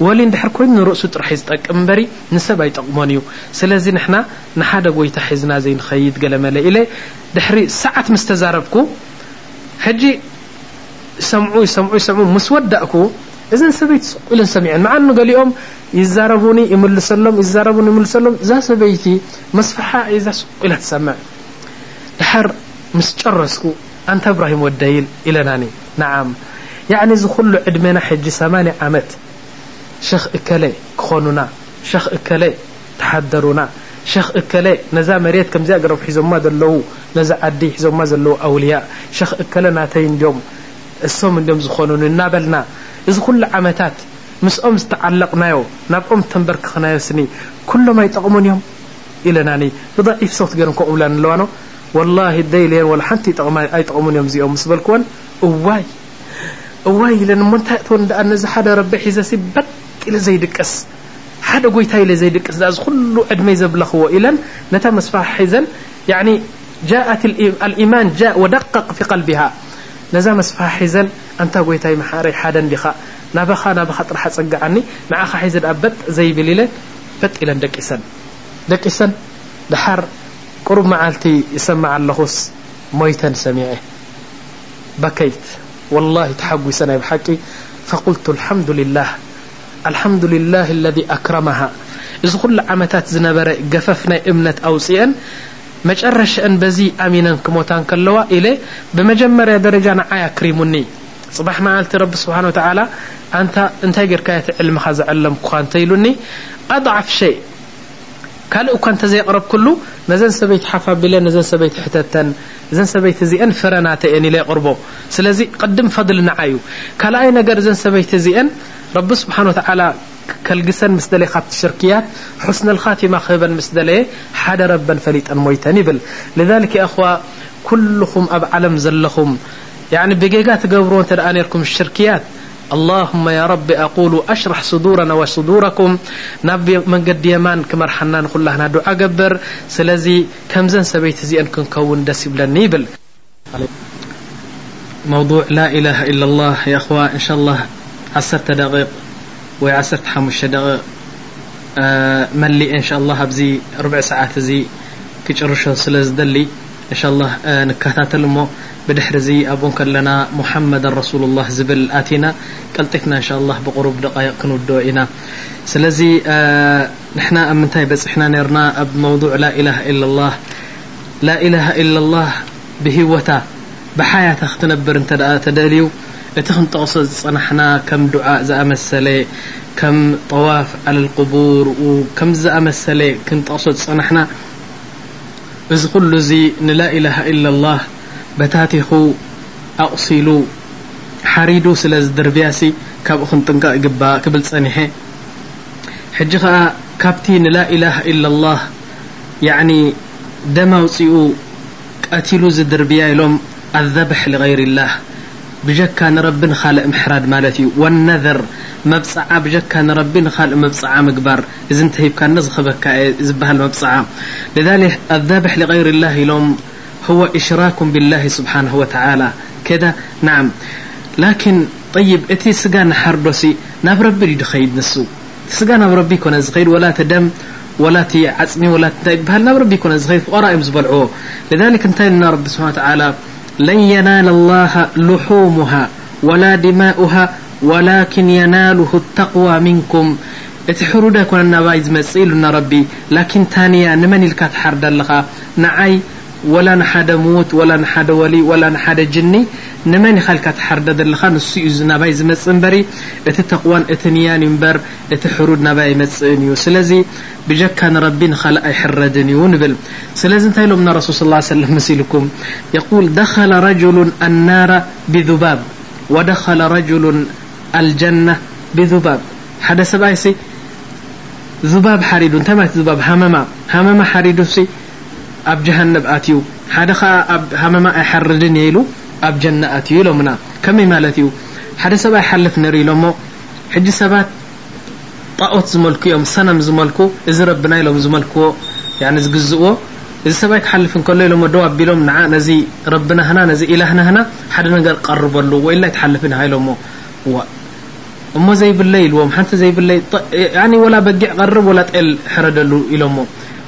ولين دحر كوين رؤس ترحيز تاك امبري نسبه يتقمونيو سلازي نحنا نحادا قوي تحيزنا زين خييد قلم إلى إلى دحري ساعة مستزاربكو هجي سمعوا سمعوا سمعوا مسودأكو እዘን ሰበይቲ ስቁ ኢለን ሰሚዐን መዓኑ ገሊኦም ይዛረቡኒ ይምልሰሎም ይዛረቡኒ ይምልሰሎም እዛ ሰበይቲ መስፈሓ እዛ ስቁ ኢላ ትሰምዕ ድሓር ምስ ጨረስኩ ኣንታ እብራሂም ወደይል ኢለናኒ ነዓም ያዕኒ እዚ ኩሉ ዕድሜና ሕጂ 8 ዓመት ሸኽ እከለ ክኾኑና ሸኽ እከለ ተሓደሩና ሸኽ እከለ ነዛ መሬት ከምዚኣ ገረብ ሒዞማ ዘለዉ ነዛ ዓዲ ሒዞማ ዘለዉ ኣውልያ ሸኽ እከለ ናተይ እንድዮም እሶም እንድዮም ዝኾኑኒ እናበልና እዚ ኩሉ ዓመታት ምስኦም ዝተዓለቕናዮ ናብኦም ተንበርክኽናዮ ስኒ ኩሎም ኣይጠቕሙን እዮም ኢለናኒ ብضዒፍ ሰውት ገይሮም ከምኡ ብላ ኣለዋኖ ወላሂ ደይለየን ወላ ሓንቲ ኣይጠቕሙን እዮም እዚኦም ምስ በልክዎን እዋይ እዋይ ኢለን እሞ እንታይ እትዎን ኣ ነዚ ሓደ ረቢ ሒዘሲ በጥ ኢለ ዘይድቀስ ሓደ ጎይታ ኢለ ዘይድቅስ ዚ ኩሉ ዕድመይ ዘብለኽዎ ኢለን ነታ መስፋሕ ሒዘን ጃኣት ልኢማን ወደቀቕ ፊ ቀልቢሃ ነዛ መስፋ ሒዘን እንታ ጎይታይ መሓረይ ሓደን ዲኻ ናባኻ ናባኻ ጥራሕ ፅግዓኒ ንዓኻ ሒዘን ኣብ በጥ ዘይብል ኢለን በጥ ኢለን ደቂሰን ደቂሰን ድሓር ቁሩብ መዓልቲ ይሰማዕ ኣለኹስ ሞይተን ሰሚዐ በከይት والله ተሓጒሰ ናይ ብሓቂ فقلت الحمد لله الحمد لله الذي أكرمها እዚ ኩሉ ዓመታት ዝነበረ ገፈፍ ናይ እምነት ኣውፅአን مجرش أن بزي أمينا كموتان كلوا إلي بمجمر يا درجة أنا عايا كريموني صباح ما قالت رب سبحانه وتعالى أنت أنت غير كاية علم خاز علم كوان تيلوني أضعف شيء كان كان تزي قرب كله نزل سبيت حفا بلا نزل سبيت حتتا زن سبيت زي أن فرنات إني لا قربه سلازي قدم فضل نعيو كلا أي نجار زن سبيت زي أن رب سبحانه وتعالى ከልግሰን مسدلي خط الشركيات حسن الخاتمة خيبا مسدلي حدا ربا ሓደ ረበን ፈሊጠን ሞይተን ይብል። ልዛሊክ እኽዋ ኩልኹም ኣብ ዓለም ዘለኹም ብጌጋ ትገብሮ እንተ ደኣ ነርኩም اللهم يا رب أقول أشرح صدورنا وصدوركم نب منقد يمان كمرحنا نقول نخلهنا دعا قبر سلزي كم زن سبيت زي أن كون دس بل النيبل موضوع لا إله إلا الله يا أخوة إن شاء الله عشر دقيقة ويعسرت حمش دغ آه، ملي إن شاء الله بزي ربع ساعة زي كيش كيشرش سلز دلي إن شاء الله آه، نكاتات المو بدحر زي أبونك لنا محمد رسول الله زبل آتينا كالتكنا إن شاء الله بقرب دقائق كنو سلزي آه، نحنا أمنتاي بس إحنا نرنا بموضوع لا إله إلا الله. لا إله إلا الله بهوتا بحياة أختنبر انت تدليو. እቲ ክንጠቕሶ ዝፀናሕና ከም ዱዓእ ዝኣመሰለ ከም ጠዋፍ ኣለልقቡር ከም ዝኣመሰለ ክንጠቕሶ ዝፀናሕና እዚ ኩሉ እዚ ንላኢላሃ ኢላ ላه በታቲኹ ኣቕሲሉ ሓሪዱ ስለ ዝድርብያሲ ካብኡ ክንጥንቀቕ ይግባእ ክብል ፀኒሐ ሕጂ ከዓ ካብቲ ንላኢላሃ ኢላ ላه ያዕኒ ደም ኣውፅኡ ቀቲሉ ዝድርብያ ኢሎም ኣذብሕ لغይር ላه بجكا نرب خالق محراد مالتي. والنذر مبصعة بجكا نرب خالق مبصعة مكبر إذا أنت كان نزخ بكا إذا المبصعة لذلك الذبح لغير الله لهم هو إشراك بالله سبحانه وتعالى. كذا نعم. لكن طيب إتي سقان حردوسي ناب ربي يدخيد نسو. سقان ناب ربي كون غير ولا تدم ولا تي عزمي ولا تي هل ناب ربي كون غير فقراء يمزبلعوه. لذلك انتين نار رب سبحانه وتعالى. لن ينال الله لحومها ولا دماؤها ولكن يناله التقوى منكم. እቲ ሕሩዳ ኮነናባይ ዝመፅእ ኢሉና ረቢ ላኪን ታንያ ንመን ኢልካ ኣለኻ ንዓይ ولن حد موت ولن حد ولي ولن حد جني. نمن خلك تحرد الله خان السيء نباي زمت انبري ات تقوان اتنيان انبر ات حرود نباي متسيني بجك كان ربين خل أي حردني ونبل سلزي انتهي لهم رسول الله صلى الله عليه وسلم يقول دخل رجل النار بذباب. ودخل رجل الجنة بذباب. حدث بايسي ذباب حريد. انتمت ذباب. همما. همما حريد سي. ኣብ ጀሃነብ ኣትዩ። ሓደ ከዓ ኣብ ሃመማ ኣይሓርድን የኢሉ ኣብ ጀና ኣትዩ ኢሎምና። ከመይ ማለት እዩ? ሓደ ሰብ ኣይሓልፍ ነር ኢሎ ሞ ሕጂ ሰባት ጣኦት ዝመልኩ እዮም ሰነም ዝመልኩ እዚ ረብና ኢሎም ዝመልክዎ ዝግዝእዎ። እዚ ሰብኣይ ክሓልፍ እንከሎ ኢሎ ደው ኣቢሎም ን ነዚ ረብናህና ነዚ ኢላህናህና ሓደ ነገር ቀርበሉ ወኢላ ይትሓልፍን ሃ ኢሎሞ እሞ ዘይብለይ ኢልዎም ሓንቲ ዘይብለይ ወላ በጊዕ ቀርብ ወላ ጤል ሕረደሉ ኢሎሞ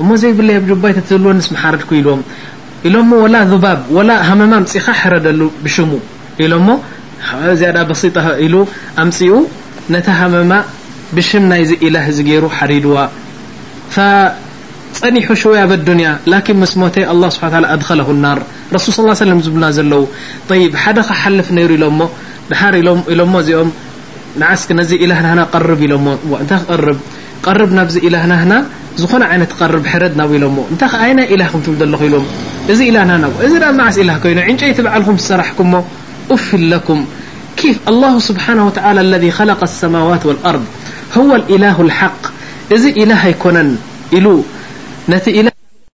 እሞ ዘይብለየ ብጅባይ ተትህልዎ ንስ መሓረድኩ ኢልዎም ኢሎሞ ወላ ذባብ ወላ ሃመማ ምፅኻ ሕረደሉ ብሽሙ ኢሎሞ እዚኣ በሲጣ ኢሉ ኣምፅኡ ነታ ሃመማ ብሽም ናይዚ ኢላህ እዚ ገይሩ ሓሪድዋ ፀኒሑ ሸወያ በዱንያ ላኪን ምስ ሞተ ኣ ስብሓ ኣድኸለሁ ናር ረሱል ስ ሰለም ዝብልና ዘለው ይብ ሓደ ከሓልፍ ነይሩ ኢሎሞ ድሓር ኢሎሞ እዚኦም ንዓስኪ ነዚ ኢላህ ናና ቀርብ ኢሎሞ እንታይ ክቐርብ قرب ናب إلهنهن ዝኾن عن قرب حረد ናب ኢሎ እታ ይن إله ትብ ለ ኢሎ እዚ إلهና ና እዚ معس إله ይኑ عንጨይቲ بዓلኹም ሰራحكሞ أف لكم. كيف؟ الله سبحانه وتعالى الذي خلق السماوات والأرض. هو الإله الحق. እዚ إله ኣيكነን ኢሉ ነቲ إله